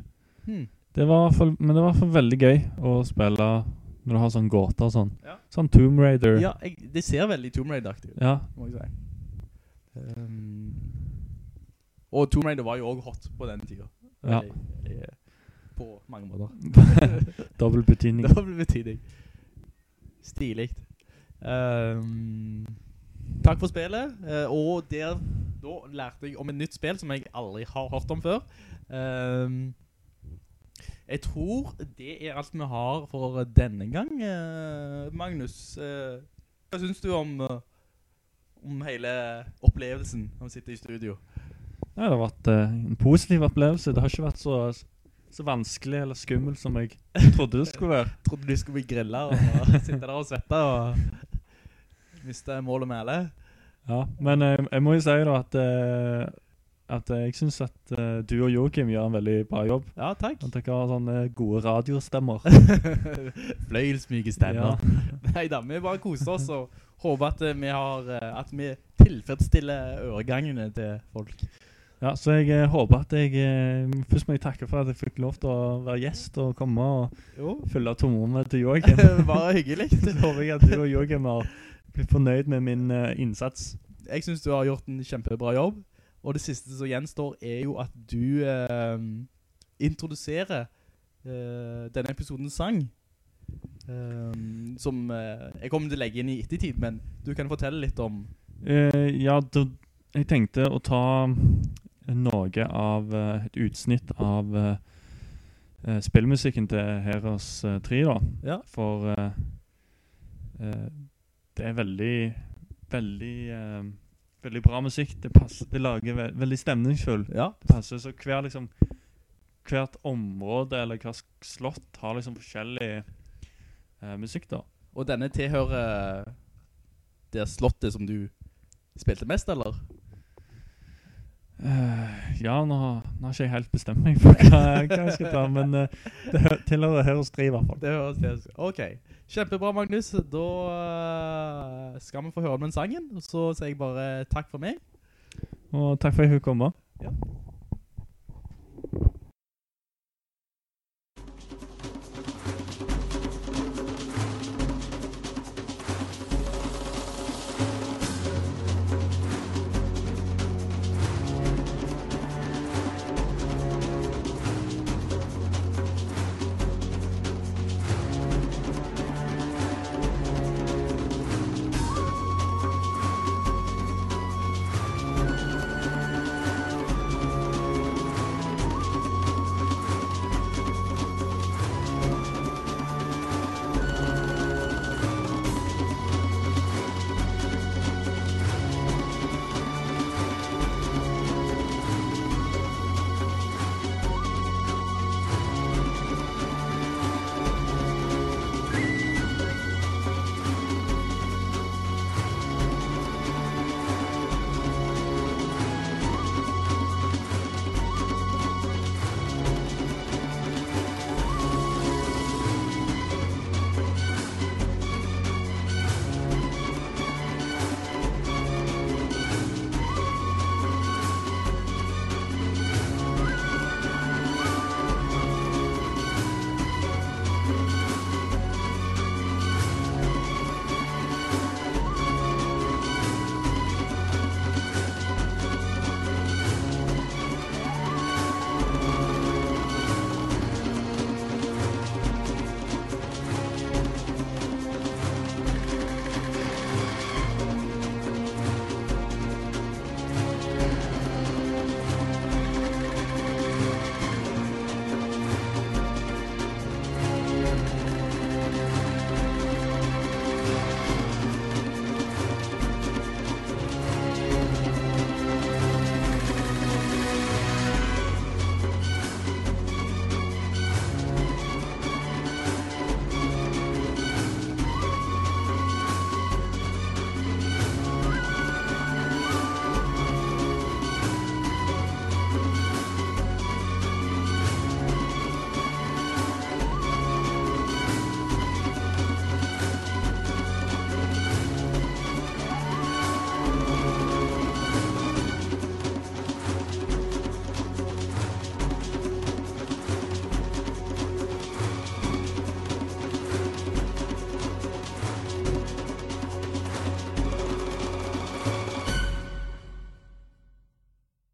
Hmm. det var i men det var i hvert fall veldig gøy å spille når du har sånn gåter og sånn. Ja. Sånn Tomb Raider. Ja, jeg, det ser veldig Tomb Raider-aktig ut, Ja. må jeg si. Um, og Tomb Raider var jo også hot på den tiden. Ja. Veldig, veldig, på mange måter. Dobbel betydning. Dobbel betydning. Stilig. Um, takk for spillet. eh, og der, da lærte jeg om et nytt spill som jeg aldri har hørt om før. Um, jeg tror det er alt vi har for denne gang, eh, Magnus. Eh, hva synes du om, om hele opplevelsen når vi sitter i studio? Ja, det har vært en positiv opplevelse. Det har ikke vært så, så vanskelig eller skummel som jeg trodde det skulle være. Trodde du skulle bli grillet og sitte der og svette og miste mål med alle. Ja, men eh, jeg må jo si da at, eh, at jeg synes at eh, du og Joachim gjør en veldig bra jobb. Ja, takk. At dere har sånne gode radiostemmer. Fløyelsmyke stemmer. Neida, vi bare koser oss og håper at vi har, at vi tilfredsstiller øregangene til folk. Ja, så jeg eh, håper at jeg eh, Først må jeg takke for at jeg fikk lov til å være gjest og komme og Jo. fylle tomrommet til Joachim. Bare hyggelig. Så håper jeg at du og Joachim har blitt fornøyd med min uh, innsats. Jeg synes du har gjort en kjempebra jobb. Og det siste som gjenstår er jo at du uh, introduserer uh, denne episodens sang. Eh, som jeg kommer til å legge inn i ettertid, men du kan fortelle litt om ja, da, jeg tenkte å ta noe av et utsnitt av spillmusikken til Heros eh, 3 da. Ja. For uh, eh, det er veldig, veldig, eh, veldig bra musikk. Det, passer, det lager ve veldig stemningsfull. Ja. Det passer, så hver liksom, hvert område eller hver slott har liksom forskjellig uh, musikk da. Og denne tilhører det slottet som du spilte mest, eller? Eh, ja, nå, nå har ikke jeg helt bestemt meg for hva, hva jeg skal ta, men uh, det hø- tilhører Heroes 3 i hvert fall. Det høres det. Ok, kjempebra Magnus. Da uh, skal vi få høre den sangen, og så sier jeg bare takk for meg. Og takk for at jeg fikk komme. Ja.